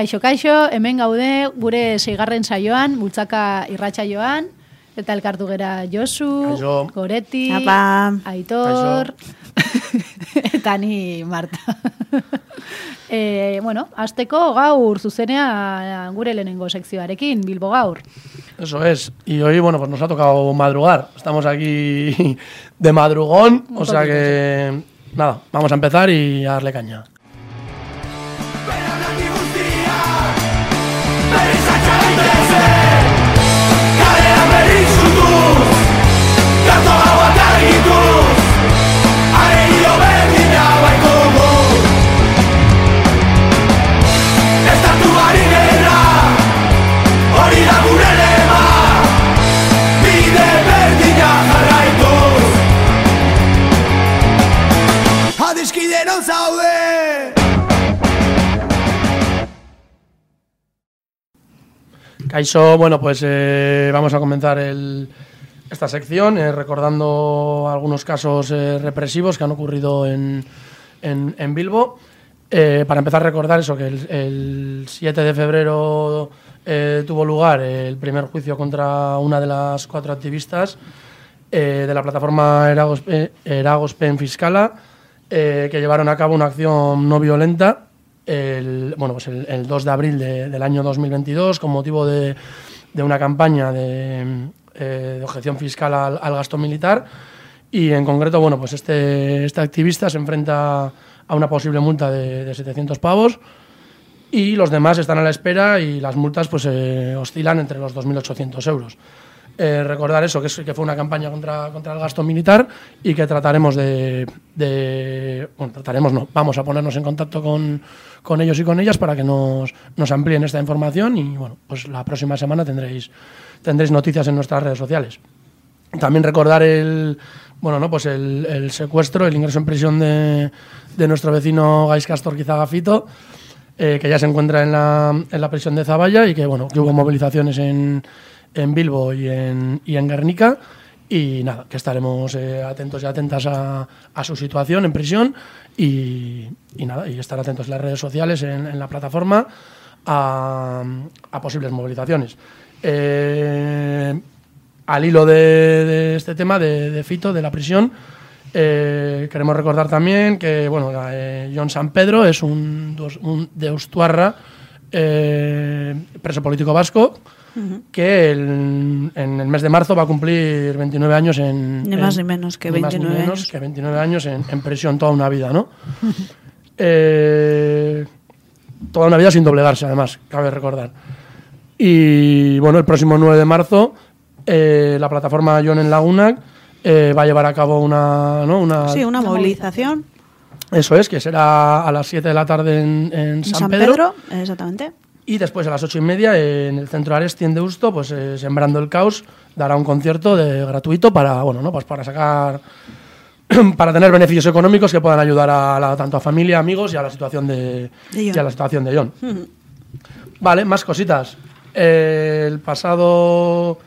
Kaixo, kaixo, hemen gaude gure seigarren saioan, bultzaka irratxa joan, eta elkartu gera Josu, Kaixo. Goreti, Apa. Aitor, eta ni Marta. e, bueno, azteko gaur zuzenea gure lehenengo sekzioarekin, Bilbo gaur. Eso es. Y hoy, bueno, pues nos ha tocado madrugar. Estamos aquí de madrugón. Un o sea que, nada, vamos a empezar y a darle caña. Non zaude Caixo, bueno, pues eh, vamos a comenzar esta sección eh, recordando algunos casos eh, represivos que han ocurrido en, en- Bilbo. Para empezar, recordar eso, que el, el 7 de febrero tuvo lugar el primer juicio contra una de las cuatro activistas de la plataforma Eragos, eh, Eragospen Fiscala, eh, que llevaron a cabo una acción no violenta el, bueno, pues el, el 2 de abril de- del año 2022 con motivo de, una campaña de, eh, objeción fiscal al, gasto militar y en concreto, bueno, pues este, este activista se enfrenta a una posible multa de, de 700 pavos y los demás están a la espera y las multas pues oscilan entre los 2.800 euros. Eh, recordar eso, que, fue una campaña contra, contra el gasto militar y que trataremos de, de- Bueno, trataremos no, vamos a ponernos en contacto con, con ellos y con ellas para que nos, nos amplíen esta información y bueno, pues la próxima semana tendréis, tendréis noticias en nuestras redes sociales. También recordar el, bueno, ¿no? pues el, el secuestro, el ingreso en prisión de, de nuestro vecino Gais Castor Quizagafito, eh, que ya se encuentra en la, en la prisión de Zaballa y que, bueno, que hubo movilizaciones en, en Bilbo y en, y en Guernica. Y nada, que estaremos eh, atentos y atentas a, su situación en prisión y, y nada, y estar atentos en las redes sociales, en, la plataforma, a, a posibles movilizaciones. Eh, al hilo de, este tema de, Fito, de la prisión, eh, queremos recordar también que bueno, John San Pedro es un, un de Ustuarra, eh, preso político vasco, que el- en el mes de marzo va a cumplir 29 años en... Ni en- más ni menos que ni más ni 29 menos años. que 29 años en, en prisión toda una vida, ¿no? Eh, toda una vida sin doblegarse, además, cabe recordar. Y bueno, el próximo 9 de marzo, eh, la plataforma John en Laguna eh, va a llevar a cabo una, ¿no? una, Sí, una movilización Eso es, que será a las 7 de la tarde en, en en San, San Pedro, Pedro, exactamente. Y después a las 8 y media en el centro Aresti en Deusto, pues eh, Sembrando el Caos dará un concierto de, gratuito para, bueno, ¿no? pues para sacar para tener beneficios económicos que puedan ayudar a la- tanto a familia, amigos y a la situación de, De y a la situación de John. Vale, más cositas. Eh, el pasado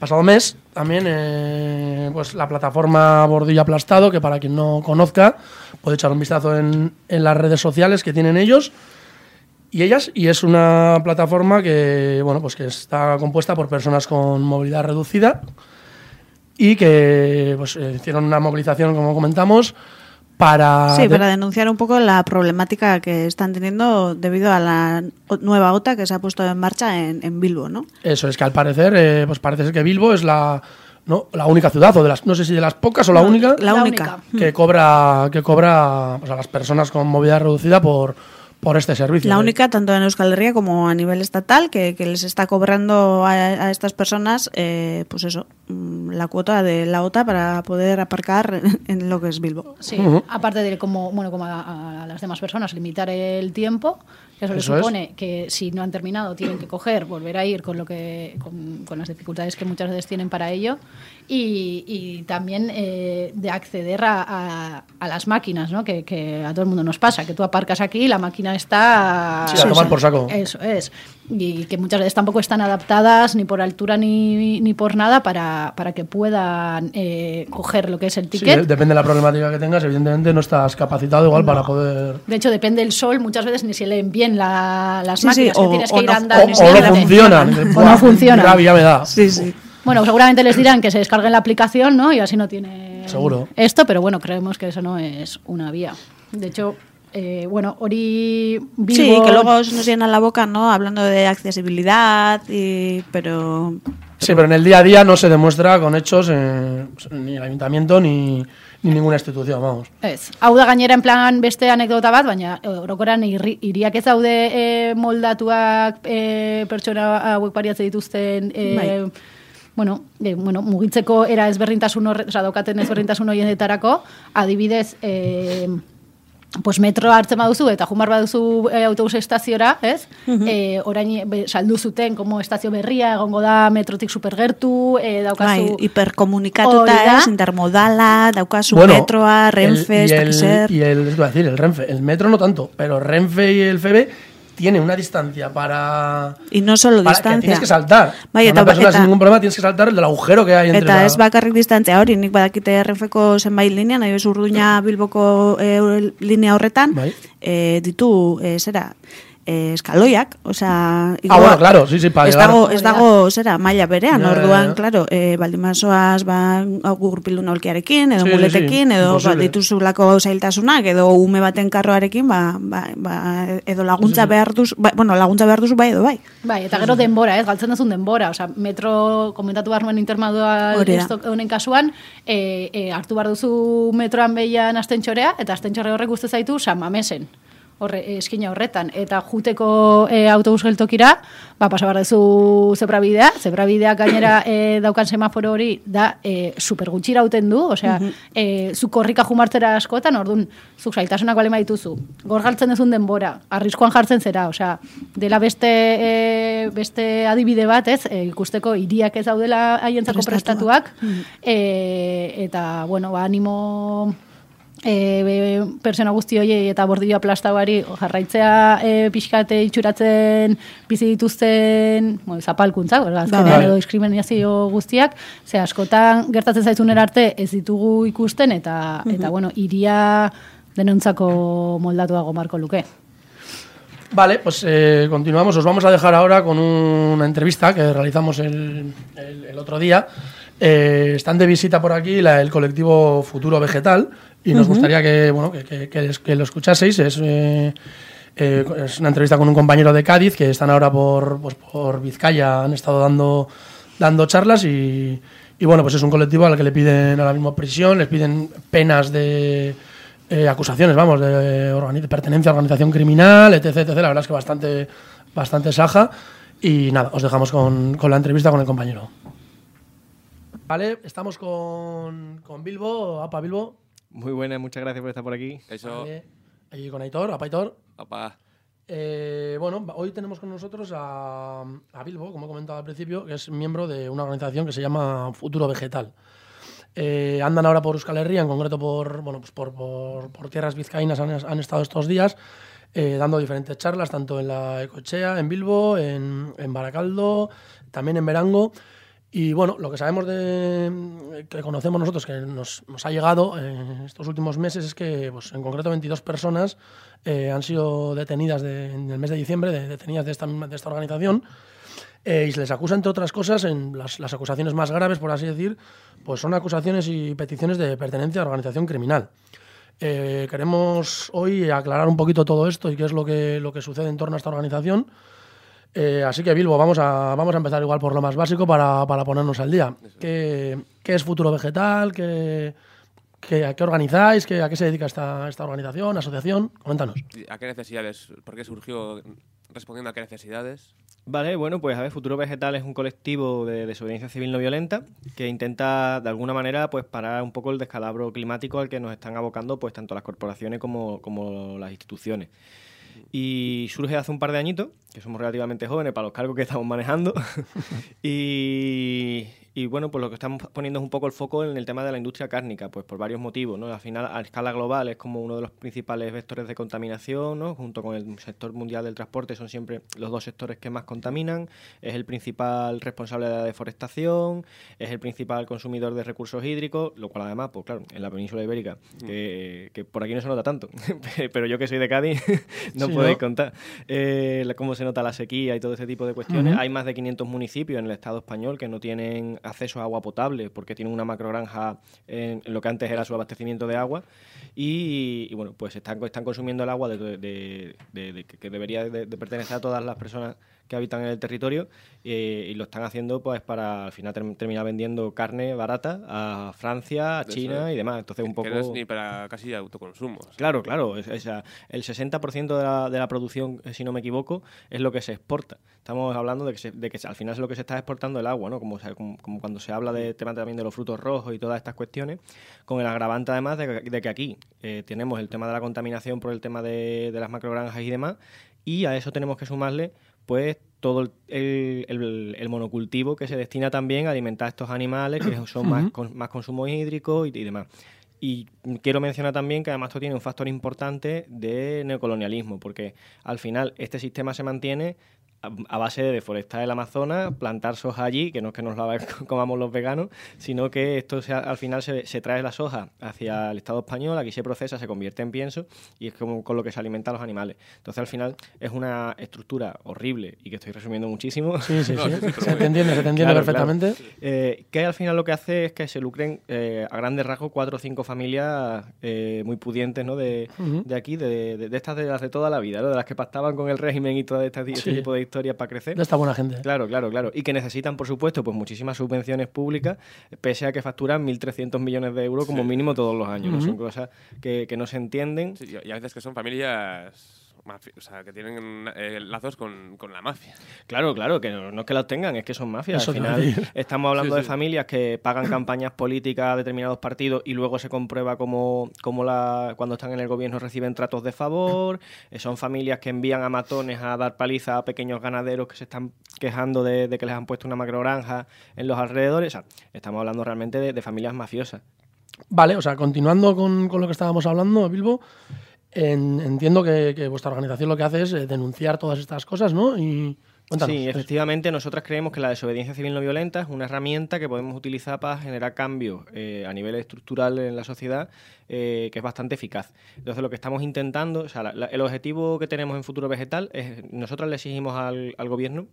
pasado mes también eh, pues la plataforma Bordillo Aplastado, que para quien no conozca puede echar un vistazo en, en las redes sociales que tienen ellos y ellas y es una plataforma que bueno pues que está compuesta por personas con movilidad reducida y que pues eh, hicieron una movilización como comentamos para Sí, para denunciar un poco la problemática que están teniendo debido a la nueva OTA que se ha puesto en marcha en, en Bilbo, ¿no? Eso es que al parecer, eh, pues parece ser que Bilbo es la, ¿no? la única ciudad, o de las, no sé si de las pocas o la única, La, única. que cobra, que cobra pues, a las personas con movilidad reducida por, por este servicio. La Eh, única, tanto en Euskal Herria como a nivel estatal, que, que les está cobrando a, a estas personas, eh, pues eso, mm, la cuota de la OTA para poder aparcar en, lo que es Bilbo. Sí, aparte de como, bueno, como a, a las demás personas, limitar el tiempo, eso, Eso le es. supone que si no han terminado tienen que coger, volver a ir con lo que con, con las dificultades que muchas veces tienen para ello y, y también eh, de acceder a, a- a las máquinas, ¿no? Que, que a todo el mundo nos pasa, que tú aparcas aquí y la máquina está... Sí, a tomar por saco. Eso es. Y que muchas veces tampoco están adaptadas ni por altura ni, ni por nada para, para que puedan eh, coger lo que es el sí, ticket. de- depende de la problemática que tengas, evidentemente no estás capacitado igual para poder... De hecho, depende del sol, muchas veces ni se leen bien bien la- las Sí, máquinas, sí, que o- tienes o que ir no- andando. O, no funcionan. O no funcionan. Rabia me da. Sí, sí. Bueno, seguramente les dirán que se descarguen la aplicación, ¿no? Y así no tiene Seguro. esto, pero bueno, creemos que eso no es una vía. De hecho, eh, bueno, Ori Bilbo... Sí, que luego nos llena la boca, ¿no? Hablando de accesibilidad, y, pero Sí, pero en el día a día no se demuestra con hechos eh, ni el ayuntamiento ni, ni ninguna institución, vamos. Ez. Hau da gainera en plan beste anekdota bat, baina eh, orokoran hiriak ez daude e, moldatuak e, pertsona hauek pariatze dituzten e, Bai. bueno, e, bueno, mugitzeko era ezberdintasun horre, oza, daukaten ezberdintasun horietarako, adibidez, e, pues metro hartzen baduzu eta jumar baduzu e, autobus estaziora, ez? e, orain be, saldu zuten como estazio berria egongo da metrotik supergertu, e, daukazu... bai, hiperkomunikatuta, ez, intermodala, daukazu Bueno, metroa, Renfe, el, y, el, y el, es decir, el Renfe, el metro no tanto, pero Renfe y el FB tiene una distancia para, Y no solo para que distancia. tienes que saltar. Bai, eta, persona eta, sin ningún problema tienes que saltar el del agujero que hay entre eta la... ez bakarrik distantzia hori, nik badakite Renfeko zenbait linea, nahi bez urduña Bilboko eh, linea horretan, Bai. eh, ditu, eh, zera, eskaloiak, osea... Ah, bueno, claro, sí, sí, para ez dago, ez dago, zera, maila berean, ja, orduan, ja. claro, eh, baldin bazoaz, ba, gurpilun aulkiarekin, edo Sí, sí, muletekin, sí, edo ba, imposible. dituzulako zailtasunak, edo ume baten karroarekin, ba, ba, ba, edo laguntza behar duzu, ba, bueno, laguntza behar duzu bai edo bai. Bai, eta gero denbora, ez, galtzen duzun denbora, osea, metro, komentatu behar nuen intermodual Hori da. estok- honen kasuan, e, e, hartu behar duzu metroan behian astentxorea, eta astentxore horrek uste zaitu San Mamesen, horre, eskina horretan, eta juteko e, autobus geltokira, ba, pasa behar duzu zebrabidea, zebrabideak gainera e, daukan semaforo hori, da, e, super gutxi irauten du, osea, e, zu korrika jumartzera askotan, orduan, zuk zailtasunak bale dituzu, gor galtzen duzun denbora, arriskoan jartzen zera, osea, dela beste e, beste adibide bat, ez, e, ikusteko hiriak ez daudela haientzako Prestatuak. prestatuak, e, eta, bueno, ba, animo e, be, persona guzti hoiei eta bordillo aplastauari jarraitzea e, pixkate itxuratzen bizi dituzten bueno, zapalkuntza, azkenean bai. edo diskriminazio guztiak, ze askotan gertatzen zaizunera arte ez ditugu ikusten eta, eta bueno, iria denontzako moldatuago marko luke. Vale, pues eh, continuamos. Os vamos a dejar ahora con una entrevista que realizamos el, el- el otro día. Eh, están de visita por aquí la- el colectivo Futuro Vegetal y nos gustaría que, bueno, que, que- que- que lo escuchaseis. Es, eh, eh, es una entrevista con un compañero de Cádiz que están ahora por, pues, por Vizcaya, han estado dando, dando charlas y, y bueno, pues es un colectivo al que le piden ahora mismo prisión, les piden penas de eh, acusaciones, vamos, de pertenencia a organización criminal, etc, etc. La verdad es que bastante, bastante saja. Y nada, os dejamos con, con la entrevista con el compañero. Vale, estamos con, con Bilbo, Apa Bilbo, Muy buenas, muchas gracias por estar por aquí. Eso, vale, y con Aitor, Apa Aitor. papá. Eh, bueno, hoy tenemos con nosotros a, a Bilbo, como he comentado al principio, que es miembro de una organización que se llama Futuro Vegetal. Eh, andan ahora por Euskal Herria, en concreto por, bueno, pues por, por- por tierras vizcaínas han, han estado estos días eh, dando diferentes charlas, tanto en la Ecochea, en Bilbo, en, en Baracaldo, también en Verango. Y bueno, lo que sabemos de que conocemos nosotros, que nos, nos ha llegado en estos últimos meses, es que pues, en concreto 22 personas eh, han sido detenidas de- en el mes de diciembre, de- detenidas de esta, de esta organización. Eh, y se les acusa, entre otras cosas, en las, las acusaciones más graves, por así decir, pues son acusaciones y peticiones de pertenencia a organización criminal. Eh, queremos hoy aclarar un poquito todo esto y qué es lo que, lo que sucede en torno a esta organización. Eh, así que, Bilbo, vamos a, vamos a empezar igual por lo más básico para, para ponernos al día. ¿Qué, qué es Futuro Vegetal? ¿Qué, qué, ¿A qué organizáis? ¿Qué, ¿A qué se dedica esta, esta organización, asociación? Coméntanos. ¿A qué necesidades? ¿Por qué surgió respondiendo a qué necesidades? Vale, bueno, pues a ver, Futuro Vegetal es un colectivo de desobediencia civil no violenta que intenta de alguna manera pues parar un poco el descalabro climático al que nos están abocando pues tanto las corporaciones como, como las instituciones. Y surge hace un par de añitos, que somos relativamente jóvenes para los cargos que estamos manejando. y, Y bueno, pues lo que estamos poniendo es un poco el foco en el tema de la industria cárnica, pues por varios motivos, ¿no? Al final, a escala global, es como uno de los principales vectores de contaminación, ¿no? Junto con el sector mundial del transporte, son siempre los dos sectores que más contaminan, es el principal responsable de la deforestación, es el principal consumidor de recursos hídricos, lo cual además, pues claro, en la península ibérica, que, que por aquí no se nota tanto, pero yo que soy de Cádiz, no Sí, podéis ¿no? contar eh, cómo se nota la sequía y todo ese tipo de cuestiones. Hay más de 500 municipios en el Estado español que no tienen acceso a agua potable porque tienen una macrogranja en, lo que antes era su abastecimiento de agua. Y, bueno, pues están, están consumiendo el agua de, de- de- que debería de, de pertenecer a todas las personas que habitan en el territorio eh, y lo están haciendo pues para al final term- terminar vendiendo carne barata a Francia, a China es. y demás. Entonces un Que poco... no es ni para casi autoconsumo. Claro, claro. es- es, el 60% de la, de la producción, eh, si no me equivoco, es lo que se exporta. Estamos hablando de que, se- de que al final es lo que se está exportando el agua, ¿no? Como, como, como cuando se habla de tema también de los frutos rojos y todas estas cuestiones, con el agravante además de que, de que aquí eh, tenemos el tema de la contaminación por el tema de, de las macrogranjas y demás, y a eso tenemos que sumarle pues todo el, el- el- el monocultivo que se destina también a alimentar a estos animales que son más, con, más consumo hídrico y, y demás. Y quiero mencionar también que además esto tiene un factor importante de neocolonialismo, porque al final este sistema se mantiene a, base de deforestar el Amazonas, plantar soja allí, que no es que nos la comamos los veganos, sino que esto se- al final se, se trae la soja hacia el Estado español, aquí se procesa, se convierte en pienso y es como con lo que se alimentan los animales. Entonces al final es una estructura horrible y que estoy resumiendo muchísimo. Sí, sí, sí. Se te entiende, se te entiende Claro, perfectamente. Eh, que al final lo que hace es que se lucren eh, a grandes rasgos cuatro o cinco familias eh, muy pudientes ¿no? de, Ujú. de aquí, de, de- de estas de las de toda la vida, ¿no? de las que pactaban con el régimen y todo este, este tipo de historias para crecer. De esta buena gente. Claro, claro, claro. Y que necesitan, por supuesto, pues muchísimas subvenciones públicas, pese a que facturan 1.300 millones de euros como mínimo todos los años. ¿no? Son cosas que, que no se entienden. sí, y a veces que son familias o sea, que tienen eh, lazos con, con la mafia. Claro, claro, que no, no es que las tengan, es que son mafias. Eso Al final estamos hablando Sí, de sí. familias que pagan campañas políticas a determinados partidos y luego se comprueba como, como la, cuando están en el gobierno reciben tratos de favor. Eh, son familias que envían a matones a dar paliza a pequeños ganaderos que se están quejando de, de que les han puesto una macrogranja en los alrededores. O sea, estamos hablando realmente de, de familias mafiosas. Vale, o sea, continuando con, con lo que estábamos hablando, Bilbo, en- entiendo que, vuestra organización lo que hace es eh, denunciar todas estas cosas, ¿no? Y. Sí, efectivamente, nosotras creemos que la desobediencia civil no violenta es una herramienta que podemos utilizar para generar cambios eh, a nivel estructural en la sociedad eh, que es bastante eficaz. Entonces, lo que estamos intentando, o sea, la- el objetivo que tenemos en Futuro Vegetal es, nosotros le exigimos al, al gobierno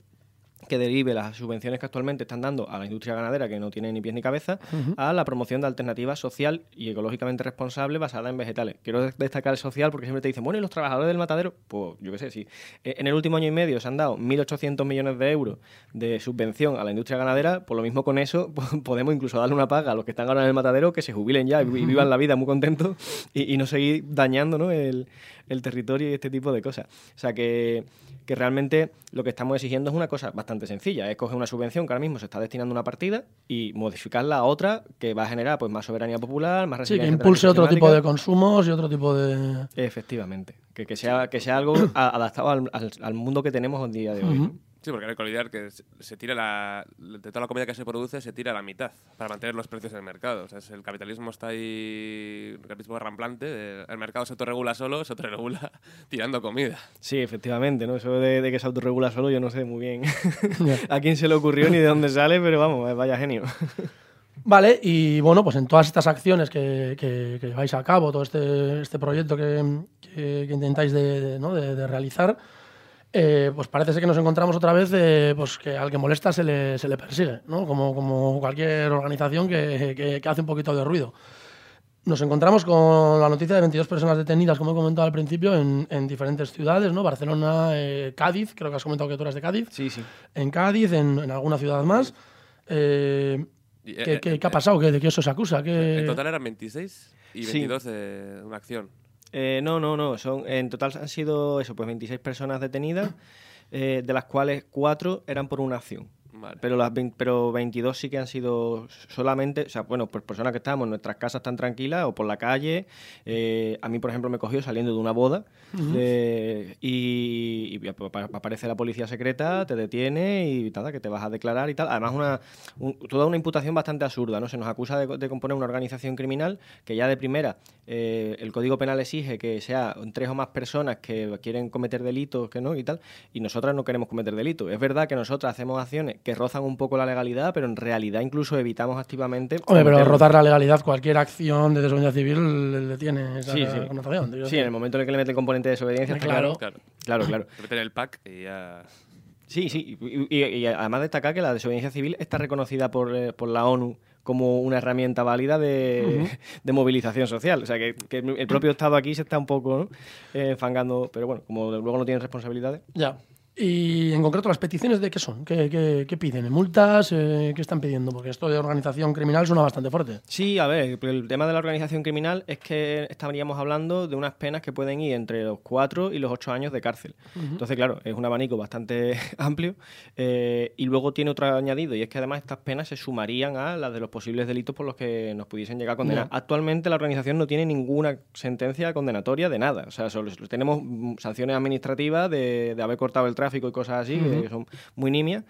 que derive las subvenciones que actualmente están dando a la industria ganadera, que no tiene ni pies ni cabeza, a la promoción de alternativas social y ecológicamente responsables basadas en vegetales. Quiero de- destacar el social porque siempre te dicen, bueno, ¿y los trabajadores del matadero? Pues yo qué sé, sí. Eh, En el último año y medio se han dado 1.800 millones de euros de subvención a la industria ganadera, por lo mismo con eso po- podemos incluso darle una paga a los que están ahora en el matadero, que se jubilen ya y vi- vivan la vida muy contentos y, y no seguir dañando ¿no? el, el territorio y este tipo de cosas. O sea que, que realmente lo que estamos exigiendo es una cosa bastante sencilla, es coger una subvención que ahora mismo se está destinando a una partida y modificarla a otra que va a generar pues más soberanía popular, más Sí, que impulse otro tipo de consumos y otro tipo de... Efectivamente, que, que, sea, que sea algo adaptado al, al- al mundo que tenemos hoy día de hoy. Sí, porque hay que olvidar que se, tira la, de toda la comida que se produce, se tira la mitad para mantener los precios en el mercado. O sea, es- el capitalismo está ahí, el capitalismo ramplante, el mercado se autorregula solo, se autorregula tirando comida. Sí, efectivamente, ¿no? Eso de, de que se autorregula solo, yo no sé muy bien a quién se le ocurrió ni de dónde sale, pero vamos, vaya genio. Vale, y bueno, pues en todas estas acciones que, que, que lleváis a cabo, todo este, este proyecto que, que- que intentáis de, de- ¿no? de- de realizar, eh, pues parece ser que nos encontramos otra vez eh, pues que al que molesta se le, se le persigue, ¿no? Como, como cualquier organización que, que- que hace un poquito de ruido. Nos encontramos con la noticia de 22 personas detenidas, como he comentado al principio, en, en diferentes ciudades, ¿no? Barcelona, eh, Cádiz, creo que has comentado que tú eras de Cádiz, Sí, sí. en Cádiz, en, en alguna ciudad más. Eh, ¿qué, eh, qué- eh, qué ha pasado? ¿Qué, ¿De qué os acusa? ¿Qué... En total eran 26 y Sí. 22 de una acción. Eh, no, no, no. Son, en total han sido eso, pues 26 personas detenidas, eh, de las cuales cuatro eran por una acción. Vale. Pero, las vein- pero 22 sí que han sido solamente, o sea, bueno, pues personas que estábamos en nuestras casas tan tranquilas o por la calle. Eh, a mí, por ejemplo, me cogió saliendo de una boda de- y, ap- aparece la policía secreta, te detiene y nada, que te vas a declarar y tal. Además, una, un- toda una imputación bastante absurda, ¿no? Se nos acusa de, de componer una organización criminal que ya de primera eh, el Código Penal exige que sea tres o más personas que quieren cometer delitos, que no, y tal, y nosotras no queremos cometer delitos. Es verdad que nosotras hacemos acciones que rozan un poco la legalidad, pero en realidad incluso evitamos activamente... Hombre, pero rotar la legalidad, cualquier acción de desobediencia civil le, le tiene esa Sí, sí. connotación. Sí, en el momento en el que le mete el componente de desobediencia, está Claro. Claro. Claro, claro. Te meten el pack y ya. Sí, sí. Y, y- y además destacar que la desobediencia civil está reconocida por, eh, por la ONU como una herramienta válida de, de movilización social. O sea, que, que el propio Estado aquí se está un poco ¿no? eh, enfangando, pero bueno, como luego no tienen responsabilidades. Ya. Y en concreto, ¿las peticiones de qué son? ¿Qué, qué- qué piden? ¿Multas? Eh, ¿Qué están pidiendo? Porque esto de organización criminal suena bastante fuerte. Sí, a ver, el tema de la organización criminal es que estaríamos hablando de unas penas que pueden ir entre los 4 y los 8 años de cárcel. Entonces, claro, es un abanico bastante amplio. eh, y luego tiene otro añadido, y es que además estas penas se sumarían a las de los posibles delitos por los que nos pudiesen llegar a condenar. Actualmente la organización no tiene ninguna sentencia condenatoria de nada. O sea, solo tenemos mm, sanciones administrativas de, de haber cortado el tráfico y cosas así, que son muy nimias,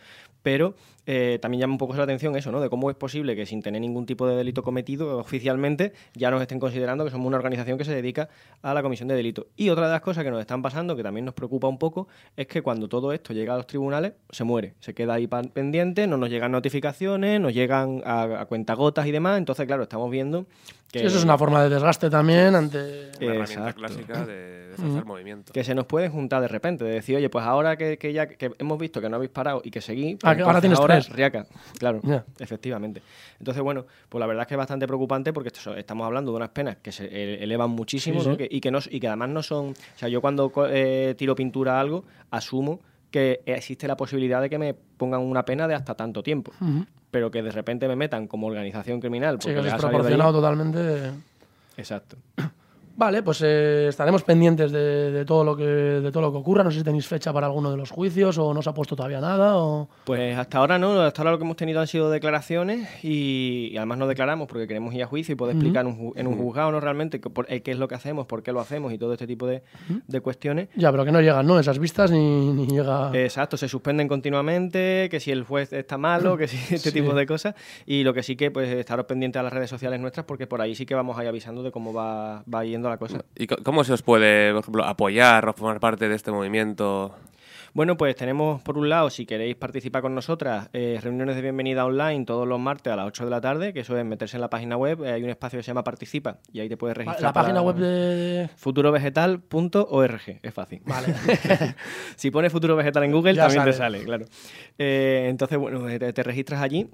pero eh, también llama un poco la atención eso, ¿no? De cómo es posible que sin tener ningún tipo de delito cometido oficialmente ya nos estén considerando que somos una organización que se dedica a la comisión de delitos. Y otra de las cosas que nos están pasando, que también nos preocupa un poco, es que cuando todo esto llega a los tribunales, se muere, se queda ahí pendiente, no nos llegan notificaciones, nos llegan a, a cuentagotas y demás, entonces claro, estamos viendo que... Sí, eso es una forma de desgaste también ante... Una herramienta Exacto. clásica de, de forzar movimiento. que se nos pueden juntar de repente, de decir, oye, pues ahora que, que ya que hemos visto que no habéis parado y que seguís, Ah, pues que ahora tienes riaca. Claro, efectivamente. Entonces, bueno, pues la verdad es que es bastante preocupante porque estamos hablando de unas penas que se e- elevan muchísimo Sí, ¿no? sí. Que- y, que no, y que además no son... O sea, yo cuando eh, tiro pintura a algo, asumo que existe la posibilidad de que me pongan una pena de hasta tanto tiempo. Pero que de repente me metan como organización criminal. Sí, que es ha salido de ahí. proporcionado totalmente. Exacto. Vale, pues eh, estaremos pendientes de, de todo lo que, de todo lo que ocurra. No sé si tenéis fecha para alguno de los juicios o no se ha puesto todavía nada. O... Pues hasta ahora no, hasta ahora lo que hemos tenido han sido declaraciones y, y además no declaramos porque queremos ir a juicio y poder explicar en un ju- en un juzgado ¿no? realmente qué, por- eh, qué es lo que hacemos, por qué lo hacemos y todo este tipo de, de cuestiones. Ya, pero que no llegan, ¿no? Esas vistas ni, ni llega. Exacto, se suspenden continuamente, que si el juez está malo, que si este Sí. tipo de cosas. Y lo que sí que pues estaros pendientes a las redes sociales nuestras porque por ahí sí que vamos a ir avisando de cómo va, va yendo la cosa. ¿Y cómo se os puede, por ejemplo, apoyar o formar parte de este movimiento? Bueno, pues tenemos por un lado, si queréis participar con nosotras, eh, reuniones de bienvenida online todos los martes a las 8 de la tarde, que eso es meterse en la página web, eh, hay un espacio que se llama Participa y ahí te puedes registrar. la página web de. futurovegetal.org, es fácil. Vale. si pones futuro vegetal en Google Ya también te sale. sale, claro. Eh, entonces, bueno, te, te registras allí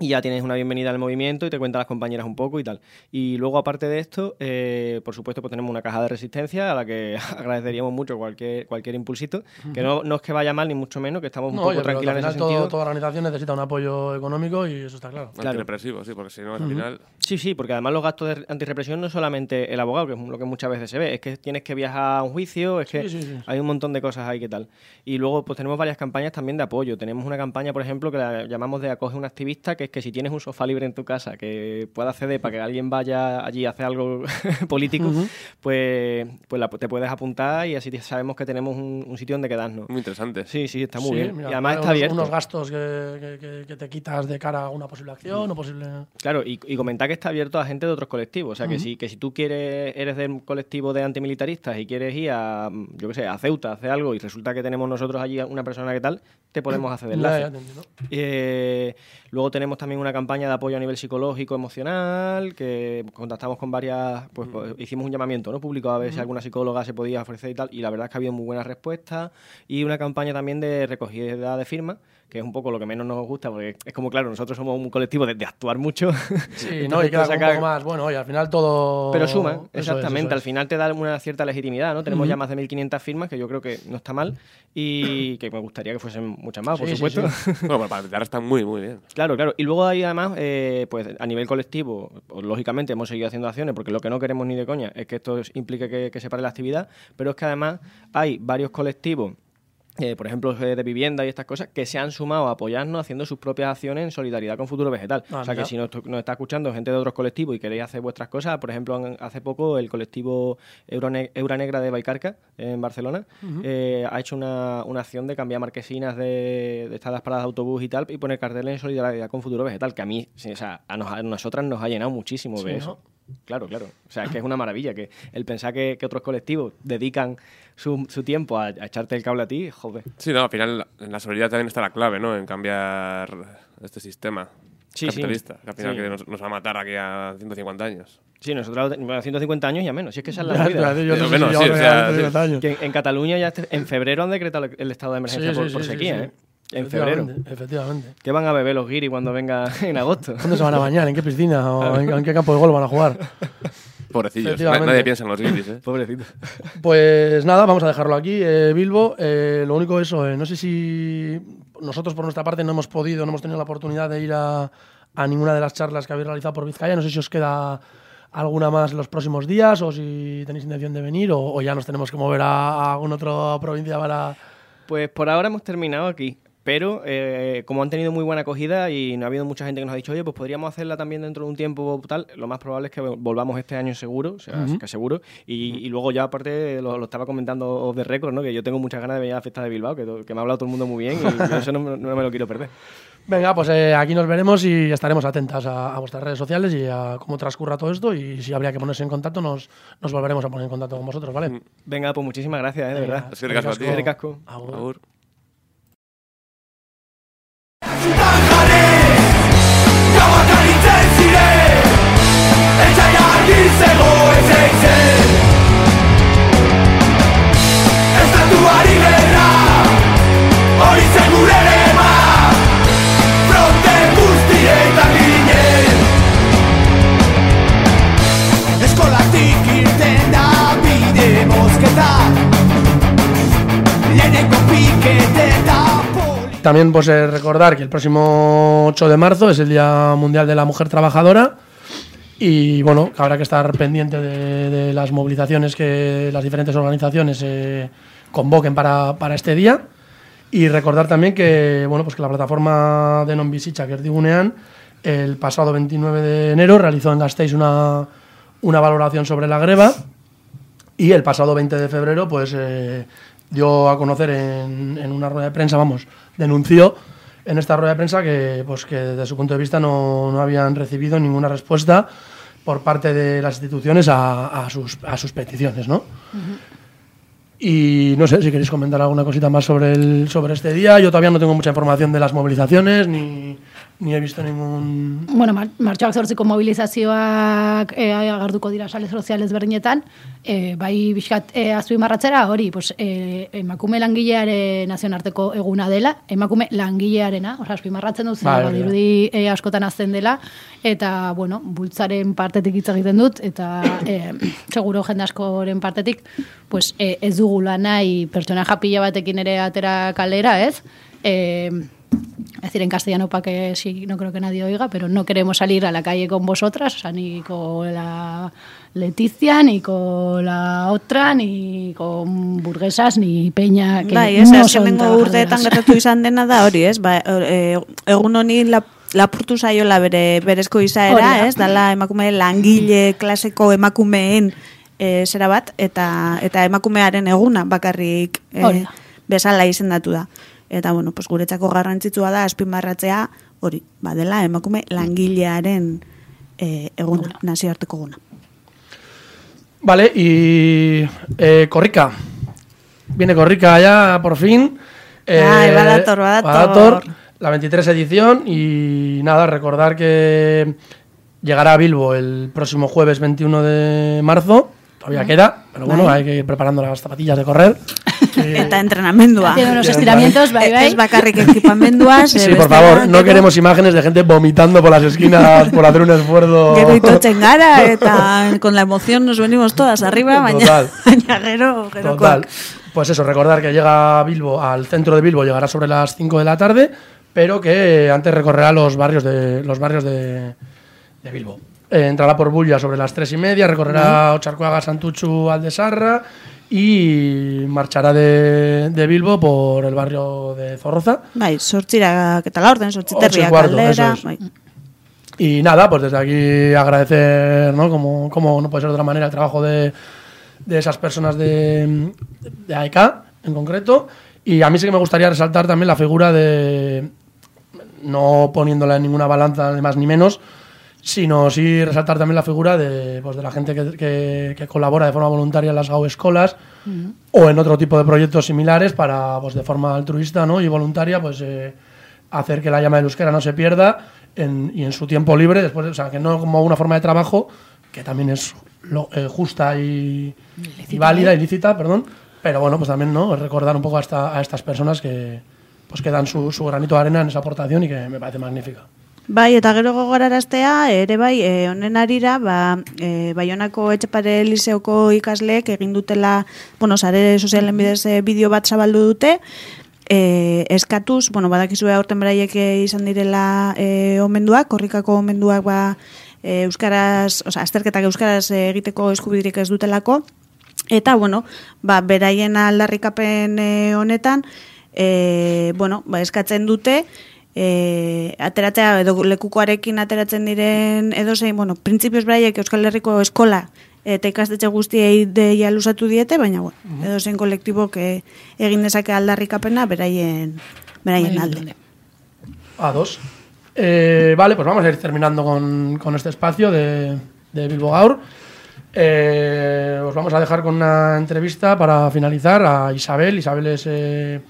y ya tienes una bienvenida al movimiento y te cuentan las compañeras un poco y tal. Y luego, aparte de esto, eh, por supuesto, pues tenemos una caja de resistencia a la que agradeceríamos mucho cualquier, cualquier impulsito, que no, no es que vaya mal ni mucho menos, que estamos un No, poco oye, al en ese todo- sentido. toda organización necesita un apoyo económico y eso está claro. Claro. Antirepresivo, sí, porque si no, al final. Sí, sí, porque además los gastos de antirrepresión no es solamente el abogado, que es lo que muchas veces se ve, es que tienes que viajar a un juicio, es que Sí, sí, sí. hay un montón de cosas ahí que tal. Y luego pues tenemos varias campañas también de apoyo. Tenemos una campaña, por ejemplo, que la llamamos de acoge un activista, que es que si tienes un sofá libre en tu casa que pueda acceder para que alguien vaya allí a hacer algo político, pues, pues la- te puedes apuntar y así sabemos que tenemos un, un sitio donde quedarnos. Muy interesante. Sí, sí, está muy Sí, bien. mira, y además unos- está abierto. Unos gastos que, que- te quitas de cara a una posible acción o posible. Claro, y, y comentar que está abierto a gente de otros colectivos. O sea, que, si, que si tú quieres, eres del colectivo de antimilitaristas y quieres ir a, mm, yo qué sé, a Ceuta a hacer algo y resulta que tenemos nosotros allí una persona que tal, te podemos hacer de Ya. Eh, luego tenemos también una campaña de apoyo a nivel psicológico, emocional, que contactamos con varias, pues, pues, hicimos un llamamiento ¿no? público a ver si alguna psicóloga se podía ofrecer y tal, y la verdad es que ha habido muy buenas respuestas, y una campaña también de recogida de firmas, que es un poco lo que menos nos gusta, porque es como, claro, nosotros somos un colectivo de, de actuar mucho. Sí, no, y queda un poco más. Bueno, oye, al final todo. Pero suma, Eso es, exactamente. Al final te da una cierta legitimidad, ¿no? Tenemos ya más de 1.500 firmas, que yo creo que no está mal y que me gustaría que fuesen muchas más, por Sí, sí, supuesto. sí. Bueno, para empezar está muy, muy bien. Claro, claro. Y luego ahí además, eh, pues a nivel colectivo, pues, lógicamente hemos seguido haciendo acciones porque lo que no queremos ni de coña es que esto es- implique que, que se pare la actividad, pero es que además hay varios colectivos eh, por ejemplo, eh, de vivienda y estas cosas, que se han sumado a apoyarnos haciendo sus propias acciones en solidaridad con Futuro Vegetal. Ah, o sea, mira. que si nos, nos está escuchando gente de otros colectivos y queréis hacer vuestras cosas, por ejemplo, hace poco el colectivo Eurone- Euranegra de Baicarca, en Barcelona, eh, ha hecho una, una acción de cambiar marquesinas de, de estas paradas de autobús y tal y poner carteles en solidaridad con Futuro Vegetal, que a mí, o sea, a, nos- a nosotras nos ha llenado muchísimo Sí, ver ¿no? Claro, claro. O sea, es que es una maravilla que el pensar que, que otros colectivos dedican su, su tiempo a, a echarte el cable a ti, joder. Sí, no, al final en la solidaridad también está la clave, ¿no? En cambiar este sistema Sí, sí. capitalista, que al final Sí. que nos, nos va a matar aquí a 150 años. Sí, nosotros bueno, 150 años y a menos. Si es que esa es la Ya, movida. ya, yo no sé Bueno, si sí, llevo o sea, ya sí. 30 años. Que en, Cataluña ya este- en febrero han decretado el estado de emergencia Sí, por, sí, por sí, sequía, sí, sí. ¿eh? En febrero. Efectivamente. ¿Qué van a beber los guiris cuando venga en agosto? ¿Dónde se van a bañar? ¿En qué piscina? ¿O en, en qué campo de golf van a jugar? Pobrecillos, nadie piensa en los guiris, ¿eh? Pobrecito. Pues nada, vamos a dejarlo aquí. Eh, Bilbo, eh, lo único eso, eh, no sé si nosotros por nuestra parte no hemos podido, no hemos tenido la oportunidad de ir a, a ninguna de las charlas que habéis realizado por Vizcaya. No sé si os queda alguna más en los próximos días o si tenéis intención de venir o, o ya nos tenemos que mover a, a alguna otra provincia para... Pues por ahora hemos terminado aquí. Pero eh, como han tenido muy buena acogida y no ha habido mucha gente que nos ha dicho, oye, pues podríamos hacerla también dentro de un tiempo tal, lo más probable es que volvamos este año seguro, o sea, que seguro. Y, y luego ya aparte lo, lo estaba comentando de récord, ¿no? Que yo tengo muchas ganas de venir a la fiesta de Bilbao, que, me ha hablado todo el mundo muy bien y yo eso no, me- no me lo quiero perder. Venga, pues eh, aquí nos veremos y estaremos atentas a, a vuestras redes sociales y a cómo transcurra todo esto y si habría que ponerse en contacto nos, nos volveremos a poner en contacto con vosotros, ¿vale? Venga, pues muchísimas gracias, ¿eh? de verdad. Es que ricasco a ti. Eskerrik Agur. Agur. Gauak aritzen ziren Etxaila argi zegoen zeitzen Estatuari gerra Hori zen gure lema Fronte guztietan ginen Eskolatik irten da bide mozketa Leheneko poli También pues eh, recordar que el próximo 8 de marzo es el Día Mundial de la Mujer Trabajadora y bueno, habrá que estar pendiente de, las movilizaciones que las diferentes organizaciones eh, convoquen para, para este día. Y recordar también que bueno pues que la plataforma de Non Bizitzak que es Digunean el pasado 29 de enero realizó en Gasteiz una, una valoración sobre la greva y el pasado 20 de febrero, pues eh, dio a conocer en, en una rueda de prensa, vamos, denunció en esta rueda de prensa que, pues, que desde su punto de vista no, no habían recibido ninguna respuesta por parte de las instituciones a, a sus, a sus peticiones, ¿no? Y no sé si queréis comentar alguna cosita más sobre, el, sobre este día. Yo todavía no tengo mucha información de las movilizaciones, ni, ni he visto ningún... Bueno, mar martxoak zortziko mobilizazioak e, agarduko dira sale sozial ezberdinetan, e, bai bizkat e, azpimarratzera hori, pues, e, emakume langilearen nazionarteko eguna dela, emakume langilearena, oza, azpimarratzen dut, Bai, dirudi e, askotan azten dela, eta, bueno, bultzaren partetik hitz egiten dut, eta e, seguro jende askoren partetik, pues, e, ez dugula nahi pertsona japila batekin ere atera kalera, ez? E, Es decir, en castellano para que sí, no creo que nadie oiga, pero no queremos salir a la calle con vosotras, o sea, ni con la Leticia, ni con la otra, ni con burguesas, ni Peña, que Bai, ez, no son urteetan gertatu izan dena da hori, ez? Ba, e, egun honi lap, lapurtu zaiola bere berezko izaera, ez? Dala emakume langile klaseko emakumeen e, zera bat, eta eta emakumearen eguna bakarrik e, bezala izendatu da. Eta, bueno, pues, guretzako garrantzitsua da azpimarratzea hori, badela emakume langilearen e, eguna, nazioarteko eguna. Vale, y eh, Corrica. Viene Corrica ya por fin. Eh, Ay, badator, badator. La 23 edición y nada, recordar que llegará a Bilbo el próximo jueves 21 de marzo. Todavía queda, pero bueno, Bai. hay que ir preparando las zapatillas de correr. Que- Eta entrenamendua. Haciendo unos estiramientos, bai, bai. Ez bakarrik ekipamendua, ze Sí, por bestela favor, no queremos imágenes de gente vomitando por las esquinas por hacer un esfuerzo. Gero itotzen gara, eta con la emoción nos venimos todas arriba, baina, Total. baina gero, gero Total. Pues eso, recordar que llega a Bilbo, al centro de Bilbo, llegará sobre las 5 de la tarde, pero que antes recorrerá los barrios de, los barrios de, de Bilbo. Eh, entrará por Bulla sobre las 3 y media, recorrerá Ocharcoaga, Santuchu, Aldesarra y marchará de, de Bilbo por el barrio de Zorroza. Bai, sortzirak eta la orden, eso es. Y nada, pues desde aquí agradecer, ¿no? Como, como no puede ser de otra manera, el trabajo de, de esas personas de, de AEK en concreto. Y a mí sí que me gustaría resaltar también la figura de, no poniéndola en ninguna balanza, ni más ni menos, sino sí resaltar también la figura de, pues, de la gente que, que- que colabora de forma voluntaria en las GAU escolas o en otro tipo de proyectos similares para, pues de forma altruista ¿no? y voluntaria, pues eh, hacer que la llama del euskera no se pierda en- y en su tiempo libre, después, o sea, que no como una forma de trabajo, que también es lo- eh, justa y, y válida, ilícita, perdón, pero bueno, pues también no recordar un poco a, esta- a estas personas que, pues, que dan su, su granito de arena en esa aportación y que me parece magnífica. Bai, eta gero gogoraraztea, ere bai, e, honen arira, ba, e, Baionako Etxepare Liseoko ikasleek egin dutela, bueno, sare sozialen bidez e, bideo bat zabaldu dute, e, eskatuz, bueno, badakizue aurten beraiek izan direla e, omenduak, korrikako omenduak ba, e, euskaraz, oza, azterketak euskaraz egiteko eskubidirik ez dutelako, Eta, bueno, ba, beraien aldarrikapen e, honetan, e, bueno, ba, eskatzen dute, e, ateratzea edo lekukoarekin ateratzen diren edozein, bueno, printzipioz beraiek Euskal Herriko eskola eta ikastetxe guztiei deia lusatu diete, baina, bueno, edozein kolektibok e, egin dezake aldarrikapena beraien, beraien alde. A dos. Eh, vale, pues vamos a ir terminando con, con este espacio de, de Bilbo Gaur. Eh, os vamos a dejar con una entrevista para finalizar a Isabel. Isabel es, eh,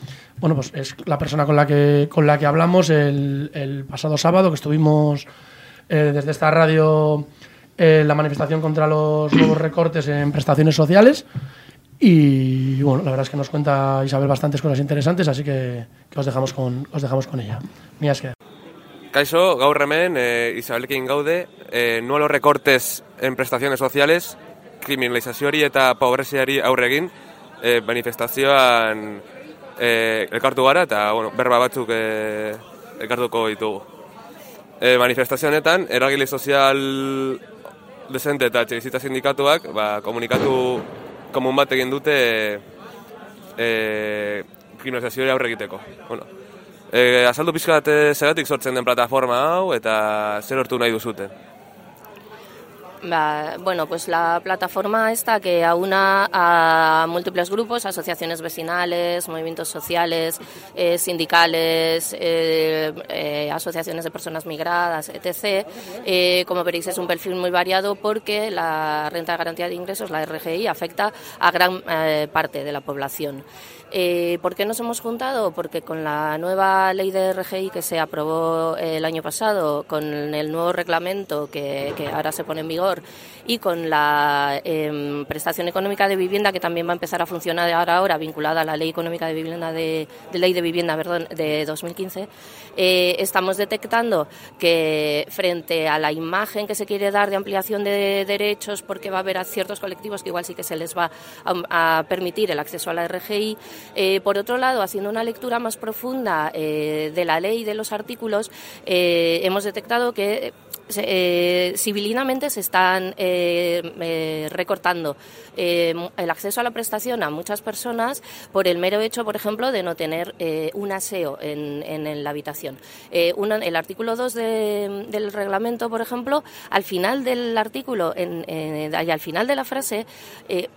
bueno, pues es la persona con la que, con la que hablamos el, el pasado sábado, que estuvimos eh, desde esta radio en la manifestación contra los nuevos recortes en prestaciones sociales. Y bueno, la verdad es que nos cuenta Isabel bastantes cosas interesantes, así que, que os, dejamos con, os dejamos con ella. Mira, es que... Kaixo, gaur hemen e, Isabelekin gaude, e, nuelo recortes en prestaciones sociales, kriminalizazioari eta pobreziari aurre egin, e, manifestazioan e, elkartu gara eta bueno, berba batzuk e, elkartuko ditugu. E, manifestazio honetan, eragile sozial desente eta etxebizitza sindikatuak ba, komunikatu komun bat egin dute e, kriminalizazioari aurre egiteko. Bueno, e, azaldu e, zeratik sortzen den plataforma hau eta zer hortu nahi duzuten. Bueno, pues la plataforma esta que aúna a múltiples grupos, asociaciones vecinales, movimientos sociales, eh, sindicales, eh, eh, asociaciones de personas migradas, etc. Como veréis es un perfil muy variado porque la renta de garantía de ingresos, la RGI, afecta a gran parte de la población. Eh, ¿Por qué nos hemos juntado? Porque con la nueva ley de RGI que se aprobó el año pasado, con el nuevo reglamento que, que ahora se pone en vigor y con la em, prestación económica de vivienda que también va a empezar a funcionar ahora, ahora vinculada a la ley económica de vivienda de, de ley de vivienda perdón, de 2015, eh, estamos detectando que frente a la imagen que se quiere dar de ampliación de derechos porque va a haber a ciertos colectivos que igual sí que se les va a, permitir el acceso a la RGI, eh, por otro lado, haciendo una lectura más profunda eh, de la ley y de los artículos, hemos detectado que eh, civilinamente se están eh, eh, recortando el acceso a la prestación a muchas personas por el mero hecho, por ejemplo, de no tener un aseo en, la habitación. El artículo 2 de- del reglamento, por ejemplo, al final del artículo y al final de la frase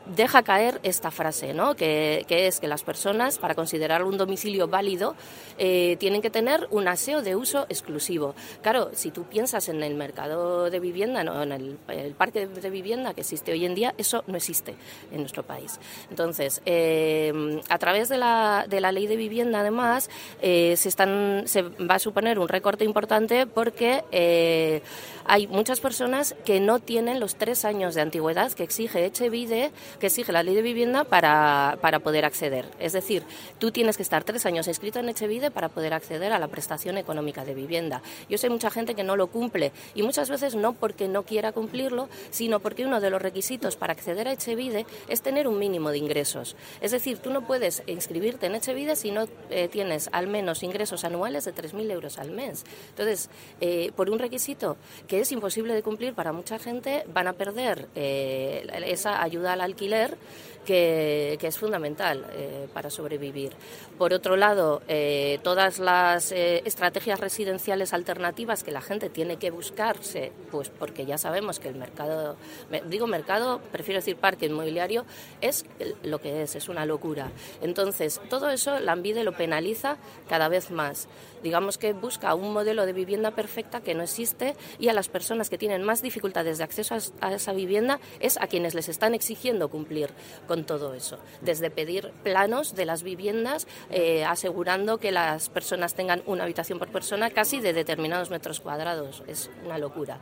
deja caer esta frase, ¿no? que, que es que las personas, para considerar un domicilio válido, tienen que tener un aseo de uso exclusivo. Claro, si tú piensas en el mercado de vivienda, no, en el, parque de vivienda que existe hoy en día, eso no existe en nuestro país. Entonces, eh, a través de la, de la ley de vivienda, además, eh, se, están, se va a suponer un recorte importante porque eh, hay muchas personas que no tienen los tres años de antigüedad que exige Echevide, que exige la ley de vivienda para, para poder acceder. Es decir, tú tienes que estar tres años inscrito en Echevide para poder acceder a la prestación económica de vivienda. Yo sé mucha gente que no lo cumple Y muchas veces no porque no quiera cumplirlo, sino porque uno de los requisitos para acceder a Echevide es tener un mínimo de ingresos. Es decir, tú no puedes inscribirte en Echevide si no eh, tienes al menos ingresos anuales de 3.000 euros al mes. Entonces, eh, por un requisito que es imposible de cumplir para mucha gente, van a perder eh, esa ayuda al alquiler que, es fundamental eh, para sobrevivir. Por otro lado, eh, todas las eh, estrategias residenciales alternativas que la gente tiene que buscarse, pues porque ya sabemos que el mercado, me- digo mercado, prefiero decir parque inmobiliario, es lo que es, es una locura. Entonces, todo eso la Ambide lo penaliza cada vez más. Digamos que busca un modelo de vivienda perfecta que no existe y a las personas que tienen más dificultades de acceso a es- a esa vivienda es a quienes les están exigiendo cumplir con todo eso. Desde pedir planos de las viviendas, eh, asegurando que las personas tengan una habitación por persona casi de determinados metros cuadrados. Es una locura.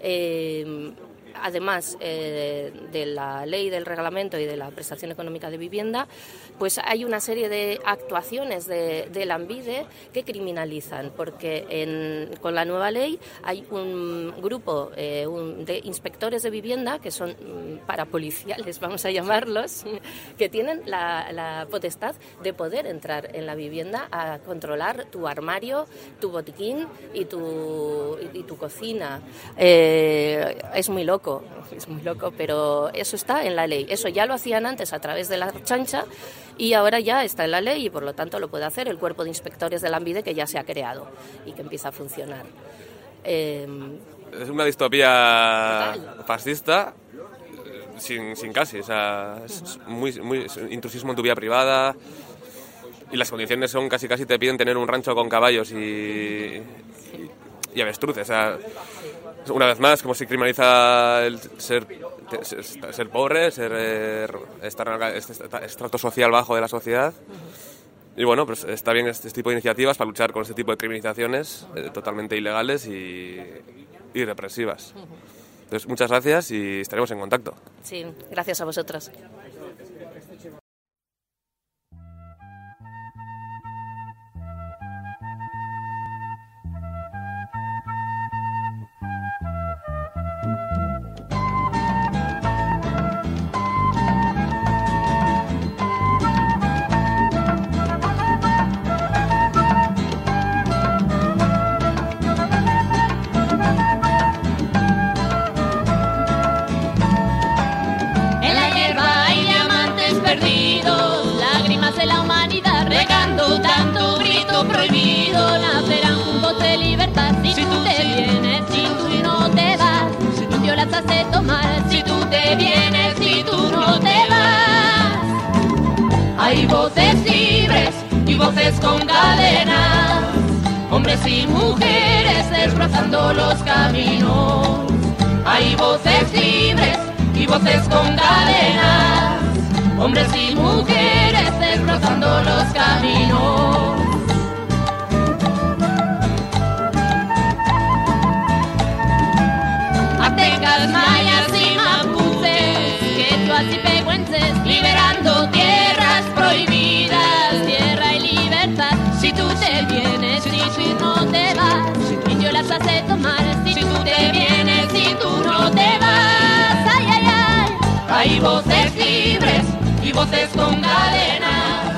Eh, además eh, de la ley del reglamento y de la prestación económica de vivienda, pues hay una serie de actuaciones de, de la ANVIDE que criminalizan, porque en- con la nueva ley hay un grupo eh, de inspectores de vivienda que son mm, parapoliciales, vamos a llamarlos, que tienen la, la potestad de poder entrar en la vivienda a controlar tu armario, tu botiquín y tu, y tu cocina. Eh, es muy loco, es muy loco, pero eso está en la ley. Eso ya lo hacían antes a través de la chancha y ahora ya está en la ley y por lo tanto lo puede hacer el cuerpo de inspectores de la ANVIDE que ya se ha creado y que empieza a funcionar. Eh, Es una distopía fascista eh, sin, sin casi, o sea, es muy, muy es intrusismo en tu vida privada y las condiciones son casi casi te piden tener un rancho con caballos y, y, y avestruces, o sea, una vez más como se criminaliza el ser, ser, ser pobre, ser eh, estar en el est- estrato social bajo de la sociedad. Y bueno, pues está bien este tipo de iniciativas para luchar con este tipo de criminalizaciones eh, totalmente ilegales y, y represivas. Entonces, muchas gracias y estaremos en contacto. sí, gracias a vosotros. Grito prohibido. Nacerán juntos de libertad si, tú te vienes, si tú no te vas. Indio las hace tomar si tú te vienes, si tú no te vas. Hay voces libres y voces con cadenas, hombres y mujeres desbrozando los caminos. Hay voces libres y voces con cadenas, hombres y mujeres desbrozando los caminos. Y pehuenches, liberando tierras prohibidas, tierra y libertad. Si tú te vienes, si tú no te vas, indio las hace tomar. Si tú te vienes, si tú no te vas, ay, ay, ay. Hay voces libres y voces con cadenas,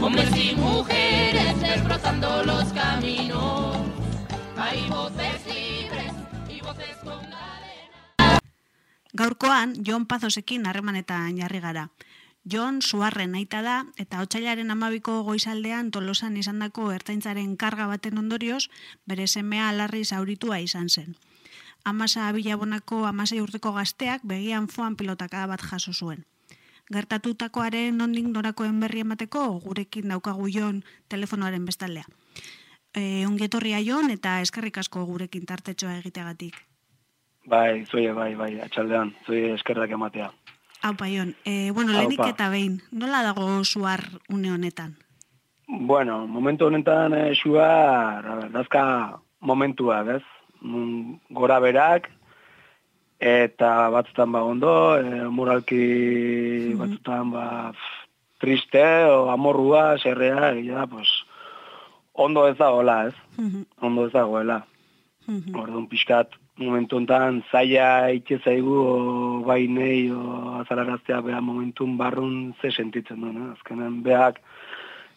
hombres y mujeres desbrozando los caminos. Hay voces Gaurkoan, Jon Pazosekin harremanetan jarri gara. Jon Suarren aita da, eta otxailaren amabiko goizaldean tolosan izandako ertaintzaren karga baten ondorioz, bere semea larri zauritua izan zen. Amasa bilabonako amasei urteko gazteak begian foan pilotaka bat jaso zuen. Gertatutakoaren nondik norakoen berri emateko gurekin daukagu Jon telefonoaren bestaldea. E, ongetorria Jon eta eskerrik asko gurekin tartetxoa egiteagatik. Bai, zuie, bai, bai, atxaldean, zuie eskerrak ematea. Hau, Paion, e, bueno, Aupa. lehenik eta behin, nola dago suar une honetan? Bueno, momentu honetan e, a ber, dazka momentua, bez? Mm, Gora berak, eta batzutan ba ondo, e, muralki batzutan ba pff, triste, o amorrua, serrea, egia da, pues, ondo ez dagoela, ez? Mhm. Ondo ez dagoela. Mhm. Orduan pixkat momentu hontan zaila itxe zaigu o, bai nei o azalaraztea beha momentun barrun ze sentitzen duen, eh? azkenen beak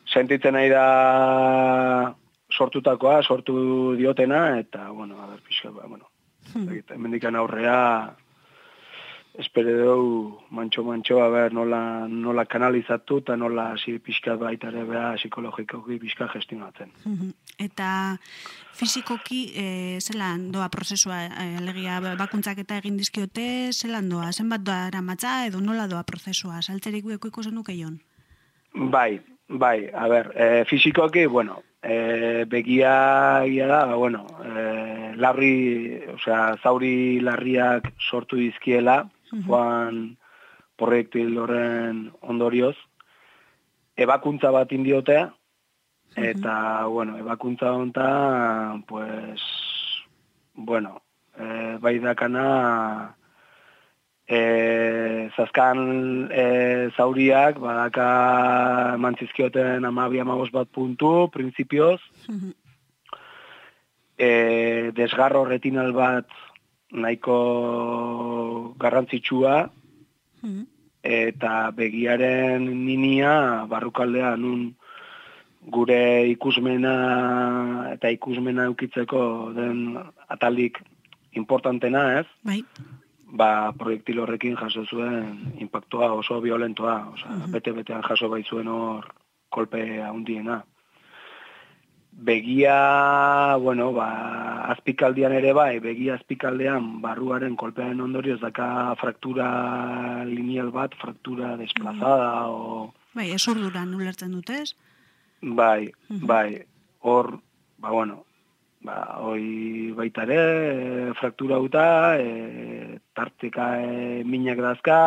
sentitzen nahi da sortutakoa, sortu diotena, eta, bueno, a ber, pixkat, ba, bueno, Eta hemendikan aurrea espere dugu mantxo-mantxo, a ber, nola, nola kanalizatu eta nola hasi pixkat baita ere beha psikologikoki pixka gestionatzen. Eta fisikoki e, zelan doa prozesua, e, alegia bakuntzak eta egin dizkiote, zelan doa, zenbat doa eramatza edo nola doa prozesua, saltzerik gueko zenuke jon? Bai, bai, a ber, e, fizikoki, bueno, e, begia egia da, ba, bueno, e, larri, osea, zauri larriak sortu dizkiela, joan proiektil horren ondorioz, ebakuntza bat indiote, eta, bueno, ebakuntza honta, pues, bueno, e, bai dakana, e, zazkan e, zauriak, badaka mantzizkioten amabi amabos bat puntu, printzipioz, e, desgarro retinal bat nahiko garrantzitsua, eta begiaren ninia barrukaldea nun gure ikusmena eta ikusmena eukitzeko den atalik importantena, ez? Bai. Ba, proiektil horrekin jaso zuen impactua oso violentoa, osea, bete-betean jaso baitzuen hor kolpe handiena. Begia, bueno, ba, azpikaldian ere bai, begia azpikaldean barruaren kolpearen ondorioz daka fraktura lineal bat, fraktura desplazada o... Bai, esurduran ulertzen dutez? Bai, bai, hor, ba, bueno, ba, hoi baita ere, e, fraktura uta, e, tarteka e, minak dazka,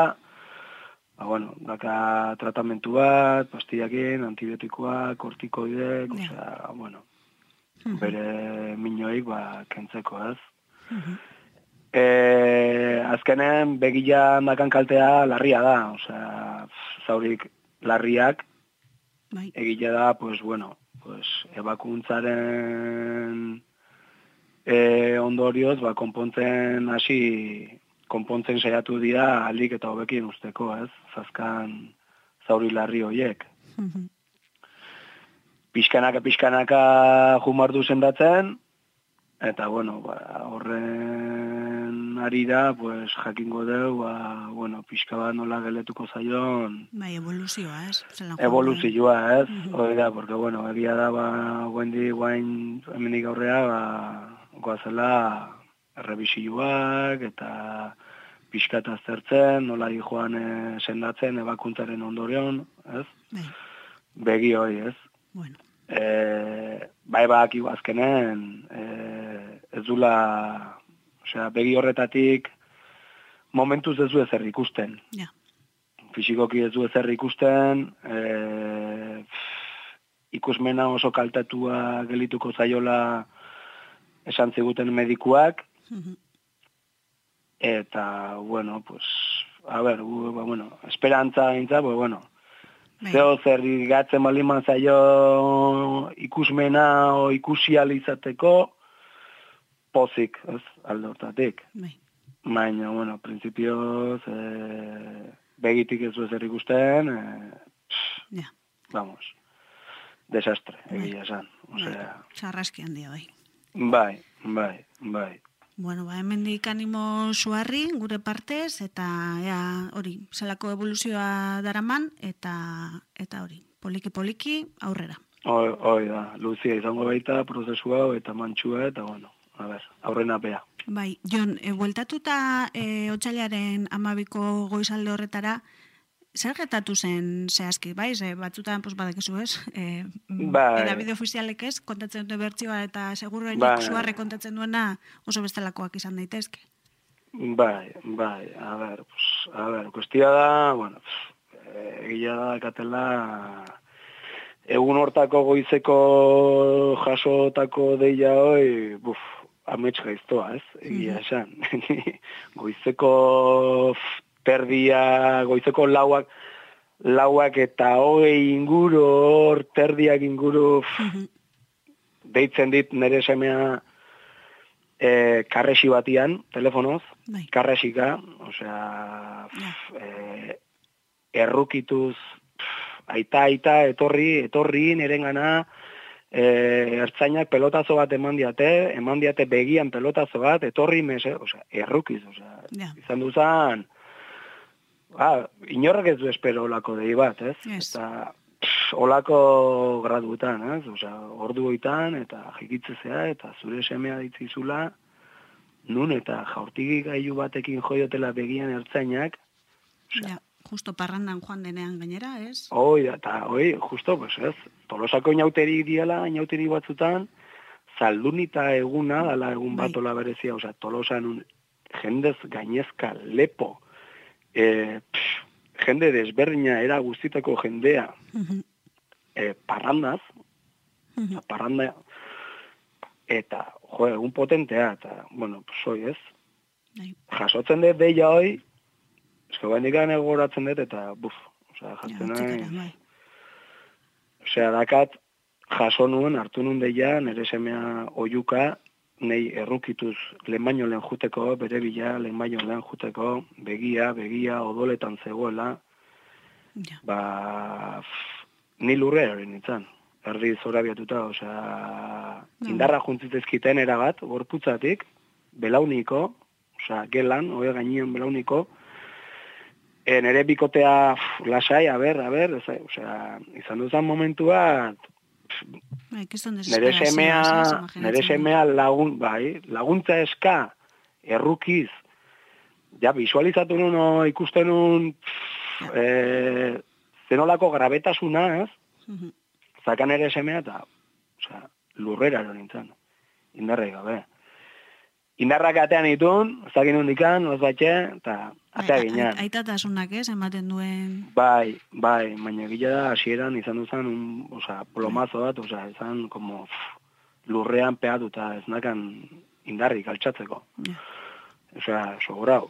ba, bueno, daka tratamentu bat, pastillakin, antibiotikoak, kortikoidek, osea, bueno, bere minoik, ba, kentzeko, ez? E, azkenen, begilan dakan kaltea larria da, osea, zaurik larriak, Bai. egile da, pues, bueno, pues, ebakuntzaren e, ondorioz, ba, konpontzen hasi, konpontzen saiatu dira alik eta hobekin usteko, ez? Zazkan zauri larri hoiek. Pixkanaka, pixkanaka jumardu sendatzen, eta, bueno, ba, horren arira, pues, jakingo deu, ba, bueno, pixka bat nola geletuko zaion, Bai, evoluzioa, ez? Evoluzioa, ez? Hori da, porque, bueno, egia da, ba, guendi, guain, hemenik aurrea, ba, goazela, errebisioak, eta pixka eta aztertzen, nola joan e, sendatzen, ebakuntzaren ondorion, ez? Bai. Begi hori, ez? Bueno. E, bai baki azkenen, e, ez dula, osea, begi horretatik, momentuz ez du ezer ikusten. Ja. Fisikoki ez du ezer ikusten, e, ikusmena oso kaltatua gelituko zaiola esan ziguten medikuak, eta, bueno, pues, a ber, gu, ba, bueno, esperantza gintza, pues, bueno, Bai. zeo zer gatzen baliman zaio ikusmena o ikusi ahal izateko, pozik, ez, alde hortatik. Bai. Baina, bueno, prinsipioz, e, begitik ez du ezer ikusten, e, Ja. vamos, desastre, Bai. egia esan. Osea, Txarraski handia, bai. bai, bai, bai. Bueno, ba, hemendik animo suarri gure partez, eta ea, hori, zelako evoluzioa daraman, eta eta hori, poliki-poliki aurrera. Hoi da, luzia izango baita, prozesu hau, eta mantxua, eta bueno, a ber, aurrena bea. Bai, Jon, e, bueltatuta e, otxailaren amabiko goizalde horretara, zer gertatu zen zehazki, bai? Ze batzutan, pues, badakizu ez, e, Bai. edabide ofizialek ez, kontatzen dute bertsioa eta segurrenik Bai. suarre kontatzen duena oso bestelakoak izan daitezke. Bai, bai, a ber, pues, a ber, kuestia da, bueno, eh, egia da katela egun hortako goizeko jasotako deia hoi, buf, amets gaiztoa, ez? Egia esan. goizeko pff, terdia, goizeko lauak, lauak eta hogei inguru, hor terdiak inguru, pff, deitzen dit nire semea e, karresi batian, telefonoz, Bai. karresika, osea, pff, e, errukituz, pff, aita, aita, etorri, etorri, nerengana, e, ertzainak pelotazo bat eman diate, eman diate begian pelotazo bat, etorri mese, osea, errukiz, osea, Ja. izan duzan, ba, inorrek ez du espero olako dei bat, ez? Ez. Eta, pff, olako graduetan, ez? Osea, orduoitan, eta jikitzezea, eta zure semea ditzizula, nun eta jaurtigi gailu batekin joiotela begian ertzainak, Ja, justo parrandan joan denean gainera, ez? Hoi, eta hoi, justo, pues ez, tolosako inauteri diela, inauteri batzutan, zaldunita eguna, dala egun Bai. bat ola berezia, osea, tolosan un, jendez gainezka lepo, e, pff, jende desberdina era guztitako jendea, Mhm, e, parrandaz, mhm. eta parranda, eta, jo, egun potentea, eta, bueno, hoi ez, Bai. jasotzen dut deia hoi, eske bendik egoratzen dut, eta, buf, osea, Ja, jatzen utzikara, naiz, bai. Osea, dakat, jaso nuen, hartu nuen deia, nire semea oiuka, nei errukituz lehen baino lehen juteko, bere bila lehen baino lehen juteko, begia, begia, odoletan zegoela, Ja. ba, pff, ni lurre hori nintzen, erdi zorabiatuta, osea, indarra juntzitezkiten erabat, gorputzatik, belauniko, osea, gelan, oe gainean belauniko, e, nire bikotea pff, lasai, a ber, a ber, ez- osea, izan duzan momentu bat, kriston nire desesperazioa, semea, nire semea lagun, bai, laguntza eska, errukiz, ja, visualizatu nun, o, ikusten nun, pff, e, zenolako grabetasuna, ez? Mhm. Zakan ere semea eta, osea, lurrera ero nintzen, indarrei gabe. Indarrak atean itun, ez dakit nondikan, oz batxe, eta atea ginean. ai- Aitatasunak, ez, ematen duen... Bai, bai, baina gila da hasieran izan duzan, un, osea, plomazo bat, osea, izan como pff, lurrean peatuta ez nakan indarrik altxatzeko. Ja. Osea, sobrau.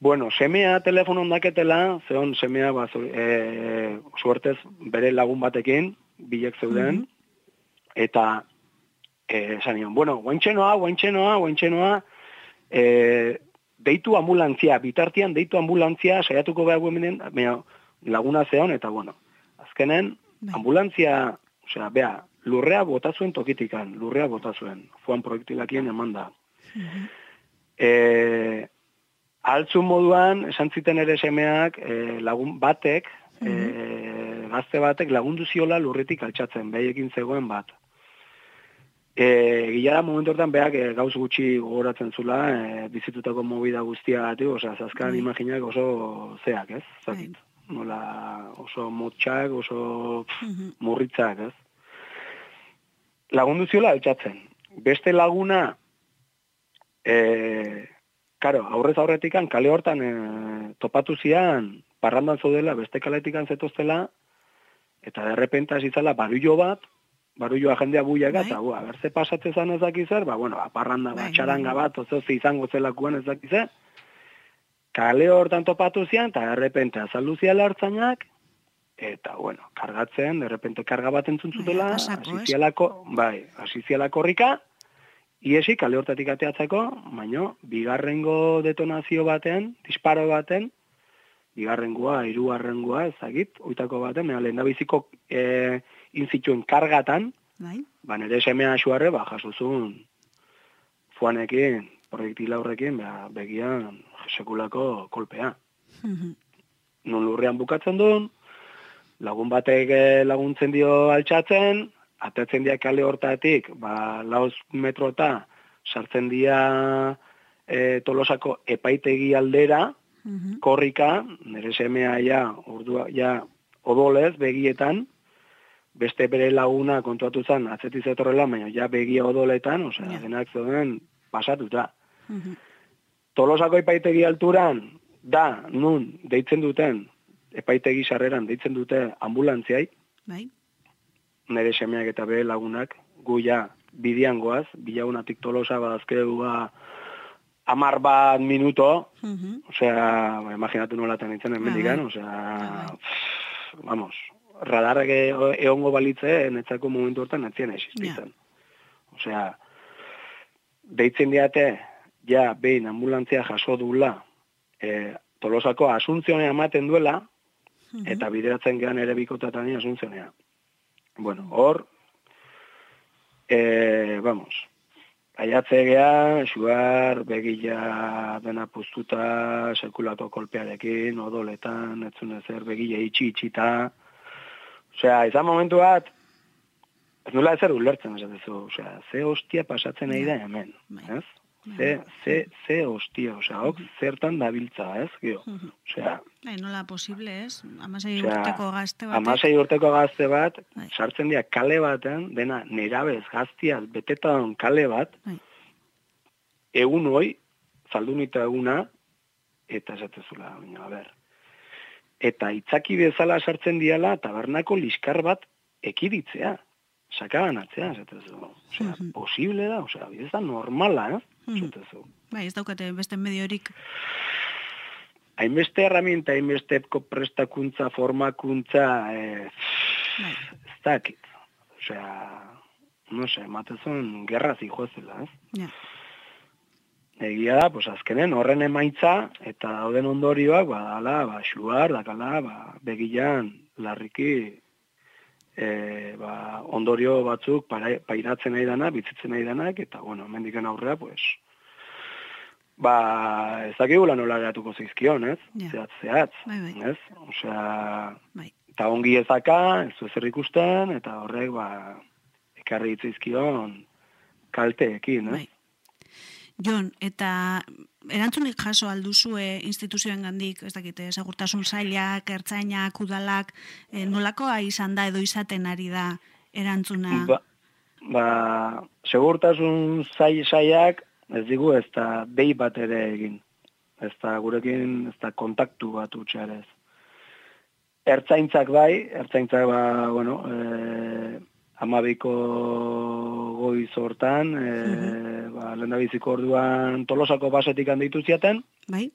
Bueno, semea telefono ondaketela, zeon semea ba, zu- e, suertez bere lagun batekin, bilek zeuden, eta e, esan nion, bueno, guaintxenoa, guaintxenoa, guaintxenoa, e, deitu ambulantzia, bitartian deitu ambulantzia, saiatuko behar guemenen, baina laguna zeon, eta bueno, azkenen, Bai. ambulantzia, osea, bea, lurrea bota zuen tokitikan, lurrea bota fuan proiektilakien eman da. E, altzu moduan, esan ziten ere semeak, e, lagun batek, e, gazte batek lagundu ziola lurretik altxatzen, behaiekin zegoen bat. E, gila da momentu hortan beak e, gauz gutxi gogoratzen zula, e, bizitutako movida guztia gati, osea, zazkan imaginak oso zeak, ez? Zakit. Nola oso motxak, oso pff, Mhm. murritzak, ez? Lagundu ziola altxatzen. Beste laguna, e, karo, aurrez aurretikan kale hortan e, topatu zian, parrandan zaudela, beste kaletikan zetoztela, eta derrepenta zizala barullo bat, barulloa jendea buiaga, Bai. eta bua, berze pasatzen zan ez dakiz zer, ba, bueno, ba, parranda, Bai, ba, txaranga bai. bat, ozo ze izango zelakuan ez dakiz zer, kale hortan topatu zian, eta derrepente azaldu ziala hartzainak, eta, bueno, kargatzen, derrepente karga bat entzun zutela, Bai, pasako, ez? hasi zialako, bai, hasi zialako korrika, iesi kale hortatik ateatzeko, baino, bigarrengo detonazio baten, disparo baten, bigarrengoa, hirugarrengoa, ezagit, oitako baten, mea lehen biziko e, inzituen kargatan, Bai, ba, nire semea xuarre, ba, jasuzun fuanekin, proiektila horrekin, ba, begian sekulako kolpea. Mhm. Non lurrean bukatzen duen, lagun batek eh, laguntzen dio altxatzen, atetzen dia kale hortatik, ba, lauz metrota, sartzen dia e, tolosako epaitegi aldera, Mhm. korrika, nire semea ja, ordua, ja, odolez, begietan, beste bere laguna kontuatu zen, atzetiz etorrela, baina ja begia odoletan, osea, Ja. denak zeuden pasatuta. Mhm. Tolosako epaitegi alturan, da, nun, deitzen duten, epaitegi sarreran deitzen dute ambulantziai, Bai, nire semeak eta bere lagunak, gu ja, bidian goaz, bilaunatik tolosa bazkeu ba, amar bat minuto, Mhm. osea, ba, imaginatu nolatan nintzen hemendikan, bai. osea, pff, vamos, radarrak e- egongo balitze, netzako momentu hortan netzien existitzen. Osea, deitzen diate, ja, behin ambulantzia jaso dula, e, tolosako asuntzionea ematen duela, eta bideratzen gehan ere bikotatani asuntzionea. Bueno, hor, e, vamos, aiatze geha, xuar, begila dena puztuta, sekulako kolpearekin, odoletan, etzun ezer, begila itxi itxita. Osea, izan momentu bat, ez nula ezer ulertzen, esatezu, osea, ze hostia pasatzen nahi da hemen, ez? Ze, ze, ze hostia, osea, ok, zertan dabiltza, ez? Gio, osea, Bai, nola posible, ez? Amasei urteko gazte bat. Amasei urteko gazte bat, Bai. sartzen dira kale baten, dena nerabez, gaztiaz, betetan kale bat, Bai. egun hoi, zaldunita eguna, eta esatezula, baina, a ber. Eta itzaki bezala sartzen diala, tabernako liskar bat ekiditzea, sakabanatzea, esatezu. Osea, Mhm. posible da, osea, ez da normala, eh? Mhm. Esatezu. Bai, ez daukate beste mediorik. hainbeste herramienta, hainbeste prestakuntza, formakuntza, eh, Bai. ez dakit. Osea, no se, matezun gerra zijoezela, ez? Ja. Egia da, pues azkenen horren emaitza eta dauden ondorioak, ba, dala, ba, xuar, dakala, ba, begilan, larriki, e, ba, ondorio batzuk para, pairatzen nahi dana, bitzitzen nahi danak, eta, bueno, mendiken aurrea, pues, ba, ez dakigula nola geratuko zizkion, ez? Ja. Zehatz, zehatz, Bai, bai. ez? Osea, Bai. eta ongi ezaka, ez du ezer ikusten, eta horrek, ba, ekarri hitzizkion kalteekin, ez? Bai. Jon, eta erantzunik jaso alduzue instituzioen gandik, ez dakite, segurtasun zailak, ertzainak, udalak, e, nolakoa izan da edo izaten ari da erantzuna? Ba, ba, segurtasun zai saiak ez digu ez da dei bat ere egin. Ez da gurekin, ez da kontaktu bat utxarez. Ertzaintzak bai, ertzaintzak ba, bueno, e, amabiko goiz hortan, e, ba, lehendabiziko orduan tolosako basetik handitu ziaten, Bai?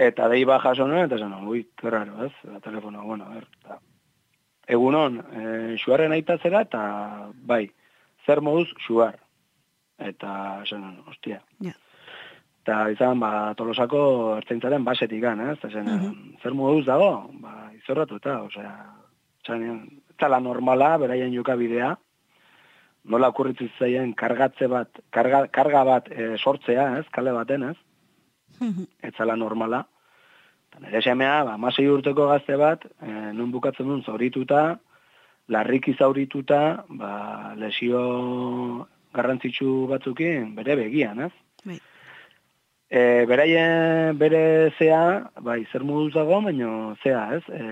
Eta dei ba jaso nuen, eta esan, ui, kerraro, ez? Eta telefono, bueno, er, eta, egunon, e, xuarren aita zera, eta bai, zer moduz xuar. Eta, esan, ostia. Ja. Eta izan, ba, tolosako ertzaintzaren basetik gan, ez? Eta esan, zer moduz dago? Ba, izorratu eta, osea, esan, tala normala, beraien jokabidea, nola okurritzu zaien kargatze bat, karga, karga bat e, sortzea, ez, kale baten, ez? etzala normala. Eta nire semea, ba, masei urteko gazte bat, e, nun bukatzen duen zaurituta, larriki zaurituta, ba, lesio garrantzitsu batzukin bere begian, ez? Bai. E, beraien bere zea, bai, zer moduz dago, baino zea, ez? E,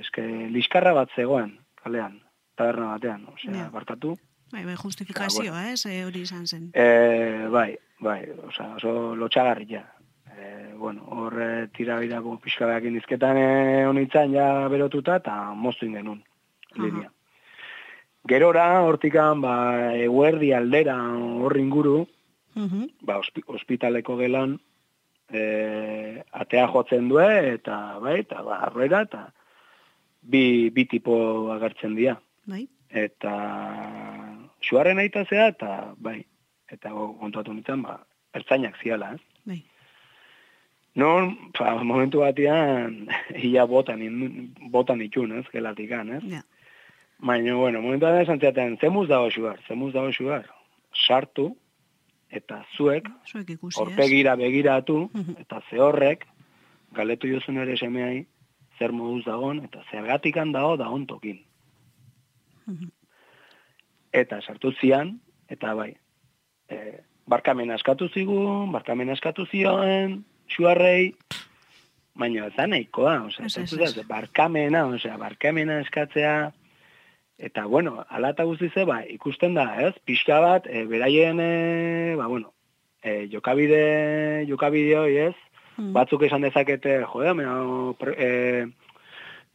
eske, liskarra bat zegoen, kalean, taberna batean, osea, Ja. barkatu. Bai, bai, justifikazioa, ez, e, hori izan zen. E, bai, bai, osea, oso lotxagarria. E, bueno, hor e, tira birako pixka behak indizketan e, honitzen ja berotuta eta moztu genuen linea. Gerora, hortikan, ba, eguerdi aldera hor inguru, Mhm. ba, ospi, ospitaleko gelan, e, atea jotzen du eta, bai, eta, ba, arroera, eta bi, bi tipo agertzen dira Bai? eta suarren aita zea, eta bai, eta kontatu nintzen, ba, ertzainak ziala, ez? Bai. Non, pa, momentu batean, ia botan, in- botan itxun, ez, gelatikan, ez? Ja. Baina, bueno, momentu batean esan ziaten, zemuz dago xugar, zemuz dago xugar, sartu, eta zuek, Zuek ikusi, ez? horpegira begiratu, Mhm. eta ze horrek, galetu jozun ere semeai, zer moduz dagon, eta zergatikan dago dagon tokin. Eta sartu zian, eta bai, e, barkamen askatu zigun, barkamen askatu zioen, xuarrei, baina ez da nahikoa, osea, ez, ez, ez. barkamena, osea, barkamena eskatzea, eta bueno, alata guztize, ba, ikusten da, ez, pixka bat, e, beraien, e, ba, bueno, e, jokabide, jokabide hoi, ez, Mm. batzuk esan dezakete, jode, mena, pre, e,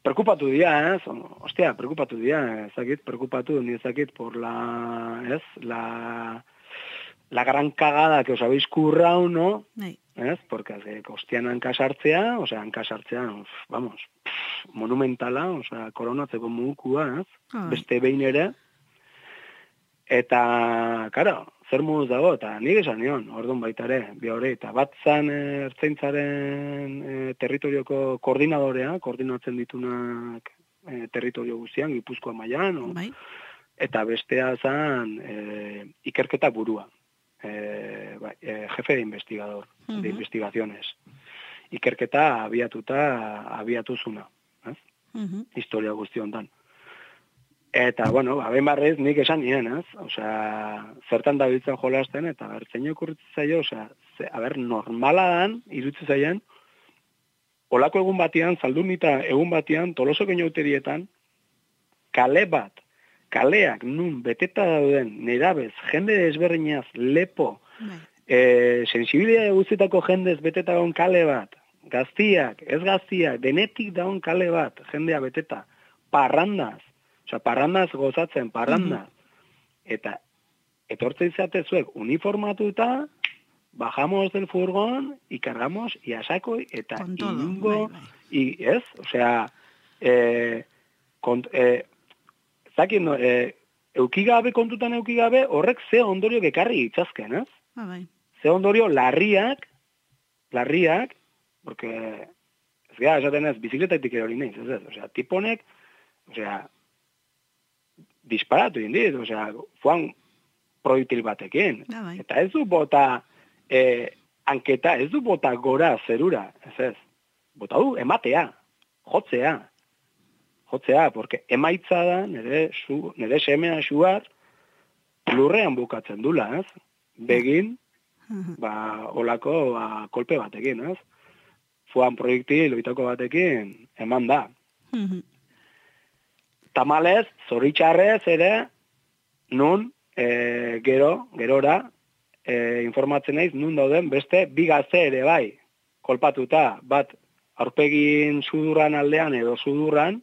preocupatu dira, ez? Ostia, preocupatu dira, ezakit, preocupatu, ni ezakit por la, ez? La, la gran cagada que os habéis currado, ¿no? Bai. ¿Ez? Porque hace hostian hankasartzea, o sea, hankasartzea, vamos, pff, monumentala, o sea, koronatzeko mugukua, ez? Ah. Beste behin ere, Eta, karo, zer moduz dago, eta nik esan nion, orduan baita ere, bi hori, eta bat zan eh, ertzaintzaren eh, territorioko koordinadorea, koordinatzen ditunak eh, territorio guztian, Gipuzkoa mailan, o, Bai. eta bestea zan eh, ikerketa burua, eh, bai, eh, jefe de investigador, Mhm. de investigaciones. Ikerketa abiatuta abiatuzuna, ez? Mhm. historia guzti hontan. Eta, bueno, behin barrez nik esan nien, ez? Osea, zertan da biltzen jolasten, eta bertzein okurritzen zaio, osea, ze, a ber, normala dan, irutzi zaien, olako egun batian, zaldunita egun batian, toloso genauterietan, kale bat, kaleak nun beteta dauden, nerabez, jende desberdinaz, lepo, Bai. e, sensibilidade guztietako jendez beteta daun kale bat, gaztiak, ez gaztiak, denetik daun kale bat, jendea beteta, parrandaz, osea, parrandaz gozatzen, parrandaz, eta etortzen izate zuek uniformatuta, bajamos del furgón y cargamos y a saco eta inungo, bai, bai. y ez, osea, eh, kont, eh, zakin, no, eh, eukigabe kontutan eukigabe, horrek ze ondorio ekarri itzazken, ez? Ba, bai. ze ondorio larriak, larriak, porque, ez gara, esaten ez, bizikletatik erori nahiz, ez ez, osea, tiponek, osea, disparatu indit, osea, fuan proiektil batekin, Ja, bai. eta ez du bota, eh, anketa, ez du bota gora zerura, ez ez, bota du, ematea, jotzea, jotzea, porque emaitza da, nire, su, nire semea xuar, lurrean bukatzen dula, ez? Begin, ba, olako ba, kolpe batekin, ez? Fuan proiektil oitako batekin eman da. Tamalez, zoritxarrez ere, nun, e, gero, gerora, e, informatzen naiz, nun dauden beste bi gazte ere bai, kolpatuta, bat aurpegin sudurran aldean edo sudurran,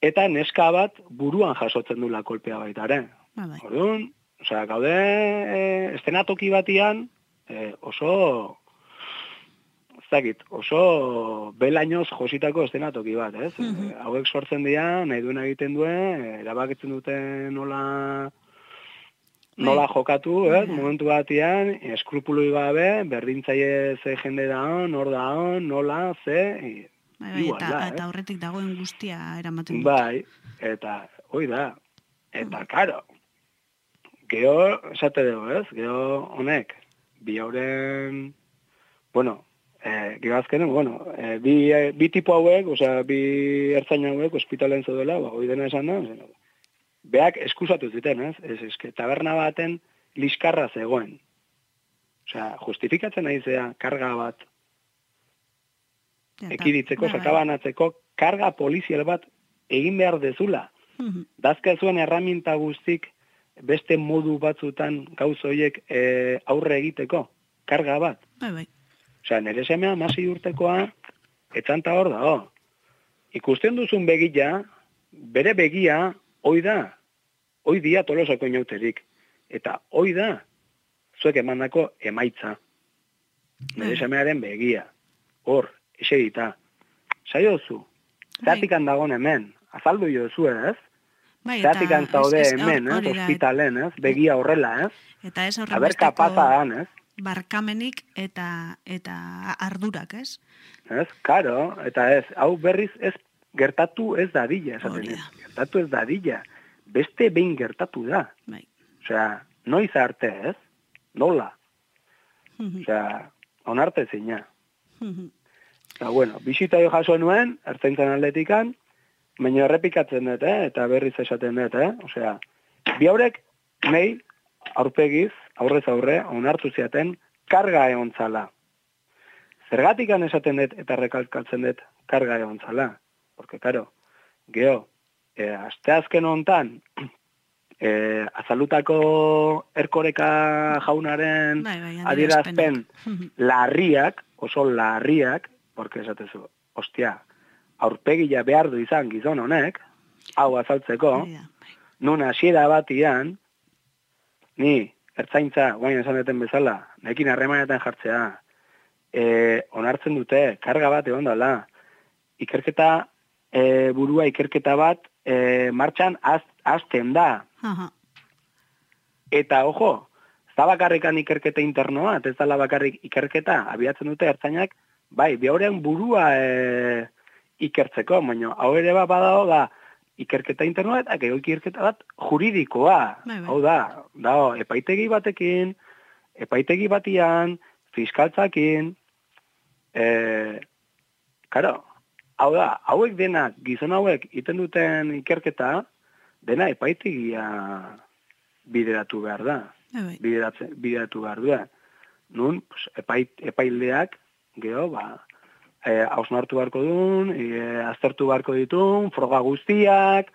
eta neska bat buruan jasotzen dula kolpea baita ere. Ba, bai. Orduan, osea, gaude e, estenatoki batian e, oso ez dakit, oso belainoz jositako estenatoki bat, ez? Mhm. E, hauek sortzen dira, nahi duen egiten duen, erabakitzen dute nola nola jokatu, ez? Bai. Momentu batian, eskrupuloi gabe, berdintzaile ze jende da hon, nor da hon, nola, ze, e, Bai, bai, igual eta, da, eta eh? horretik dagoen guztia eramaten dut. Bai, eta, hoi da, eta, karo, geho, esate dugu, ez? Geho honek, bi hauren, bueno, eh, geho azkenen, bueno, eh, bi, eh, bi tipo hauek, osea, bi ertzain hauek, ospitalen zaudela, ba, hoi dena esan da, zen, beak eskusatu ziten, ez? Ez, eske, taberna baten liskarra zegoen. Osea, justifikatzen nahi zea, karga bat, Ja, eta- ekiditzeko, sakabanatzeko, karga polizial bat egin behar dezula. Dazka zuen erraminta guztik beste modu batzutan gauz horiek e, aurre egiteko, karga bat. Bai, bai. Osea, nire semea masi urtekoa, etzanta hor dago. Ikusten duzun begia, bere begia, hoi da, hoi dia tolosako inauterik. Eta hoi da, zuek emandako emaitza. Nire Bai. semearen begia. Hor, esegita. Saiozu, Bai. zatikan dagoen hemen, azaldu jozu ez? Bai, eta Zatikan zaude ez- ez- hemen, ez? hori da, Ospitalen, ez? Begia horrela, ez? Eta ez Aber horrenbesteko kapaza dan, ez? Barkamenik eta eta ardurak, ez? Ez, karo, eta ez, hau berriz ez gertatu ez dadila, esaten ez. Gertatu ez dadila. Beste behin gertatu da. Bai. Osea, noiz arte, ez? Nola? Osea, onarte zina. Eta, bueno, bisita jo jaso nuen, ertzaintzan atletikan, baina errepikatzen dut, eh? eta berriz esaten dut, eh? Osea, bi haurek, nahi, aurpegiz, aurrez aurre, onartu ziaten, karga egon zala. Zergatikan esaten dut, eta rekalkatzen dut, karga egon zala. Porque, karo, geho, e, asteazken hontan, e, azalutako erkoreka jaunaren Bai, bai, adierazpen larriak, oso larriak, porque esatezu, ostia, aurpegia behar du izan gizon honek, hau azaltzeko, bai. nun hasiera batian, ni, ertzaintza, guain esan duten bezala, nekin harremanetan jartzea, e, onartzen dute, karga bat egon dela, ikerketa, e, burua ikerketa bat, e, martxan az, azten da, Aha. Eta, ojo, ez da bakarrikan ikerketa internoa, ez da bakarrik ikerketa, abiatzen dute ertzainak, bai, behorrean burua e, ikertzeko, baina hau ere bat badago da, ikerketa internoa eta gero ikerketa bat juridikoa. Bai, bai. Hau da, da, epaitegi batekin, epaitegi batian, fiskaltzakin, e, karo, hau da, hauek denak, gizon hauek iten duten ikerketa, dena epaitegia bideratu behar da. Bai, bai. Bideratu behar da. Nun, pues, epait, epaileak, geho, ba, e, hausnartu beharko duen, e, aztertu beharko ditun, froga guztiak,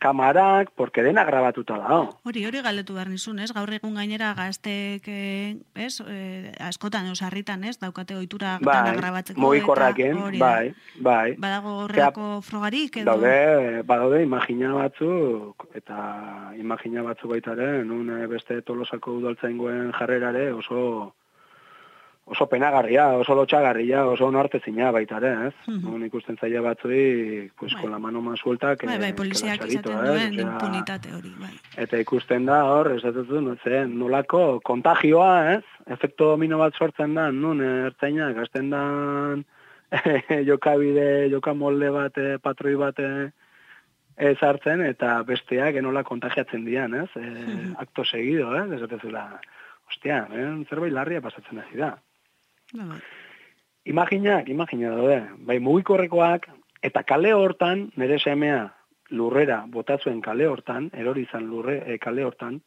kamarak, porque dena grabatuta da. Hori, hori galetu behar nizun, ez? Gaur egun gainera gaztek, eh, ez? Eh, askotan, eus harritan, ez? Daukate ohitura dana grabatzeko. hori da. bai, bai. Badago horrelako frogarik edo... Daude, badaude imagina batzuk, eta imagina batzuk baita ere, eh, beste tolosako udaltzaingoen jarrerare oso oso penagarria, oso lotxagarria, oso onartezina baita ere, ez? Mhm. Nun ikusten zaila batzui, pues, Bai. con la mano más suelta, que, Bai, bai, poliziak izaten ez? duen Osea, impunitate hori, bai. Eta ikusten da hor, ez dut no ze, nolako kontagioa, ez? Efekto domino bat sortzen da, nun, eh, ertzainak, gazten dan jokabide, jokamolde bat, eh, patroi bat eh, ezartzen, eta besteak enola kontagiatzen dian, ez? E, akto seguido, ez? Ez dut zula, ostia, eh, zerbait larria pasatzen hasi da. Bai. Imaginak, imagina daude, bai mugikorrekoak, eta kale hortan, nire semea lurrera botatzuen kale hortan, erori izan lurre, e, kale hortan,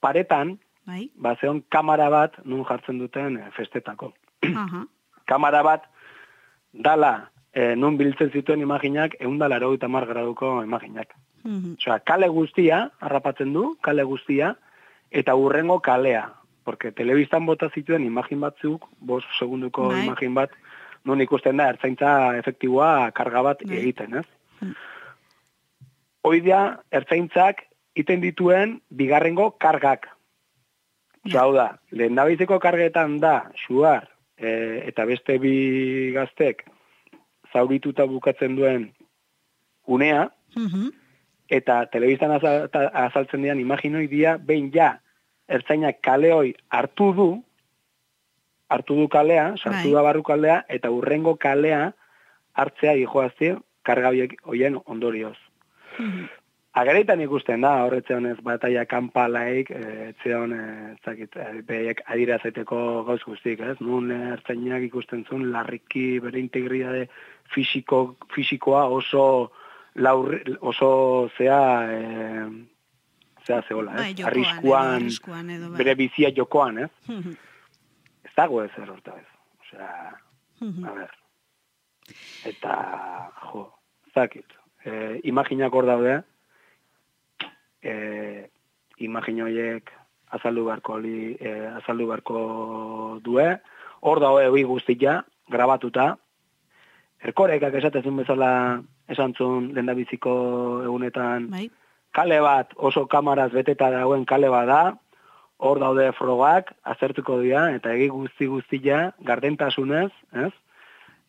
paretan, Bai, ba, zeon kamara bat nun jartzen duten e, festetako. aha. Kamara bat, dala, e, nun biltzen zituen imaginak, eundala erogeita mar graduko imaginak. Mhm. Osea, kale guztia, harrapatzen du, kale guztia, eta urrengo kalea. Porque telebistan bota zituen imagin batzuk, bos segunduko Bai. imagin bat, nun ikusten da, ertzaintza efektiboa karga bat Bai. egiten, ez? Mm. Oidea, ertzaintzak iten dituen bigarrengo kargak. Osea, hau da, lehen kargetan da, xuar, e, eta beste bi gaztek zaurituta bukatzen duen unea, Mhm. eta telebistan azal- ta- azaltzen dian imaginoi dia, behin ja, ertzainak kaleoi hartu du, hartu du kalea, sartu Bai. da barru kalea, eta urrengo kalea hartzea dijoazti karga horiek hoien ondorioz. Mhm. Agereitan ikusten da, horretze honez, bataia kanpalaik, e, etzeon, e, zakit, e, behek adirazeteko gauz guztik, ez? Nun ertzainak ikusten zuen, larriki bere integridade fisiko, fisikoa oso laur, oso zea, e, zea zehola, ez? Bai, arriskuan, edo arriskuan edo, bai. bere bizia jokoan, ez? Ez dago ezer horta ez. Osea, Mhm. a ber. Eta, jo, zakit. E, imaginak hor daude, e, imagin horiek azaldu beharko, li, e, azaldu beharko due, hor daude hori guztia, grabatuta, erkorekak esatezun bezala esan zuen lendabiziko egunetan, Bai, kale bat oso kamaraz beteta dagoen kale bat da, hor daude frogak, azertuko dira, eta egi guzti guztia, gardentasunez, ez?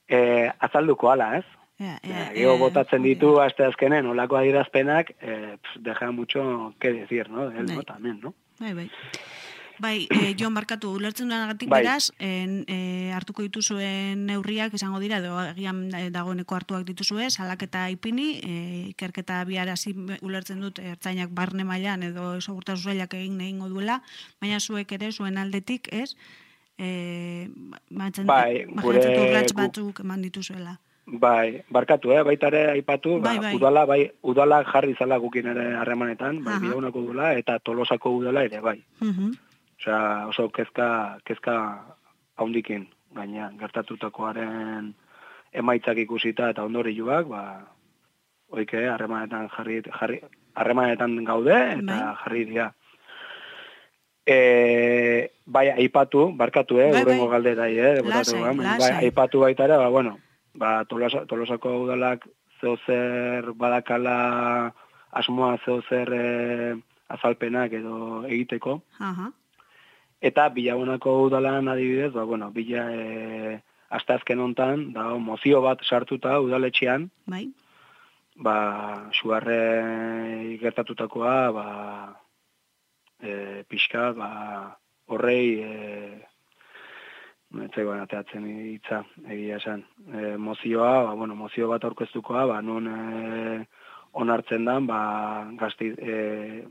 E, azalduko ala, ez? Ea, E, ea, Gero ea, botatzen ditu, aste azkenen, olako adirazpenak, e, pf, deja mucho que decir, ¿no? Él, Bai. ¿no? También, ¿no? Bai, bai. Bai, e, Jon Barkatu, ulertzen duanagatik Bai. beraz, en, e, hartuko dituzuen neurriak izango dira, edo agian e, dagoeneko hartuak dituzue, salaketa ipini, e, ikerketa biarazi ulertzen dut ertzainak barne mailan edo segurtasun sailak egin egingo duela, baina zuek ere zuen aldetik, ez? E, batzen, Bai, imaginatzen dut gure- batzuk eman dituzuela. Bai, barkatu, eh? baita ere aipatu, Bai, ba, bai. udala, bai, udala jarri zala gukin ere harremanetan, bai, bidaunako udala, eta tolosako udala ere, bai. Mhm. Osea, oso kezka, kezka haundikin, gaina gertatutakoaren emaitzak ikusita eta ondorioak, ba, oike, harremanetan jarri, jarri, harremanetan gaude, eta Bai. jarri dira. E, bai, aipatu, barkatu, eh, Bai, urrengo bai. galderai, eh, Lasai, bai, lasai. aipatu baita ere, ba, bueno, ba, tolosa, tolosako udalak zeo zer badakala asmoa zeo zer eh, azalpenak edo egiteko, Aha. Eta bilabonako udalan adibidez, ba, bueno, bila e, azken hontan, da, mozio bat sartuta udaletxean, Bai. ba, suarre gertatutakoa, ba, e, pixka, ba, horrei, e, etzaikoan ateatzen hitza egia esan. E, mozioa, ba, bueno, mozio bat aurkeztukoa, ba, non e, onartzen dan, ba, gazti, e,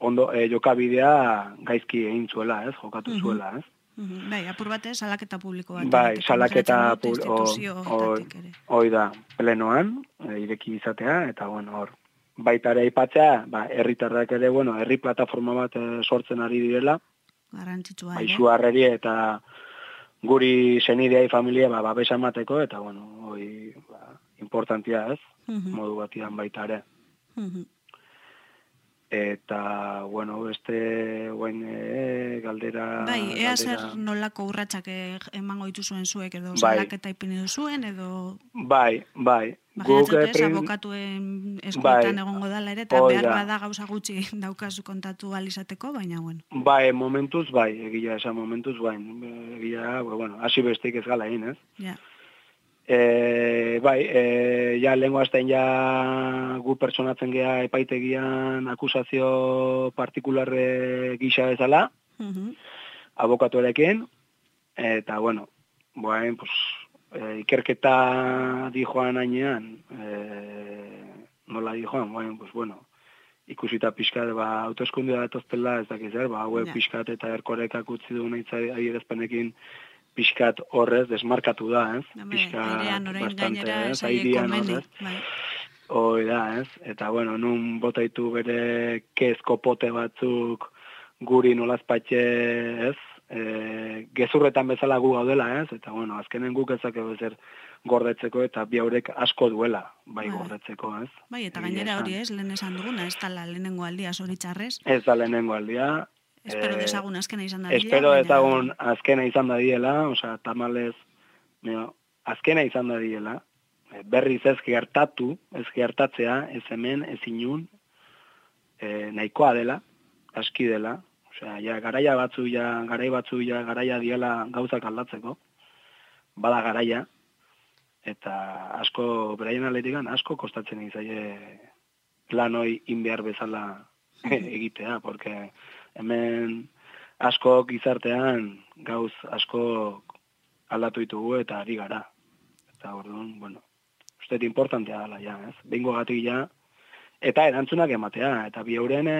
ondo, e, jokabidea gaizki egin zuela, ez, jokatu Mhm. zuela, ez. Mhm, Bai, apur batez, salaketa publiko bat. Bai, salaketa imaginatzen dut pul- o- instituzioetatik ere. Hoi da, plenoan, e, ireki izatea, eta bueno, hor, baita ere aipatzea, ba, herritarrak ere, bueno, herri plataforma bat e, sortzen ari direla, Garrantzitsua ba, ere. izuarreri eta guri senideai familia ba, babesa emateko, eta bueno, hoi, ba, importantia ez, Mhm, modu batian baita ere. mhm. Eta, bueno, beste, guain, e, galdera... Bai, ea zer nolako urratsak eh, emango dituzuen zuek edo Bai. salaketa ipini duzuen edo Bai, bai. Eh, dut ez, prin- abokatuen eskuetan Bai. egongo dela ere, eta behar da. bada gauza gutxi daukazu kontatu alizateko, baina bueno. Bai, momentuz bai, egia esan momentuz bai. Egia, ba, bueno, hasi bestik ez gala egin, ez? Ja. E, bai, e, ja, lehenko astean ja gu pertsonatzen gea epaitegian akusazio partikularre gisa bezala, Mhm. abokatuarekin, eta, bueno, boain, pues, e, ikerketa di joan hainean, e, nola di joan, boain, pues, bueno, ikusita pixkat, ba, autoeskundea datoztela, ez dakiz, er, ba, hauek Ja. pixkat eta erkorekak utzi du nahi adierazpenekin pixkat horrez desmarkatu da, ez? Hombre, Pixkat bastante, ez? Airean horrez. Bai. Hoi da, ez? Eta, bueno, nun botaitu bere kezko pote batzuk guri nolazpatxe, ez? E, gezurretan bezala gu gaudela, ez? Eta, bueno, azkenen guk ezakegu zer gordetzeko eta bi haurek asko duela, bai Bai. gordetzeko, ez? Bai, eta gainera hori ez, lehen esan duguna, ez tala lehenengo aldia zoritxarrez. Ez da lehenengo aldia. Espero eh, dezagun azkena izan da Espero ezagun azkena izan da diela, osea, tamalez, nio, azkena izan da diela, eh, berriz ez gertatu, ez gertatzea, ez hemen, ez inun, e, nahikoa dela, aski dela, osea, ja, garaia batzu, ja, garai batzu, ja, garaia diela gauzak aldatzeko, bada garaia, eta asko, beraien aletikan, asko kostatzen izaie lan hoi inbehar bezala egitea, porque hemen asko gizartean gauz asko aldatu ditugu eta ari gara. Eta orduan, bueno, uste importantea dela ja, ez? Bingo gatik ja, eta erantzunak ematea, eta bi euren e,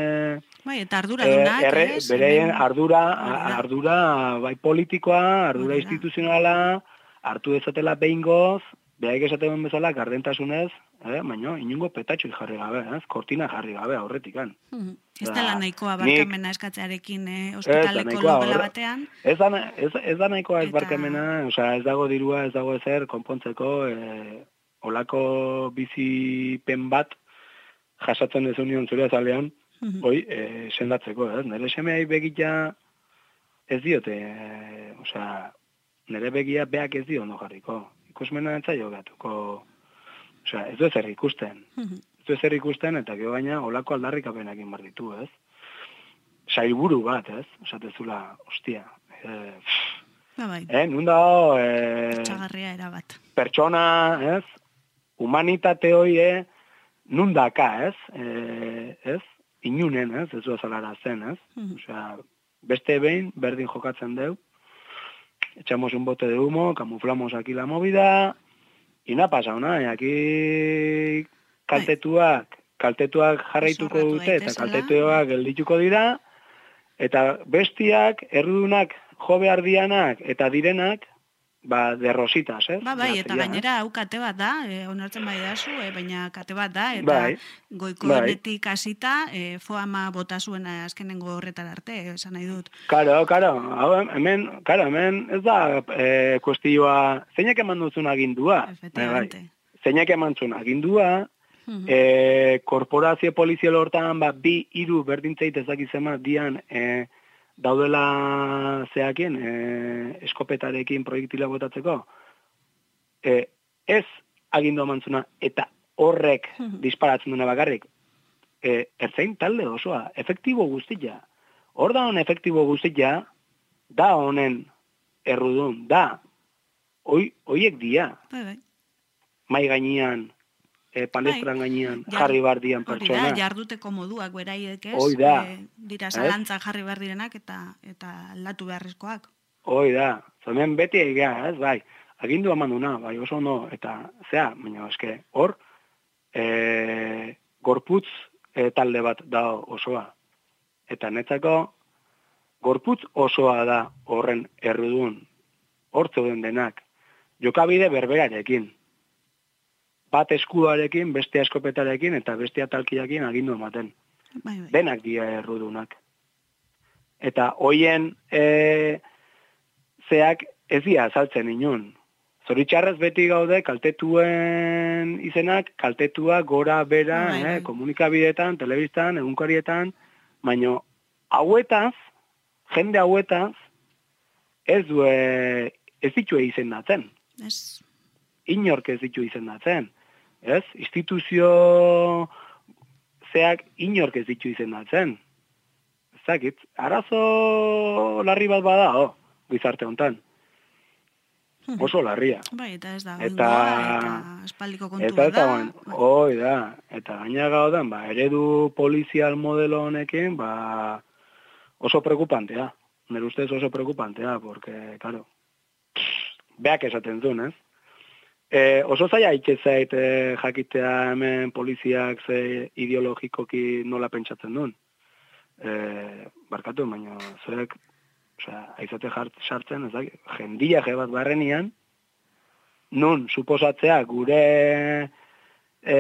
Bai, eta arduradunak, erre- ez? bereien ardura, ardura bai politikoa, ardura instituzionala, hartu dezatela behingoz, behaik esaten bezala gardentasunez, eh? baina inungo petatxo jarri gabe, ez? kortina jarri gabe aurretikan. Mhm. Ez Da, nahikoa barkamena eskatzearekin eh, ospitaleko logela batean. Ez da, ez, ez da nahikoa ez barkamena, osea, ez dago dirua, ez dago ezer konpontzeko, e, olako bizipen bat jasatzen ez union zure azalean, Mhm. hoi, e, sendatzeko, ez? Nere semeai begia ez diote, e, osea, nere begia beak ez dio ondo jarriko. Ikusmena ez zaio gatuko, osea, ez du ezer ikusten. Mhm. Ez du ezer ikusten, eta gero baina olako aldarrikapenak egin ditu, ez? Sailburu bat, ez? Osatezula, ostia. E, Ba, bai, eh, nun dago, e, txagarria erabat. pertsona, ez? Humanitate hoi, eh, nun daka, ez? E, ez? Inunen, ez? Ez du azalara zen, ez? Mhm. Osea, beste behin, berdin jokatzen deu, echamos un bote de humo, camuflamos aquí la movida, y no ha pasado nada, aquí kaltetuak, kaltetuak jarraituko dute, eta kaltetuak geldituko dira, eta bestiak, errudunak, jo behar dianak, eta direnak, ba, derrositas, ez? Ba, bai, eta gainera hau kate bat da, e, onartzen bai dazu, e, baina kate bat da, eta Bai, goikoenetik hasita e, foama bota zuen azkenengo horretara arte, esan nahi dut. Karo, karo, hau hemen, karo, hemen ez da e, kuestioa, zeinak eman duzun agindua? Efectivamente. Bai, zeinak eman zuen agindua, Mhm. e, korporazio polizial hortan, ba, bi, hiru berdintzeit ezakizema dian, e, daudela zeakien, e, eskopetarekin proiektila botatzeko, e, ez agindu emantzuna, eta horrek Mhm. disparatzen duna bakarrik, e, ertzain talde osoa, efektibo guztia. Hor da hon efektibo guztia, da honen errudun, da, oi, oiek dia, Bai, bai. mai gainean e, palestran gainean Jar- jarri bar dian Hori pertsona. jarduteko moduak beraiek ez. Hoi da. eh, dira Ez? zalantzan jarri behar direnak eta eta aldatu beharrezkoak. Hoi da, zemen beti egia, ez, bai, agindu eman duna, bai, oso ondo, eta, zea, baina eske, hor, e, gorputz e, talde bat da osoa. Eta netzako, gorputz osoa da horren errudun, hor zeuden denak, jokabide berberarekin. Bat eskudarekin, beste eskopetarekin, eta beste atalkiakin agindu ematen. Bai, bai. Denak dira errudunak. Eta hoien e, zeak ez dira azaltzen inun. Zoritxarrez beti gaude kaltetuen izenak, kaltetua gora bera, Bai, bai. eh, komunikabideetan, telebistan, egunkarietan, baino hauetaz, jende hauetaz, ez du ez ditu izendatzen. Ez, Inork ez ditu izendatzen. Ez? Instituzio zeak inork ez ditu izendatzen. Ez dakit, arazo larri bat bada, oh, gizarte hontan. Oso larria. bai, eta ez da Eta- eta espaldiko kontu Eta bat ez da, guen, hoi da, eta gaina gaudan, ba, eredu polizial modelo honekin, ba, oso preocupantea. Nire ustez oso preocupantea, porque, claro, beak esaten zuen, ez? E, oso zaila itxezait e, jakitea hemen poliziak ze ideologikoki nola pentsatzen duen. E, barkatu, baina zuek, osea, aizate jart, sartzen, ez da, jendia je bat barrenian, nun, suposatzea, gure e,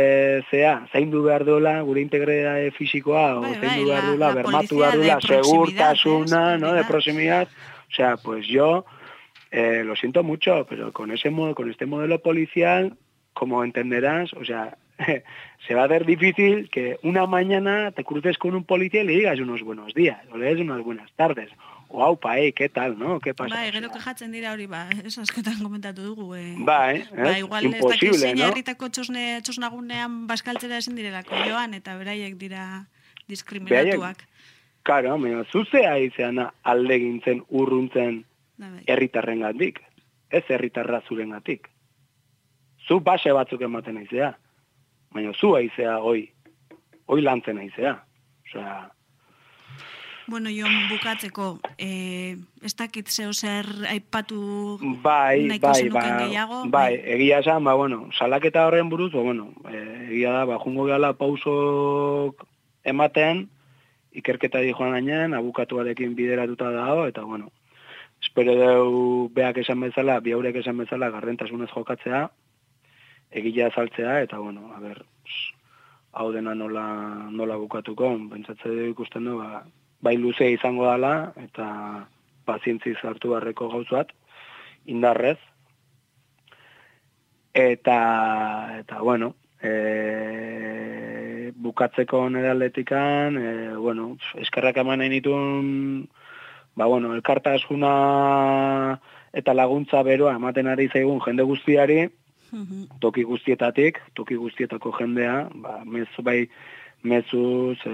zea, zaindu behar duela, gure integridade fisikoa, Bai, o zaindu bai, behar la- duela, la bermatu behar duela, segurtasuna, ¿es? ¿no? De da. proximidad. O sea, pues yo eh, lo siento mucho, pero con ese modo, con este modelo policial, como entenderás, o sea, se va a hacer difícil que una mañana te cruces con un policía y le digas unos buenos días, o le des unas buenas tardes, o aupa, eh, ¿qué tal, no? ¿Qué pasa? Bai, gero kejatzen dira hori, ba, ez askotan komentatu dugu. Eh. Bai, Ba, ez? igual ez Imposible, zein no? herritako txosne, txosnagunean baskaltzera ezin direlako joan, eta beraiek dira diskriminatuak. Claro, baina zuzea izan alde gintzen urruntzen Da, bai. herritarren gandik, ez herritarra zuren gatik. Zu base batzuk ematen aizea, baina zu aizea hoi, hoi lantzen aizea. Osea, Bueno, Jon, bukatzeko, eh, ez dakit zeo zer aipatu bai, bai, ba, gehiago. bai, egia esan, ba, bueno, salaketa horren buruz, ba, bueno, eh, egia da, ba, jungo gehala pausok ematen, ikerketa di joan gainean, abukatuarekin bideratuta dago, eta, bueno, espero deu beak esan bezala, bi haurek esan bezala, garrentasunez jokatzea, egia azaltzea, eta, bueno, a ber, hau dena nola, nola bukatuko, pentsatze du ikusten du, ba, bai luze izango dala, eta pazientziz hartu barreko gauz bat, indarrez. Eta, eta bueno, e, bukatzeko nire aldetikan, e, bueno, eskerrak eman nahi nituen, ba, bueno, elkartasuna eta laguntza beroa ematen ari zaigun jende guztiari, Mhm. toki guztietatik, toki guztietako jendea, ba, mezu bai, mezuz, e,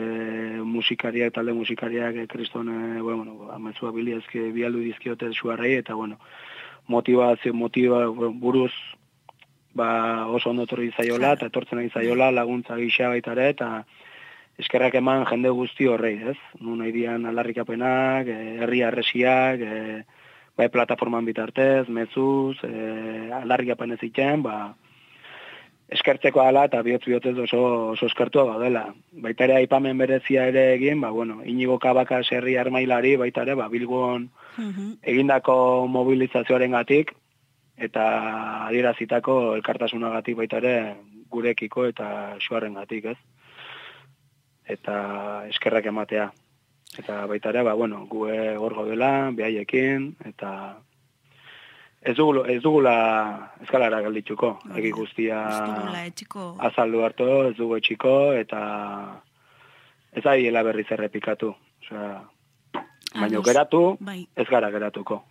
musikariak, talde musikariak, e, kriston, e, bueno, ba, mezua biliazke, bialdu dizkiote suarrei, eta, bueno, motivazio, motiva, buruz, ba, oso ondo etorri zaiola, eta etortzen ari zaiola, laguntza gisa baita ere, eta eskerrak eman jende guzti horrei, ez? Nun nahi dian aldarrikapenak, e, herri arresiak, e, bai plataforman bitartez, mezuz, e, aldarrikapen ez iten, ba, eskertzeko ala eta bihotz bihotzez oso, oso eskertua gaudela. Baita ere aipamen berezia ere egin, ba, bueno, inigo kabaka serri armailari, baita ere, ba, bilgon Mhm. egindako mobilizazioaren gatik, eta adierazitako elkartasunagatik baita ere gurekiko eta xuarren gatik, ez? Eta eskerrak ematea. Eta baita ere, ba, bueno, gu hor gaudela, behaiekin, eta ez dugula, ez dugula eskalara galdituko, egi guztia azaldu hartu, ez dugu etxiko, eta ez da hiela berriz errepikatu. Osea, baina geratu, bai. ez gara geratuko.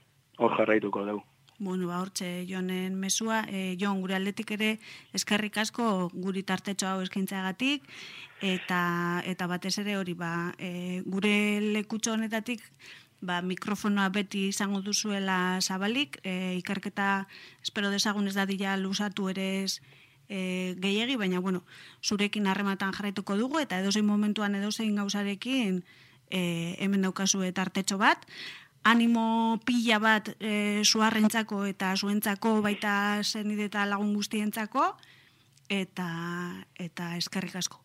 Hor jarraituko dugu. Bueno, ba, hortxe Jonen mesua, e, Jon, gure aldetik ere eskerrik asko guri tartetxo hau eskaintzeagatik, eta, eta batez ere hori, ba, e, gure lekutxo honetatik, ba, mikrofonoa beti izango duzuela zabalik, e, ikerketa espero desagun ez dadila lusatu ere ez e, gehiegi, baina bueno, zurekin harrematan jarraituko dugu eta edozein momentuan edozein gauzarekin e, hemen daukazu tartetxo bat. Animo pila bat e, suarrentzako eta zuentzako baita zenide eta lagun guztientzako eta eta eskerrik asko.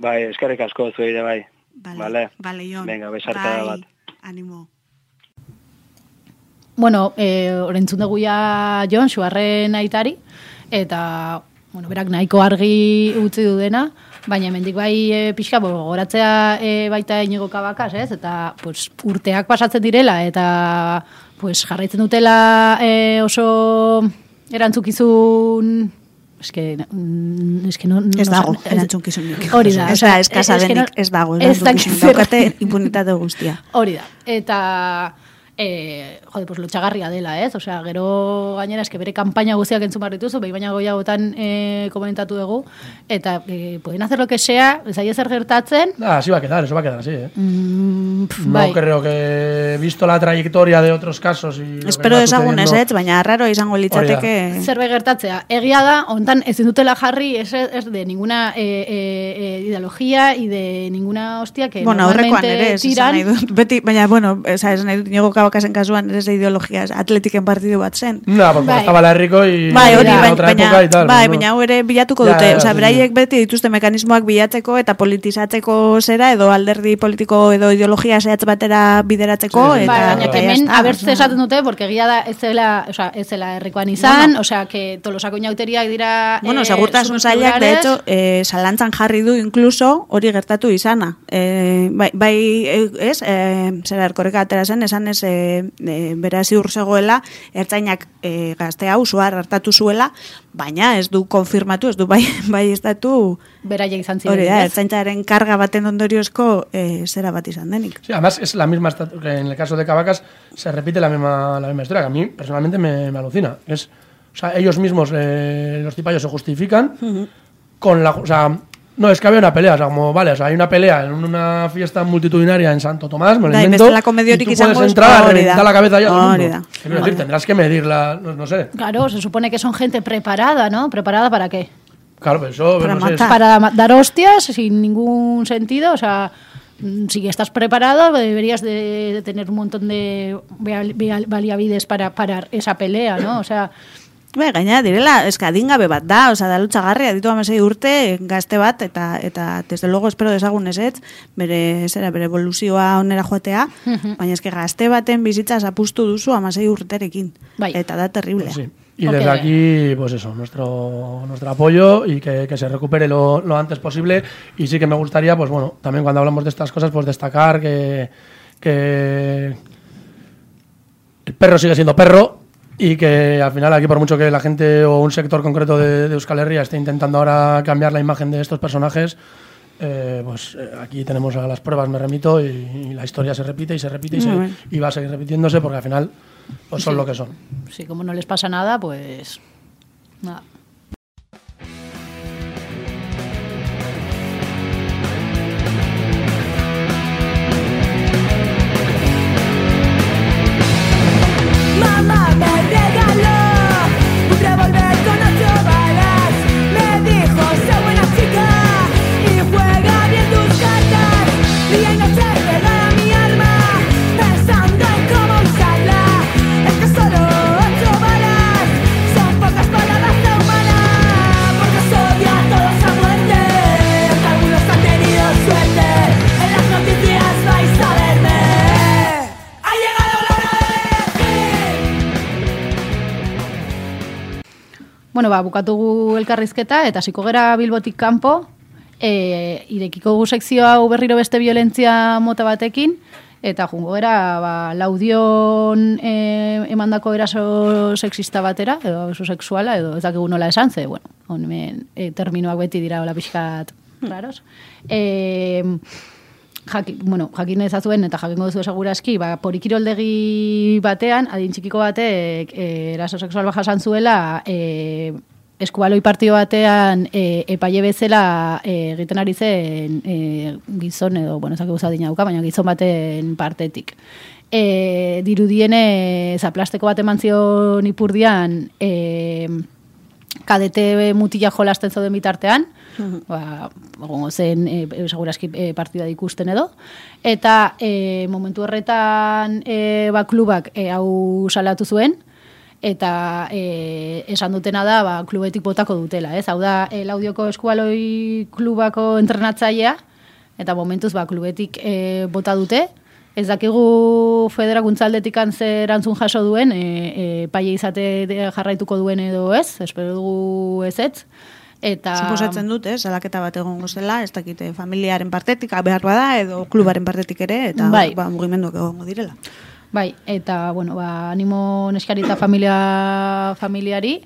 Bai, eskerrik asko zuei ere bai. Vale, Vale. vale Jon. Venga, besarkada bai, bat. Animo. Bueno, e, orentzun dugu ja Jon, suarren aitari, eta, bueno, berak nahiko argi utzi du dena, baina hemendik bai e, pixka, bo, goratzea e, baita inigo kabakaz, ez? Eta, pues, urteak pasatzen direla, eta, pues, jarraitzen dutela e, oso erantzukizun eske, mm, eske no, no, Ez dago, ez- erantzunkizunik. Hori da. Ez da, eskasa no- denik, ez dago, zer- Daukate impunitate guztia. Hori da. Eta, e, jode, pues lotxagarria dela, ez? Osea, gero gainera, eske bere kampaina guztiak entzun behar dituzu, behi baina goiagotan e, komentatu dugu, eta e, pueden hacer lo que sea, ez aia zer gertatzen, Ah, así va a quedar, eso va a quedar así, ¿eh? mm, pf, No bai. creo que, visto la trayectoria de otros casos y... Espero desagun ez, sucediendo- baina arraro izango litzateke... Zerbait gertatzea. Egia da, hontan ezin dutela jarri ez, ez de ninguna e, e, e, ideologia y de ninguna hostia que Bueno, normalmente ere, ez tiran. dut. Beti, baina, bueno, esa esan nahi dut, kabakasen kasuan ere ez de ideologia, atletiken partidu bat zen. No, porque Bai. estaba la rico y... Bai, hori, era baina, otra baina, época y tal. bai, baina hau ere bilatuko Ja, dute, ja, osea, beraiek beti dituzte mekanismoak bilatzeko eta politizatzeko zera edo alderdi politiko edo ideologia zehatz batera bideratzeko Sí, eta Bai, baina ya hemen está, abertze osea. esaten dute, porque egia da ez zela, o sea, ez zela herrikoan izan, Bueno. o sea, que tolosako inauteriak dira... Bueno, eh, segurtasun zailak, de hecho, eh, zalantzan jarri du incluso hori gertatu izana. Eh, bai, bai, ez, eh, zera erkoreka atera zen, esan ez, eh, eh, bera ziur zegoela, ertzainak eh, gazte hau suar hartatu zuela, baina ez du konfirmatu, ez du bai, bai estatu, Beraiek izan ziren. hori da, ertzaintzaren karga baten ondoriozko eh, zera bat izan denik. Sí, además es la misma, que en el caso de Cavacas se repite la misma, la misma historia, que a mí personalmente me, me alucina. Es, o sea, ellos mismos, eh, los tipayos se justifican con la... O sea, no, es que había una pelea, o sea, como, vale, o sea, hay una pelea en una fiesta multitudinaria en Santo Tomás, me lo invento, bestela y komediorik tú puedes entrar a reventar la cabeza ya a todo el Hori mundo. da. Quiero decir, tendrás que medirla, no, no sé. Claro, se supone que son gente preparada, ¿no? ¿Preparada para qué? Claro, pero eso, Para no sé. Para dar hostias sin ningún sentido, o sea, mm, si estás preparado deberías de, de tener un montón de valiavides para parar esa pelea, ¿no? O sea, Bai, gaina direla, eska adingabe bat da, osea, da lutsagarria, ditu amasei urte, gazte bat, eta, eta desde luego espero desagun ezetz, bere, zera, bere evoluzioa onera joatea, baina eske gazte baten bizitza zapustu duzu amasei urterekin. Bai. Eta da terriblea. Sí. Y Porque- desde aquí, pues eso, nuestro, nuestro apoyo y que, que se recupere lo, lo antes posible. Y sí que me gustaría, pues bueno, también cuando hablamos de estas cosas, pues destacar que, que el perro sigue siendo perro y que al final aquí por mucho que la gente o un sector concreto de, de Euskal Herria esté intentando ahora cambiar la imagen de estos personajes, eh, pues eh, aquí tenemos a las pruebas, me remito, y, y la historia se repite y se repite y, se- y va a seguir repitiéndose porque al final pues son Sí. lo que son. si como no les pasa nada, pues nada. Mamá me Bueno, ba, bukatugu elkarrizketa eta hasiko gera Bilbotik kanpo, e, irekiko gu sekzio hau berriro beste violentzia mota batekin, eta jungo gera ba, laudion e, emandako eraso sexista batera, edo abuso sexuala, edo ez dakigu nola esan, ze, bueno, hemen e, terminoak beti dira hola pixkat raros. E, jaki, bueno, jakin ezazuen eta jakingo duzu segurazki, ba, porikiroldegi batean, adin txikiko batek e, eraso sexual baja esan zuela, e, eskubaloi partio batean e, epaile bezala e, egiten ari zen e, gizon edo, bueno, ezak gauza dina baina gizon baten partetik. E, dirudiene zaplasteko bat eman zion ipurdian e, kadete mutila jolasten zauden bitartean, ba, egongo zen e, e, segurazki e, partida ikusten edo. Eta e, momentu horretan e, ba, klubak e, hau salatu zuen, eta e, esan dutena da ba, klubetik botako dutela. Ez? Hau da, e, laudioko eskualoi klubako entrenatzailea, eta momentuz ba, klubetik e, bota dute, Ez dakigu federakuntzaldetik zer erantzun jaso duen, e, e, paie izate jarraituko duen edo ez, espero dugu ez ez. Eta... Suposatzen dut, eh, salaketa bat egongo zela, ez dakite familiaren partetik, behar bada, edo klubaren partetik ere, eta Bai. ba, mugimenduak egongo direla. Bai, eta, bueno, ba, animo neskari eta familia, familiari,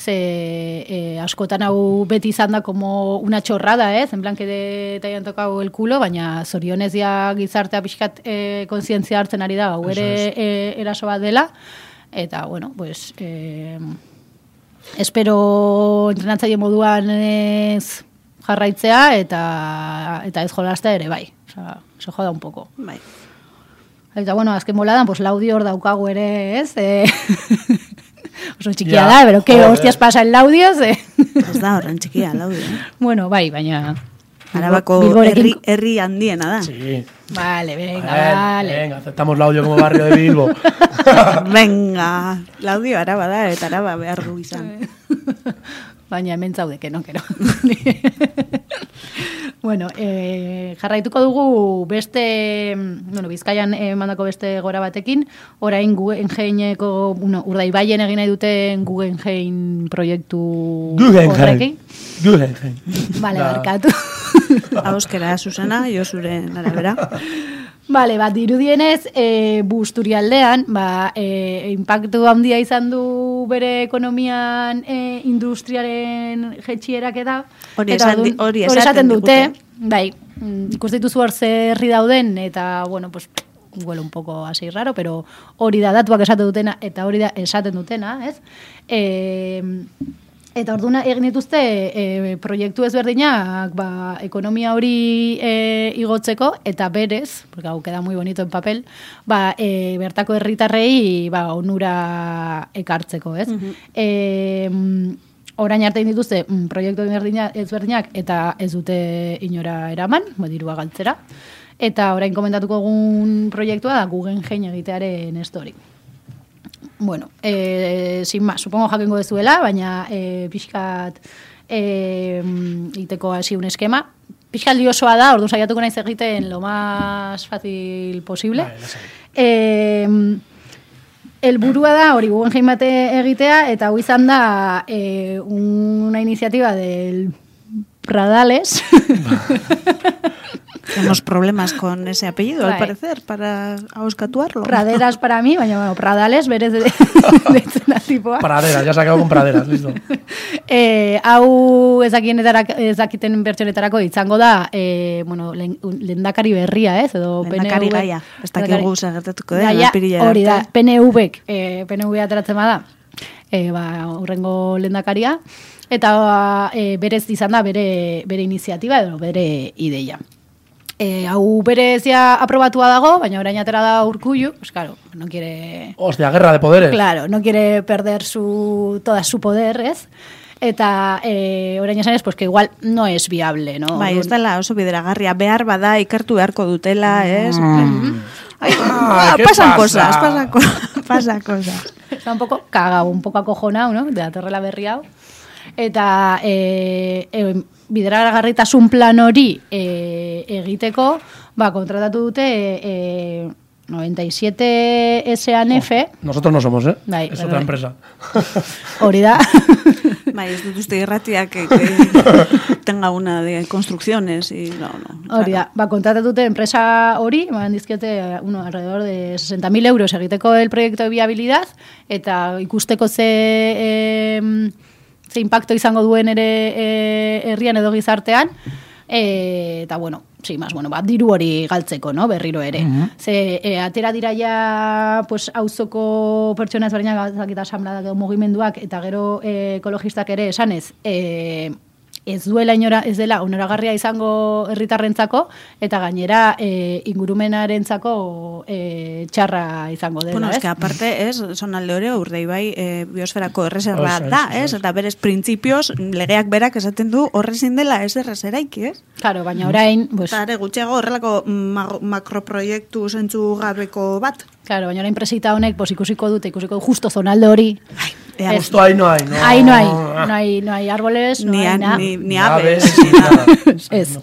ze e, askotan hau beti izan da como una chorrada, ez? En plan que de, te hayan tocado el culo, baina zorionez ja gizartea pixkat e, konsientzia hartzen ari da, hau ere e, eraso bat dela, eta, bueno, pues... E, espero entrenatzaile moduan ez jarraitzea eta eta ez jolastea ere bai. Osea, se joda un poco. Bai. Eta bueno, azken boladan, pues laudio hor daukagu ere, ez? E, oso txikia Ja, da, pero que joder. hostias pasa el laudio, ze? Ez da horren txikia, laudio. Eh? bueno, bai, baina... Arabako Bilborekin- herri, herri handiena da. Sí. Vale, venga, ver, vale. Venga, aceptamos el audio como barrio de Bilbo. Venga, laudio araba da, eta araba behar du izan. Baina hemen zaude, que no, no. bueno, eh, jarraituko dugu beste, bueno, bizkaian mandako beste gora batekin, orain Guggenheimeko, bueno, urdaibaien egin nahi duten Guggenheim proiektu Guggenheim. horrekin. Guggenheim. Vale, barkatu. Auskera, Susana, Josuren arabera. Vale, bat dirudienez, e, busturialdean, ba, e, impactu handia izan du bere ekonomian e, industriaren jetxierak eta Hori orduan- hori esaten dute, bai, mm, ikusten dituzu hor zer herri dauden, eta, bueno, pues, huele un poco así raro, pero hori da datuak esaten dutena, eta hori da esaten dutena, ez? E, Eta orduna egin dituzte e, proiektu ezberdinak ba, ekonomia hori e, igotzeko eta berez, porque hau queda muy bonito en papel, ba, e, bertako herritarrei ba, onura ekartzeko, ez? e, mm, orain arte dituzte mm, proiektu ezberdinak, eta ez dute inora eraman, ba, dirua galtzera. Eta orain komentatuko egun proiektua da Guggenheim egitearen story. Bueno, eh, sin más, supongo jakengo dezuela, baina eh, pixkat eh, iteko hasi un eskema. Pixkat liosoa da, ordu saiatuko naiz egiten lo más fácil posible. Lasai. Eh, Elburua da hori Guggenheim bate egitea eta hau izan da eh, una iniciativa del Pradales. Tenemos problemas con ese apellido, al Bai. parecer, para auskatuarlo. Praderas para mí, baina bueno, Pradales berez de, da tipoa. Praderas, ya se con praderas, listo. Eh, hau ezakiten bertsionetarako izango da, eh, bueno, len- un- lehendakari berria, ez? Edo Lehendakari PNV gaia. Ez dakigu zer gertatuko den, Gaia, apirilera Hori da. PNV-ek, eh, PNV ateratzen bada, eh, ba, urrengo lehendakaria, eta eh, berez izan da bere, bere iniziatiba edo bere ideia. Eh, hau berezia aprobatua dago, baina orain atera da urkullu, pues claro, no quiere... Hostia, guerra de poderes. Claro, no quiere perder su, toda su poder, ¿ez? Eta eh, orain esan ez, pues que igual no es viable, ¿no? Bai, ez dela oso bideragarria, behar bada ikertu beharko dutela, ez? Ai, Ah, ¿qué pasan pasa? cosas, pasan, co pasan cosas. Está un poco cagado, un poco acojonado, ¿no? De aterrela berri hau. Eta e, e, bideragarritasun plan hori e, egiteko, ba, kontratatu dute e, 97 SANF, Nosotros no somos, ¿eh? Bai, es bai, otra bai. empresa. hori da. Bai, ez dut uste irratia que, que tenga una de construcciones y no, no. Hori da, ba, kontratatu dute enpresa hori, ba, dizkiote, uno, alrededor de 60.000 euros egiteko el proyecto de viabilidad, eta ikusteko ze, e, ze impacto izango duen ere e, herrian edo gizartean, e, eta bueno, sí, más, bueno, ba, diru hori galtzeko, no, berriro ere. Ze, e, atera dira ja, pues, auzoko pertsona ezberdinak, eta asamladak edo mugimenduak, eta gero e, ekologistak ere esanez, e, ez duela inora, ez dela onoragarria izango herritarrentzako eta gainera e, ingurumenarentzako e, txarra izango dela, Bueno, ez? es que aparte, es, sonalde hori urdeibai e, biosferako erreserba Oso, da, ez? Eta berez printzipioz, legeak berak esaten du horrezin dela ez errezeraiki, ez? Claro, baina orain, pues, Eta are gutxiago horrelako ma- makroproiektu zentzu gabeko bat. claro, baina orain presita honek pues, ikusiko dute, ikusiko justo zonalde hori. Ea, Ez- Justo ahí no hay, ¿no? Ahí no hay, no hay, no hay árboles, no ni, hay nada. ni, ni aves, ni nada. Ez.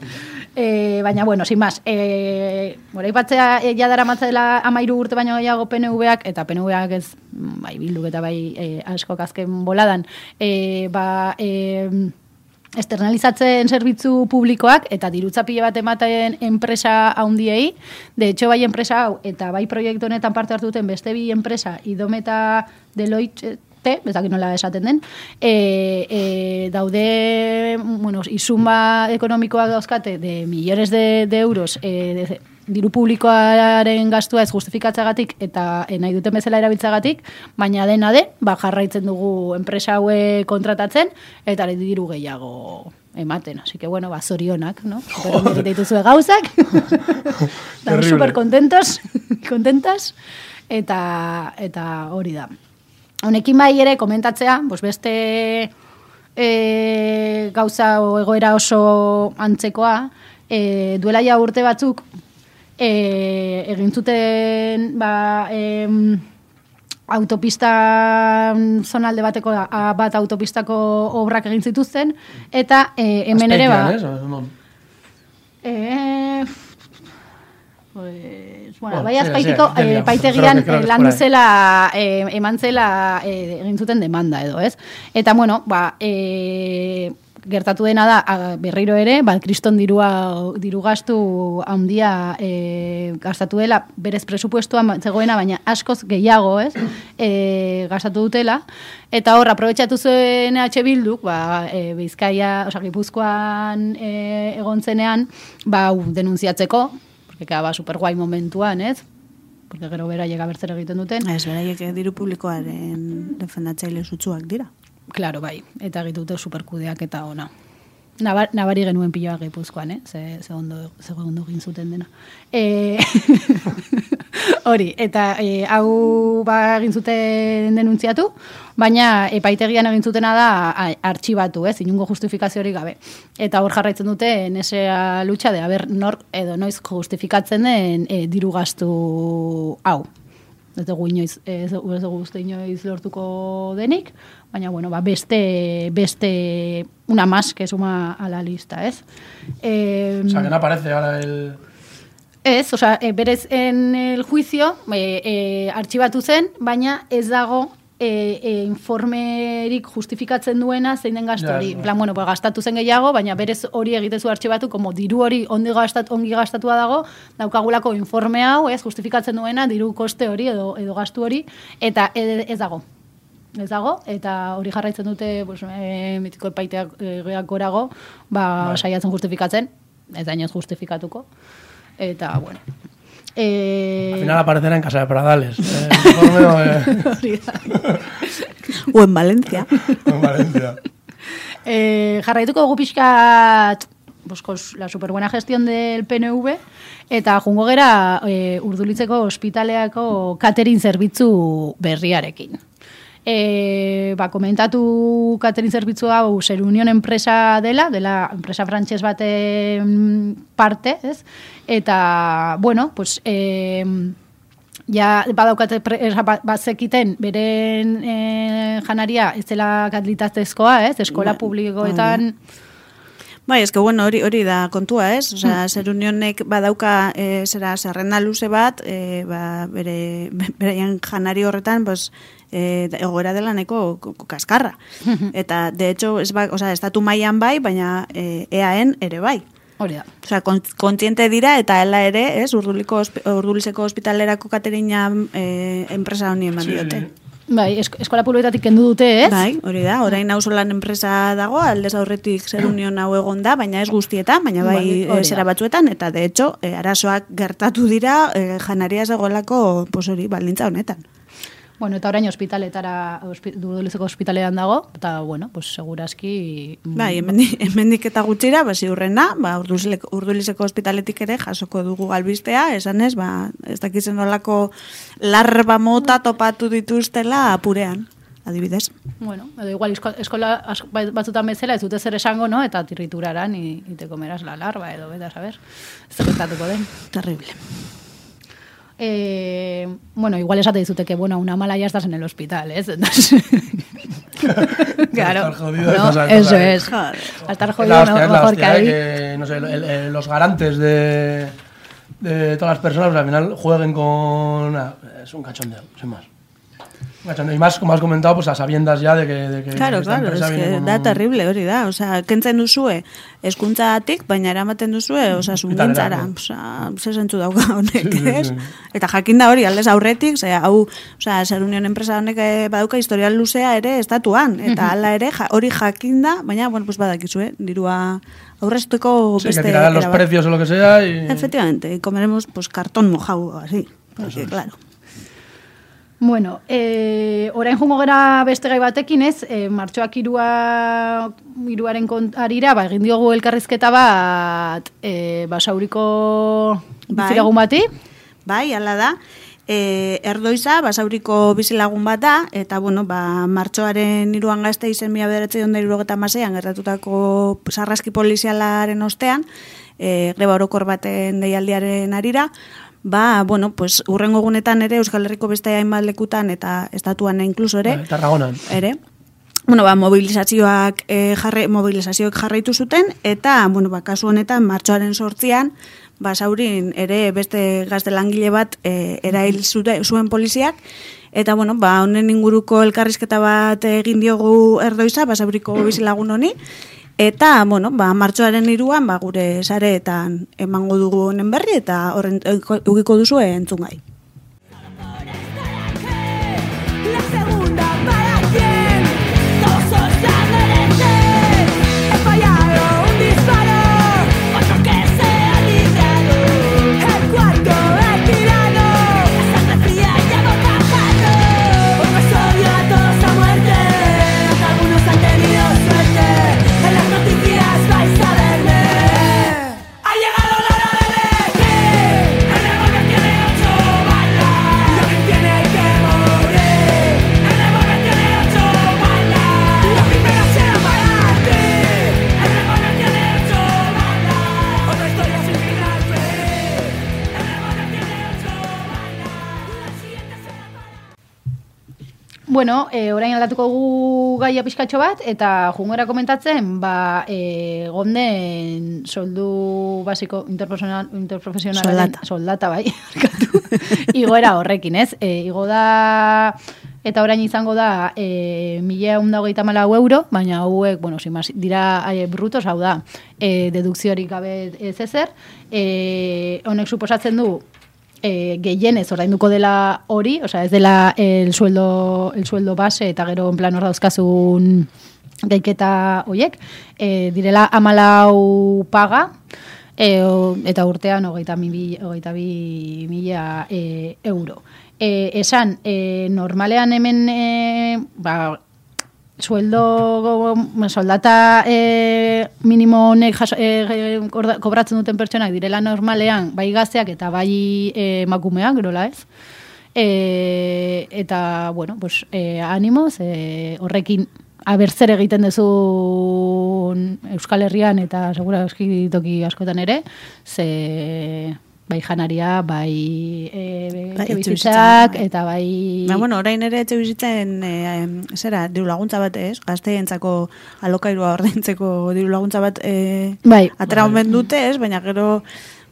Eh, baina, bueno, sin más, eh, gora ipatzea eh, ja dara matzela amairu urte baino gehiago PNV-ak, eta PNV-ak ez, mm, bai, bilduk eta bai eh, asko azken boladan, eh, ba, eh, externalizatzen zerbitzu publikoak eta dirutza pila bat ematen enpresa handiei. De hecho, bai enpresa hau eta bai proiektu honetan parte hartu duten beste bi enpresa, Idome eta Deloitte, ez dakit nola esaten den, e, e, daude, bueno, izuma ekonomikoak dauzkate de millones de, de euros e, de, diru publikoaren gastua ez justifikatzagatik eta e, nahi duten bezala erabiltzagatik, baina dena de, ba jarraitzen dugu enpresa haue kontratatzen eta diru gehiago ematen. Así que bueno, ba zorionak, ¿no? Ondo dituzue gauzak. Terrible. super contentos, contentas eta eta hori da. Honekin bai ere komentatzea, pues beste e, gauza o egoera oso antzekoa, e, duela ja urte batzuk e, egin zuten ba, em, autopista zonalde bateko a, bat autopistako obrak egin zituzten eta e, hemen ere ba ez? Non? Eh, pues, bueno, Bueno, bai azpaitiko, ya eh, eh, landu zela, eh, eman zela eh, egin zuten demanda edo, ez? Eta, bueno, ba, eh, gertatu dena da, a, berriro ere, ba, kriston dirua, diru gastu handia eh, gastatu dela, berez presupuestua ma- zegoena, baina askoz gehiago, ez? Eh, gastatu dutela, eta hor, aprobetxatu zuen EH Bilduk, ba, e, Bizkaia, oza, Gipuzkoan e, egon zenean, ba, hau denunziatzeko, porque quedaba super guai momentuan, ez? Porque gero bera llega bertzen egiten duten. Ez, beraiek diru publikoaren defendatzaile sutsuak dira. Claro, bai, eta egiten dute superkudeak eta ona. Nabar, nabari genuen piloa gipuzkoan, eh? Ze, ze ondo, ze ondo egin zuten dena. E, hori, eta e, hau ba egin zuten denuntziatu, baina epaitegian egin zutena da artxibatu, ez, inungo justifikaziorik gabe. Eta hor jarraitzen dute nesea lucha de haber nor edo noiz justifikatzen den e, diru gastu hau. Ez dugu inoiz, ez dugu inoiz lortuko denik, baina, bueno, ba, beste, beste, una más que suma a la lista, ez? Eh, O sea, que no aparece ahora el... Ez, osea, e, berez en el juicio e, e, artxibatu zen, baina ez dago e, e, informerik justifikatzen duena zein den gastu hori. ja. Plan, bueno, pues gastatu zen gehiago, baina berez hori egitezu artxibatu, como diru hori ondi, gastat, ongi gastatua dago, daukagulako informe hau, ez, justifikatzen duena, diru koste hori edo, edo gastu hori, eta e, ez dago. Ez dago, eta hori jarraitzen dute, pues, e, mitiko epaiteak e, gorago, ba, Bai. saiatzen justifikatzen, ez da justifikatuko. Eta, bueno. Eh, Al final aparecerá en Casa de Pradales. Eh, el informe o, eh. O en Valencia. en Valencia. Eh, jarraituko dugu pixkat cos- la superbuena gestión del PNV eta jungo gera eh, urdulitzeko ospitaleako catering zerbitzu berriarekin. E, ba, komentatu catering zerbitzu hau Ser Union enpresa dela, dela enpresa frantses baten parte, ez? Eta, bueno, pues, eh, ja badaukate pre- ba- bazekiten beren eh, janaria ez dela kalitatezkoa, ez? Eskola Bai, publikoetan Bai, eske bueno, hori hori da kontua, ez? Osea, zer unionek badauka e, zera zerrenda luze bat, e, ba, bere beraien janari horretan, pues e, egoera dela neko ko- ko- kaskarra. Eta de hecho, ez ba, osea, estatu mailan bai, baina e, EAN ere bai. hori da. Osea, kont- kontziente dira eta ela ere, ez, urduliko urdulizeko ospitalerako katerina e, enpresa honi eman Sí, diote. sí. Bai, esk eskola publikoetatik kendu dute, ez? Bai, hori da, orain auzolan enpresa dago, aldez aurretik zer union hau egon da, baina ez guztietan, baina bai, Bai, bai zera batzuetan, eta de hecho, e, arazoak gertatu dira, e, janaria zegoelako, pues hori, baldintza honetan. Bueno, eta orain ospitaletara, ospi, Urdulizeko ospitalean dago, eta, bueno, pues, seguraski... mm, Bai, hemendik, hemendik eta gutxira, ba, ziurrena, ba, urdulizeko, urdulizeko ospitaletik ere jasoko dugu albistea, esan ez, ba, ez dakizen nolako larba mota topatu dituztela apurean, adibidez. Bueno, edo igual esko- eskola bai- batzutan bezala ez dute zer esango, no? Eta tirrituraran y, y te comerás la larva edo beta, saber. Ez den. Terrible. Eh, bueno, igual esate dizute que, bueno, una mala ya estás en el hospital, ¿eh? Entonces, claro, Estar jodido, ¿no? estás ahí, eso es. A estar Es jodido la no, hostia, es la mejor que hostia, ahí. eh, que, no sé, el- el- los garantes de, de todas las personas, pues, al final jueguen con... ah, es un cachondeo, sin más. Y más, como has comentado, pues a sabiendas ya de que, de que Claro, claro, es que da un- terrible hori da. Osea, kentzen duzue eskuntzatik, baina eramaten duzue, osea, sungintzara. Hospitalera, Osea, ze zentzu dauka honek, Sí, sí, sí. Eta jakin da hori, aldez aurretik, ze hau, osea, zer union enpresa honek eh, badauka historial luzea ere estatuan, eta hala ere hori jakin da, baina, bueno, pues badakizue, dirua aurreztuko Sí, que beste... tirarán los precios o lo que sea y... Efectivamente, y comeremos pues cartón mojado o así. Porque, claro. Bueno, eh, orain jungo gera beste gai batekin ez, eh, martxoak irua, iruaren kontarira, ba, egin diogu elkarrizketa bat eh, basauriko Bai. bizilagun bati. Bai, hala da. E, erdoiza, basauriko bizilagun bat da, eta bueno, ba, martxoaren iruan gazte izen mila bederatze donda irurogeta masean, gertatutako sarraski polizialaren ostean, e, greba orokor baten deialdiaren arira, ba, bueno, pues, urrengo egunetan ere Euskal Herriko beste hainbat lekutan eta estatuan inkluso ere, Bai, Tarragonan. ere. Bueno, ba, mobilizazioak e, jarre, mobilizazioak jarraitu zuten eta, bueno, ba, kasu honetan martxoaren sortzian, basaurin ere beste gazte langile bat e, erail zuen poliziak eta bueno, ba honen inguruko elkarrizketa bat egin diogu erdoiza basauriko bizilagun honi eta bueno, ba martxoaren hiruan ba gure sareetan emango dugu honen berri eta horren ugiko duzu entzungai. Bueno, e, orain aldatuko gu gaia pixkatxo bat, eta jungora komentatzen, ba, e, gonden soldu basiko interprofesional, interprofesionalaren Soldata. soldata, bai, igoera horrekin, ez? E, igo da, eta orain izango da, e, mila eunda hogeita malau euro, baina hauek, bueno, sin más, dira e, brutos, hau da, e, dedukziorik gabe ez ezer, e, honek suposatzen du, e, gehienez ordainduko dela hori, osea, ez dela el sueldo, el sueldo base eta gero en plan hor dauzkazun geiketa hoiek, e, direla amalau paga, e, o- eta urtean hogeita, mi, hogeita bi mila e, euro. E, esan, e, normalean hemen, e, ba, sueldo soldata e, minimo honek e, kobratzen duten pertsonak direla normalean bai gazteak eta bai emakumeak, gerola ez. E, eta, bueno, pues, e, animoz, e, horrekin aber zer egiten dezun Euskal Herrian eta segura eski toki askotan ere, ze bai janaria, bai e, Bai, etxebizitza, bai. eta bai... Ba, bueno, orain ere etxe bizitzen, e, zera, diru laguntza bat ez, gazteentzako alokairua ordaintzeko diru laguntza bat e, Bai. atera omen dute ez, baina gero,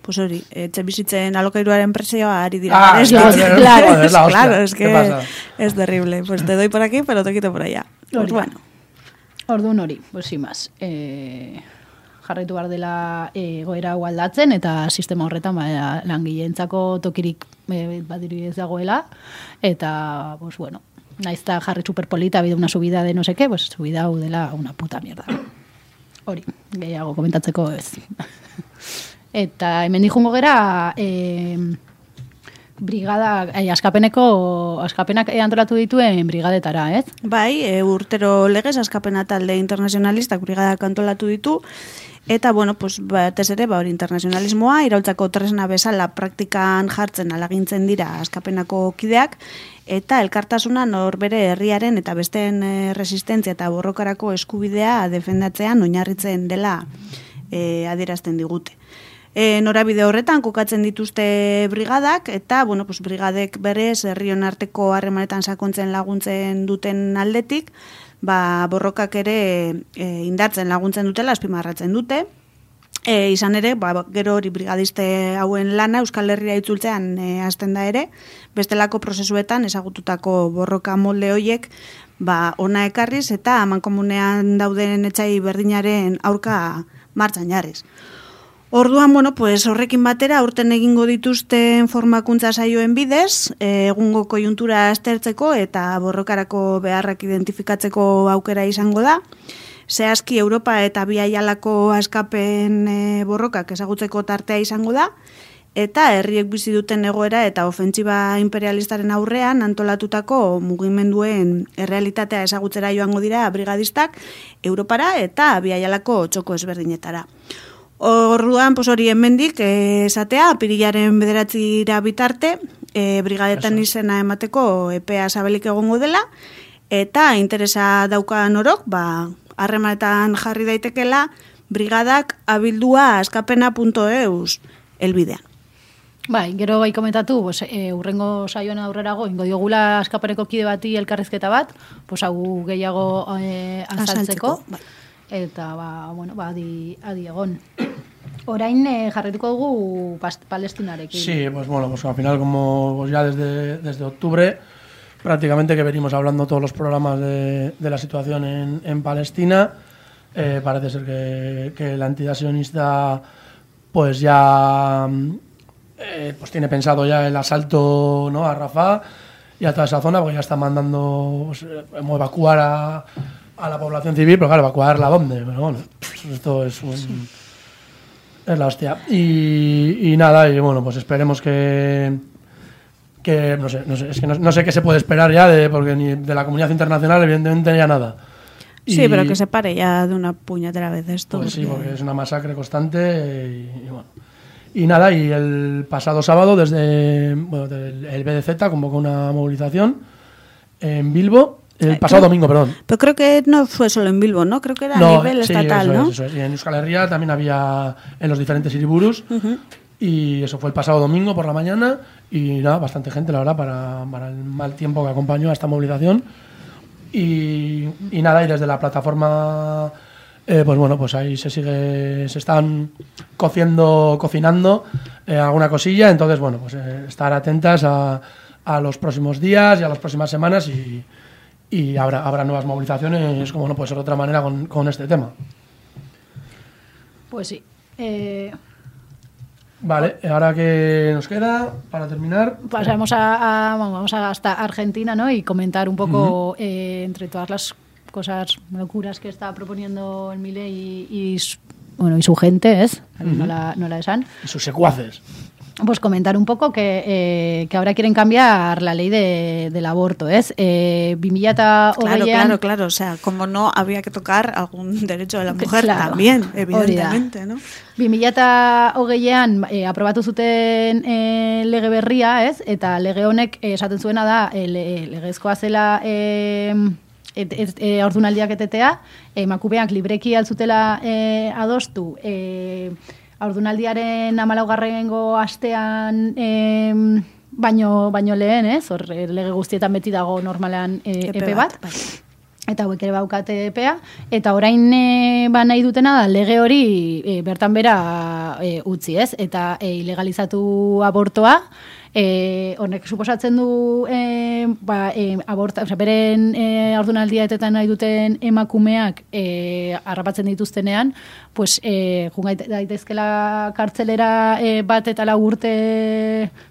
pues hori, etxe bizitzen alokairuaren presioa ari dira. Ah, garestik. claro, claro, joder, es claro, es ¿Qué que es terrible. Pues te doy por aquí, pero te quito por allá. Pues bueno. Orduan hori, pues sin más. E, jarraitu behar dela e, goera hau aldatzen eta sistema horretan ba, langileentzako tokirik e, badiri ez dagoela eta pues bueno, naiz eta jarri superpolita bide una subida de no qué, pues subida hau dela una puta mierda. Hori, gehiago komentatzeko ez. eta hemen dijungo gera e, brigada, ai, askapeneko, askapenak eh, antolatu dituen brigadetara, ez? Bai, e, urtero legez askapena talde internazionalistak brigadak antolatu ditu, eta, bueno, pues, batez ere, ba, hori internazionalismoa, iraultzako tresna bezala praktikan jartzen alagintzen dira askapenako kideak, eta elkartasuna norbere herriaren eta besteen e, resistentzia eta borrokarako eskubidea defendatzean oinarritzen dela e, adierazten digute. E, norabide horretan kokatzen dituzte brigadak eta bueno, pues, brigadek berez herrion arteko harremanetan sakontzen laguntzen duten aldetik, ba, borrokak ere e, indartzen laguntzen dutela, azpimarratzen dute. E, izan ere, ba, gero hori brigadiste hauen lana Euskal Herria itzultzean e, hasten da ere, bestelako prozesuetan ezagututako borroka molde hoiek ba, ona ekarriz eta amankomunean dauden etxai berdinaren aurka martxan jarriz. Orduan, bueno, pues horrekin batera aurten egingo dituzten formakuntza saioen bidez, eh, egungo kojuntura aztertzeko eta borrokarako beharrak identifikatzeko aukera izango da. Zehazki Europa eta biaialako askapen e, borrokak ezagutzeko tartea izango da, eta herriek bizi duten egoera eta ofentsiba imperialistaren aurrean antolatutako mugimenduen errealitatea ezagutzera joango dira brigadistak Europara eta biaialako txoko ezberdinetara. Orduan, pues hori hemendik eh, esatea, apirilaren bederatzira bitarte, eh, brigadetan izena emateko epea zabelik egongo dela, eta interesa daukan orok, ba, harremanetan jarri daitekela, brigadak abildua askapena.eus elbidean. Bai, gero bai komentatu, pues, e, urrengo saioan aurrerago, ingo diogula askapareko kide bati elkarrezketa bat, pues, hau gehiago e, azaltzeko, Azaltzeko, bai. Eta, ba, bueno, ba, adi, adi egon. Orain e, jarretuko dugu palestinarekin. Sí, pues bueno, pues al final como pues ya desde, desde octubre prácticamente que venimos hablando todos los programas de, de la situación en, en Palestina, eh, parece ser que, que la entidad sionista pues ya eh, pues tiene pensado ya el asalto ¿no? a Rafah y a toda esa zona, porque ya está mandando pues, eh, como evacuar a, a la población civil, pero claro, evacuarla dónde, pero bueno, esto es un... Es la hostia. Y, y nada, y bueno, pues esperemos que. que no sé, no sé, es que no, no sé qué se puede esperar ya, de, porque ni de la comunidad internacional, evidentemente, ya nada. Sí, Y- pero que se pare ya de una puñetera vez esto. Pues sí, porque- es una masacre constante y, y bueno. Y nada, y el pasado sábado, desde bueno, el BDZ convocó una movilización en Bilbo. El Eh, pasado creo- domingo, perdón. Pero creo que no fue solo en Bilbo, ¿no? Creo que era a nivel sí, estatal, eso ¿no? es, eso es. Y en Euskal Herria también había en los diferentes iriburus. Y eso fue el pasado domingo por la mañana. Y nada, bastante gente, la verdad, para, para el mal tiempo que acompañó a esta movilización. Y, y nada, y desde la plataforma, eh, pues bueno, pues ahí se sigue, se están cociendo, cocinando eh, alguna cosilla. Entonces, bueno, pues eh, estar atentas a, a los próximos días y a las próximas semanas y, y habrá, habrá nuevas movilizaciones, como no puede ser de otra manera, con, con este tema. Pues sí. Eh, Vale, ahora que nos queda para terminar. pasamos a, a- vamos a hasta Argentina, ¿no? Y comentar un poco eh, entre todas las cosas locuras que está proponiendo el Mile y, y bueno y su gente es no la no la de San Y sus secuaces. Pues comentar un poco que, eh, que ahora quieren cambiar la ley de, del aborto es eh, 2000 eta Claro, claro, claro. O sea, como no había que tocar algún derecho de la mujer Claro. también, evidentemente, ¿no? 2000 eta hogeian e, aprobatu zuten e, lege berria, ez? Eta lege honek esaten zuena da e, le, legezkoa zela e, et, et, e, ordunaldiak etetea, emakumeak libreki altzutela e, adostu, e, ordunaldiaren amalaugarrengo astean e, baino, baino lehen, ez? Hor, e, lege guztietan beti dago normalean e, epe, bat. bai. Eta hauek ere baukate epea, eta orain e, ba nahi dutena da lege hori e, bertan bera e, utzi, ez? Eta e, ilegalizatu abortoa, e, honek suposatzen du e, ba, e, aborta, osea, beren e, ordunaldia etetan nahi duten emakumeak e, harrapatzen dituztenean, pues, e, jungait daitezkela kartzelera e, bat eta lau urte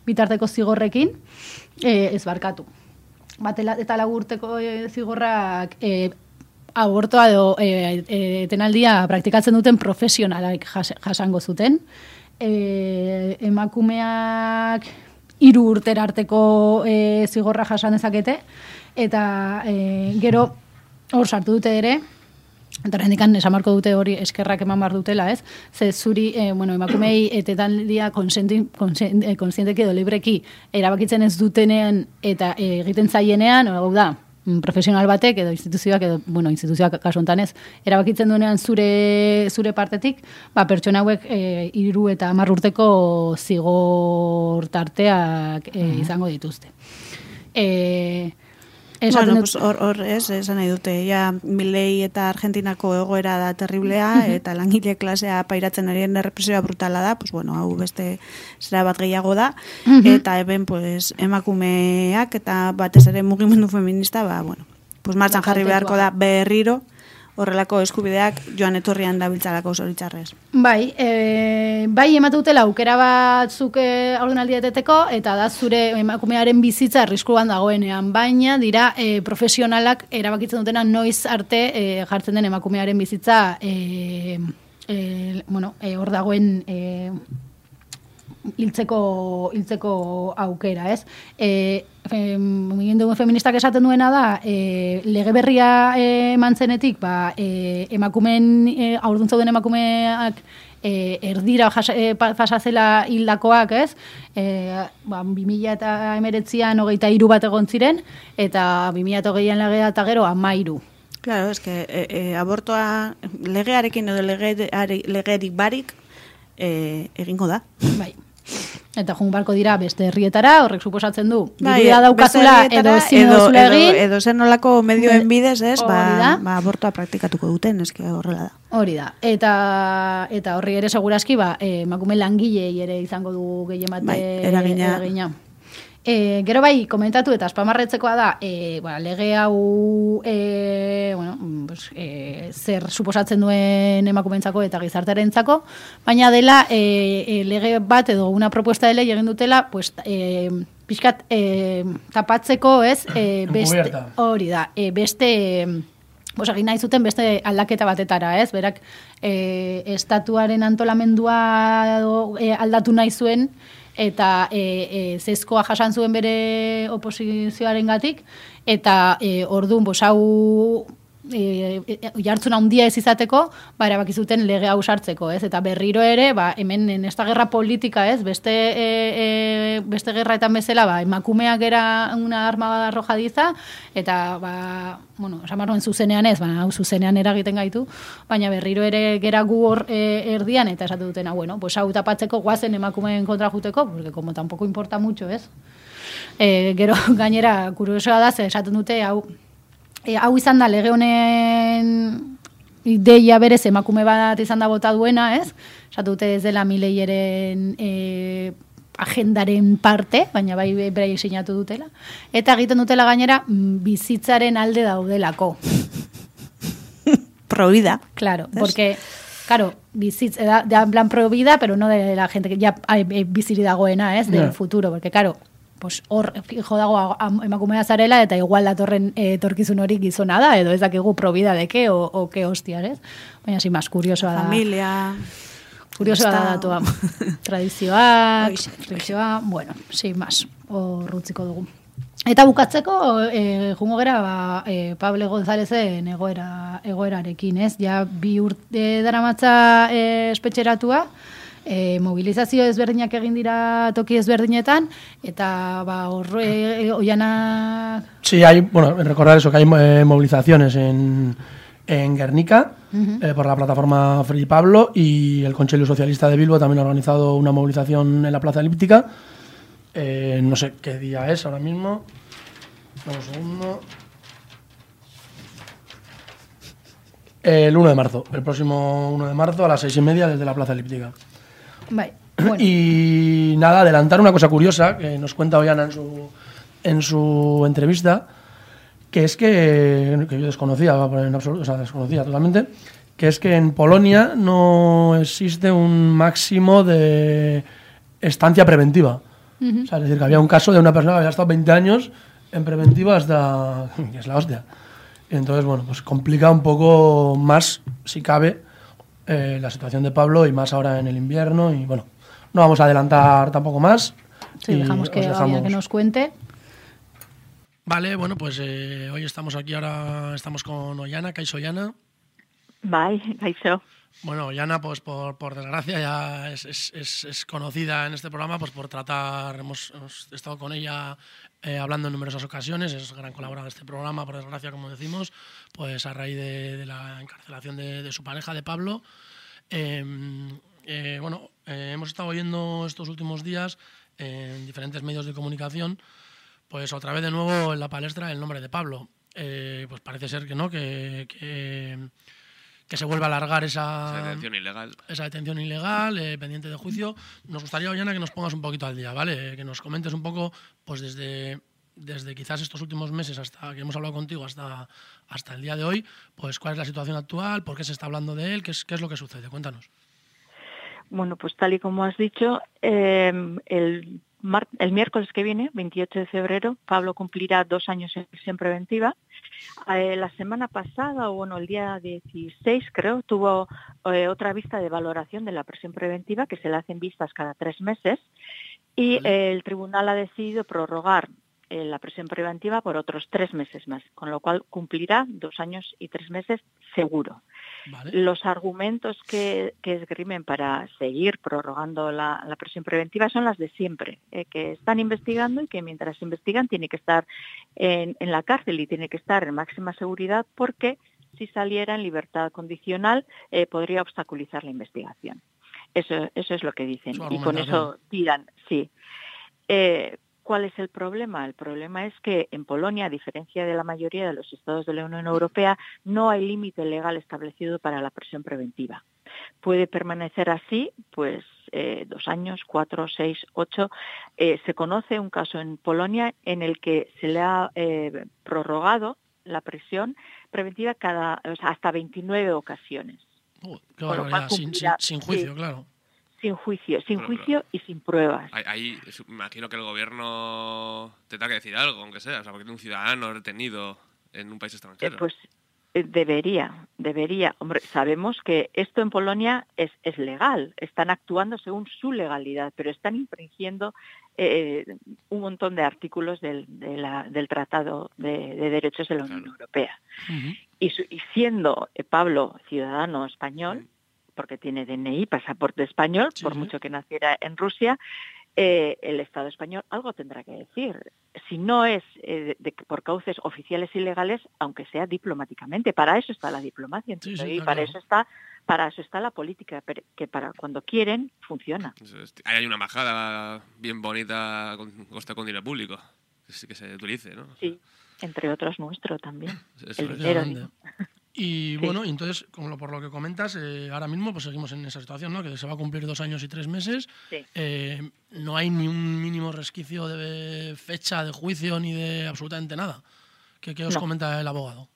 bitarteko zigorrekin, e, ez barkatu batela eta lagurteko e, zigorrak e, abortoa edo e, e, etenaldia praktikatzen duten profesionalak jas, jasango zuten. E, emakumeak hiru urtera arteko e, zigorra jasan dezakete, eta e, gero hor sartu dute ere, Eta horrendikan esan marko dute hori eskerrak eman bar dutela, ez? Ze zuri, eh, bueno, emakumei etetan dia konsienteki edo libreki erabakitzen ez dutenean eta eh, egiten zaienean, hau da, profesional batek edo instituzioak edo bueno, instituzioak kasu honetan ez, erabakitzen duenean zure zure partetik, ba pertsona hauek eh, hiru eta 10 urteko zigor tarteak eh, izango dituzte. Eh, esaten Bueno, pues hor, hor ez, esan nahi dute, ja, Milei eta Argentinako egoera da terriblea, eta langile klasea pairatzen arien errepresioa brutala da, pues bueno, hau beste zera bat gehiago da, eta eben, pues, emakumeak eta batez ere mugimendu feminista, ba, bueno, pues martxan jarri beharko da berriro, horrelako eskubideak joan etorrian dabiltzalako zoritzarrez. Bai, e, bai emate dutela aukera batzuk e, aurdunaldi eteteko, eta da zure emakumearen bizitza arriskuan dagoenean, baina dira e, profesionalak erabakitzen dutena noiz arte e, jartzen den emakumearen bizitza e, e, bueno, e, hor dagoen e, hiltzeko hiltzeko aukera, ez? E, fe, mugimendu feministak esaten duena da, e, lege berria e, mantzenetik, ba, e, emakumeen, e, aurduntza zauden emakumeak e, erdira jasa, e, pasazela hildakoak, ez? E, ba, 2000 eta emeretzian hogeita iru bat egon ziren, eta 2000 eta hogeian legea eta gero amairu. Claro, es que e, e, abortoa legearekin edo legeari, legerik barik e, egingo da. Bai. Eta joan barko dira beste herrietara, horrek suposatzen du, Bai, dirua daukazula edo ezin edo, edo, egin, edo zer nolako medioen bidez, ez, ba, ba abortoa praktikatuko duten, eske horrela da. Hori da. Eta eta horri ere segurazki ba eh, emakume langilei ere izango du gehien bat Bai, eh, eragina. eragina. E, gero bai, komentatu eta espamarretzekoa da, e, bueno, lege hau e, bueno, pues, e, zer suposatzen duen emakumeentzako eta gizartearentzako, baina dela e, e, lege bat edo una propuesta de ley egin dutela, pues, e, pixkat e, tapatzeko, ez, e, beste, hori da, e, beste Bos, egin nahi zuten beste aldaketa batetara, ez? Berak, e, estatuaren antolamendua e, aldatu nahi zuen, eta e, e, zezkoa jasan zuen bere oposizioaren gatik, eta e, orduan, bos, hau e, e, jartzun handia ez izateko, ba, erabaki zuten lege hau sartzeko, ez? Eta berriro ere, ba, hemen en esta guerra politika, ez? Beste, e, e, beste gerraetan bezala, ba, emakumeak era una arma arrojadiza, eta, ba, bueno, esan zuzenean ez, ba, hau zuzenean eragiten gaitu, baina berriro ere gera gu hor e, erdian, eta esatu dutena, bueno, pues hau tapatzeko guazen emakumeen kontra juteko, porque como tampoco importa mucho, ez? E, gero gainera, kuriosoa da, esaten dute, hau, e, hau izan da lege honen ideia berez emakume bat izan da bota duena, ez? Esatu dute ez dela mileieren e, agendaren parte, baina bai berai sinatu dutela. Eta egiten dutela gainera mm, bizitzaren alde daudelako. Provida. Claro, porque, claro, bizitz, da, da en plan pro vida, pero no de la gente que ya eh, eh, biziri dagoena, ez, del futuro, porque, claro, pues hor fijo dago emakumea zarela eta igual datorren eh, etorkizun hori gizona da, edo ez dakigu pro vida de qué, o, o qué hostias, ez? Baina, sin más, kuriosoa da. Familia. Kuriosoa da datua. Tradizioak, tradizioa, bueno, sin más, hor utziko dugu. Eta bukatzeko, e, jungo gera, ba, e, Pablo Gonzalezen egoera, egoerarekin, ez? Ja, bi urte daramatza e, espetxeratua, e, mobilizazio ezberdinak egin dira toki ezberdinetan, eta ba, hor, e, oiana... Sí, hay, bueno, recordar eso, que hay eh, movilizaciones en, en Guernica eh, por la plataforma Free Pablo y el Conselho Socialista de Bilbo también ha organizado una movilización en la Plaza Elíptica. Eh, no sé qué día es ahora mismo. Un segundo. El 1 de marzo, el próximo 1 de marzo a las seis y media desde la Plaza Elíptica. Bai, bueno, Y nada, adelantar una cosa curiosa que nos cuenta Ollana en su, en su entrevista, que es que, que yo desconocía, en absoluto, o sea, desconocía totalmente, que es que en Polonia no existe un máximo de estancia preventiva. O sea, es decir, que había un caso de una persona que había estado 20 años en preventiva hasta... que es la hostia. Entonces, bueno, pues complica un poco más, si cabe, eh, la situación de Pablo y más ahora en el invierno. Y bueno, no vamos a adelantar tampoco más. Sí, dejamos que, dejamos- que nos cuente. Vale, bueno, pues eh, hoy estamos aquí, ahora estamos con Ollana, Kaiso Ollana. Bai, gaixo. Bueno, Ollana, pues por, por desgracia ya es, es- es- es conocida en este programa pues por tratar, hemos, hemos estado con ella eh, hablando en numerosas ocasiones, es gran colaboradora de este programa, por desgracia, como decimos, pues a raíz de, de la encarcelación de, de su pareja, de Pablo. Eh, eh, bueno, eh, hemos estado oyendo estos últimos días en diferentes medios de comunicación, pues otra vez de nuevo en la palestra el nombre de Pablo. Eh, pues parece ser que no, que, que, que se vuelve a alargar esa, Esa detención ilegal. esa detención ilegal, eh, pendiente de juicio. Nos gustaría, Ollana, que nos pongas un poquito al día, ¿vale? Que nos comentes un poco, pues desde, desde quizás estos últimos meses hasta que hemos hablado contigo hasta, hasta el día de hoy, pues cuál es la situación actual, por qué se está hablando de él, qué es, qué es lo que sucede. Cuéntanos. Bueno, pues tal y como has dicho, eh, el, mar- el miércoles que viene, 28 de febrero, Pablo cumplirá dos años en prisión preventiva. Eh, la semana pasada, o bueno, el día 16 creo, tuvo eh, otra vista de valoración de la prisión preventiva, que se le hacen vistas cada tres meses, y eh, el tribunal ha decidido prorrogar eh, la prisión preventiva por otros tres meses más, con lo cual cumplirá dos años y tres meses seguro. ¿Vale? Los argumentos que, que esgrimen para seguir prorrogando la, la prisión preventiva son las de siempre, eh, que están investigando y que mientras investigan tiene que estar en, en la cárcel y tiene que estar en máxima seguridad porque si saliera en libertad condicional eh, podría obstaculizar la investigación. Eso, eso es lo que dicen y con eso tiran, sí. Eh, ¿Cuál es el problema? El problema es que en Polonia, a diferencia de la mayoría de los estados de la Unión Europea, no hay límite legal establecido para la prisión preventiva. Puede permanecer así, pues eh, dos años, cuatro, seis, ocho. Eh, se conoce un caso en Polonia en el que se le ha eh, prorrogado la prisión preventiva cada, o sea, hasta 29 ocasiones, Uh, sin, sin, cumplirá- sin juicio, sí. claro. Sin juicio, sin Bueno, pero- juicio y sin pruebas. Ahí, ahí es- me imagino que el gobierno tendrá que decir algo, aunque sea. O sea, porque un ciudadano retenido en un país Eh, extranjero. pues eh, debería, debería. Hombre, sabemos que esto en Polonia es, es legal, están actuando según su legalidad, pero están infringiendo eh, un montón de artículos del, de la- del Tratado de, de Derechos de la Unión Claro. Europea. Ujú. Y, su- y siendo eh, Pablo ciudadano español, porque tiene DNI, pasaporte español, Sí, por sí. mucho que naciera en Rusia, eh, el Estado español algo tendrá que decir. Si no es eh, de- por cauces oficiales y legales, aunque sea diplomáticamente. Para eso está la diplomacia, Sí, entiendo, sí, y para eso está para eso está la política, que para cuando quieren funciona. Hay una embajada bien bonita con costa con dinero público. Que, se utilice, ¿no? Sí, entre otros nuestro también. Eso el es. dinero. Y Sí. bueno, entonces, como lo- por lo que comentas, eh, ahora mismo pues seguimos en esa situación, ¿no? Que se va a cumplir dos años y tres meses. Sí. Eh, no hay ni un mínimo resquicio de fecha de juicio ni de absolutamente nada. ¿Qué, qué os No. comenta el abogado?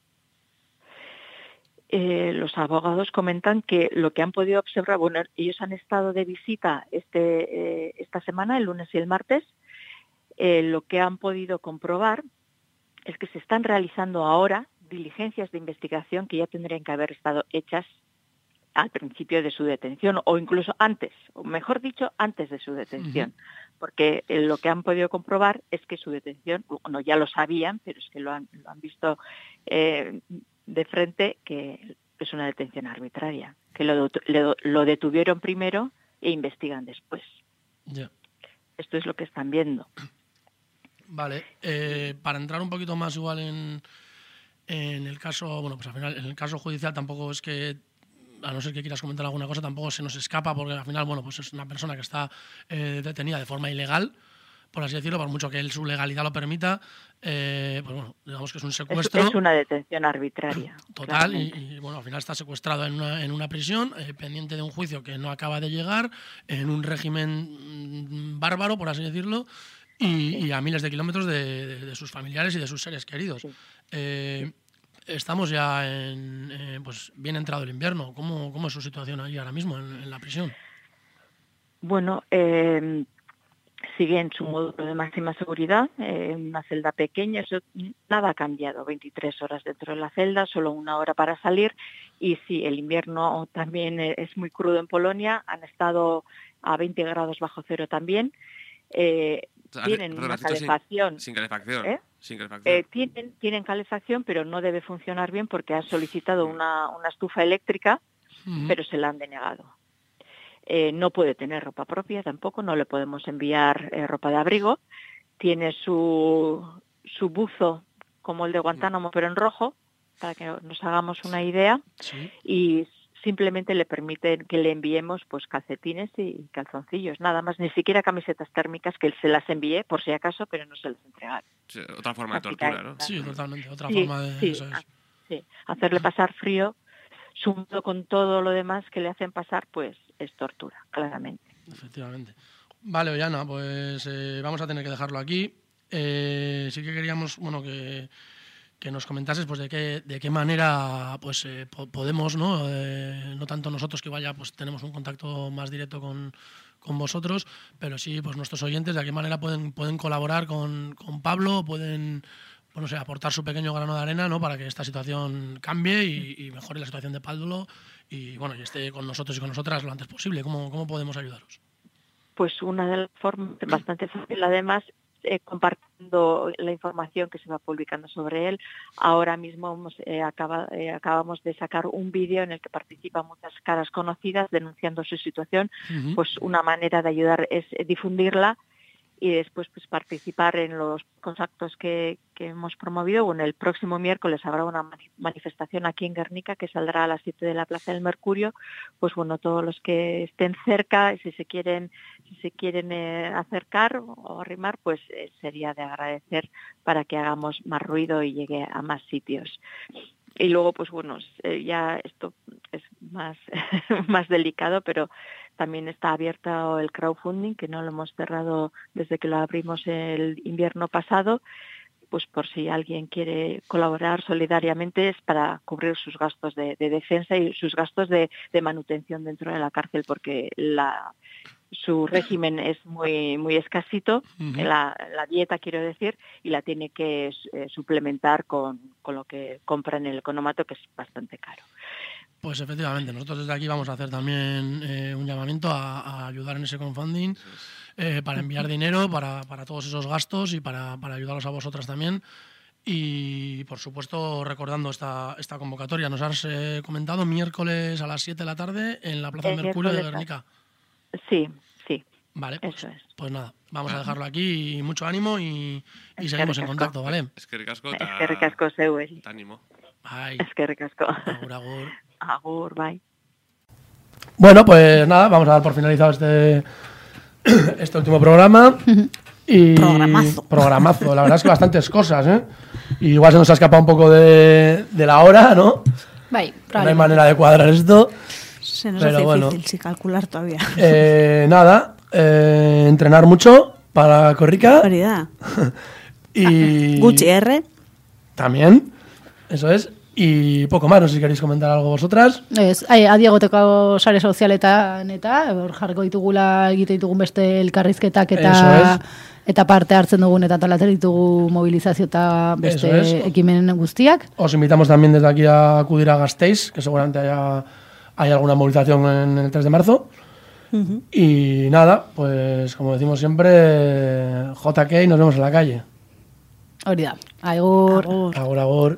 Eh, los abogados comentan que lo que han podido observar, bueno, ellos han estado de visita este, eh, esta semana, el lunes y el martes, lo que han podido comprobar es que se están realizando ahora diligencias de investigación que ya tendrían que haber estado hechas al principio de su detención o incluso antes, o mejor dicho, antes de su detención. Porque eh, lo que han podido comprobar es que su detención, bueno, ya lo sabían, pero es que lo han, lo han visto eh, de frente que es una detención arbitraria, que lo, detu- lo- lo detuvieron primero e investigan después. Esto es lo que están viendo. Vale, eh, para entrar un poquito más igual en, en el caso, bueno, pues al final, en el caso judicial tampoco es que, a no ser que quieras comentar alguna cosa, tampoco se nos escapa, porque al final, bueno, pues es una persona que está eh, detenida de forma ilegal, por así decirlo, por mucho que él, su legalidad lo permita, eh, pues bueno, digamos que es un Es, secuestro es una detención arbitraria. total y, bueno, al final está secuestrado en una, en una prisión, eh, pendiente de un juicio que no acaba de llegar, en un régimen mm, bárbaro, por así decirlo, y, y a miles de kilómetros de, de- de sus familiares y de sus seres queridos. Sí. Eh, estamos ya en, eh, pues bien entrado el invierno. ¿Cómo, cómo es su situación ahí ahora mismo en, en la prisión? Bueno, eh, sigue en su módulo de máxima seguridad, eh, en una celda pequeña, eso nada ha cambiado, 23 horas dentro de la celda, solo una hora para salir y sí, el invierno también es muy crudo en Polonia, han estado a 20 grados bajo cero también. Eh, tienen perdón, una dicho sin- calefacción. Sin, calefacción. ¿Eh? Sin. Eh, tienen, tienen calefacción, pero no debe funcionar bien porque ha solicitado una, una estufa eléctrica, pero se la han denegado. Eh, no puede tener ropa propia tampoco, no le podemos enviar eh, ropa de abrigo. Tiene su, su buzo como el de Guantánamo, pero en rojo, para que nos hagamos una idea, Sí. y simplemente le permiten que le enviemos pues calcetines y calzoncillos, nada más, ni siquiera camisetas térmicas que se las envié por si acaso, pero no se las entregaron. Sí, otra forma de tortura, ¿no? Sí, totalmente. Otra Sí, forma de. sí, eso es. sí. Hacerle pasar frío, sumado con todo lo demás que le hacen pasar, pues es tortura, claramente. Efectivamente. Vale, Ollana, pues eh, vamos a tener que dejarlo aquí. Eh, sí que queríamos, bueno, que, que nos comentases pues de qué, de qué manera pues eh, po- podemos, ¿no? Eh, no tanto nosotros que vaya, pues tenemos un contacto más directo con, con vosotros, pero sí pues nuestros oyentes, de qué manera pueden, pueden colaborar con, con Pablo, pueden bueno, no sé, aportar su pequeño grano de arena ¿no? para que esta situación cambie y, y mejore la situación de Pablo y bueno, y esté con nosotros y con nosotras lo antes posible. ¿Cómo, cómo podemos ayudaros? Pues una de las formas bastante fácil, además, eh, compartiendo la información que se va publicando sobre él. Ahora mismo hemos, eh, acaba- eh, acabamos de sacar un vídeo en el que participan muchas caras conocidas denunciando su situación. Pues una manera de ayudar es difundirla y después pues participar en los contactos que, que hemos promovido. Bueno, el próximo miércoles habrá una mani- manifestación aquí en Guernica que saldrá a las 7 de la Plaza del Mercurio. Pues bueno, todos los que estén cerca, si se quieren, si se quieren eh, acercar o arrimar, pues eh, sería de agradecer para que hagamos más ruido y llegue a más sitios. Y luego, pues bueno, eh, ya esto es más, más delicado, pero también está abierto el crowdfunding, que no lo hemos cerrado desde que lo abrimos el invierno pasado, pues por si alguien quiere colaborar solidariamente es para cubrir sus gastos de, de defensa y sus gastos de, de manutención dentro de la cárcel, porque la, su régimen es muy muy escasito, la, la dieta quiero decir, y la tiene que eh, suplementar con, con lo que compra en el economato, que es bastante caro. Pues efectivamente, nosotros desde aquí vamos a hacer también eh, un llamamiento a, a ayudar en ese crowdfunding eh, para enviar dinero para, para todos esos gastos y para, para ayudaros a vosotras también. Y por supuesto, recordando esta, esta convocatoria, nos has eh, comentado miércoles a las 7 de la tarde en la Plaza El Mercurio de Guernica. Sí, sí, Vale, pues, eso es. pues nada, vamos a dejarlo aquí y mucho ánimo y, y seguimos en contacto, ¿vale? Es que ricasco, Es que ricasco te animo. Ay, Es que ricasco. agur, agur. Agur, bye. Bueno, pues nada, vamos a dar por finalizado este, este último programa. Y Programazo. Programazo, la verdad es que bastantes cosas, ¿eh? Y igual se nos ha escapado un poco de, de la hora, ¿no? Bai, No hay manera de cuadrar esto. Se nos Pero hace bueno. difícil sí, calcular todavía. Eh, nada, eh, entrenar mucho para Corrica. Prioridad. Y Gucci R. también, eso es. Y poco más, no sé si queréis comentar algo vosotras. Ez, ai, adiegoteko sare sozialetan eta hor jarko ditugula egite ditugun beste elkarrizketak eta eta parte hartzen dugun eta talatzen ditugu mobilizazio eta beste es. ekimen guztiak. Os invitamos también desde aquí a acudir a Gasteiz, que seguramente haya, hay alguna movilización en el 3 de marzo. Y nada, pues como decimos siempre, JK nos vemos en la calle. Hori da. Aigur. Agur. Agur, agur.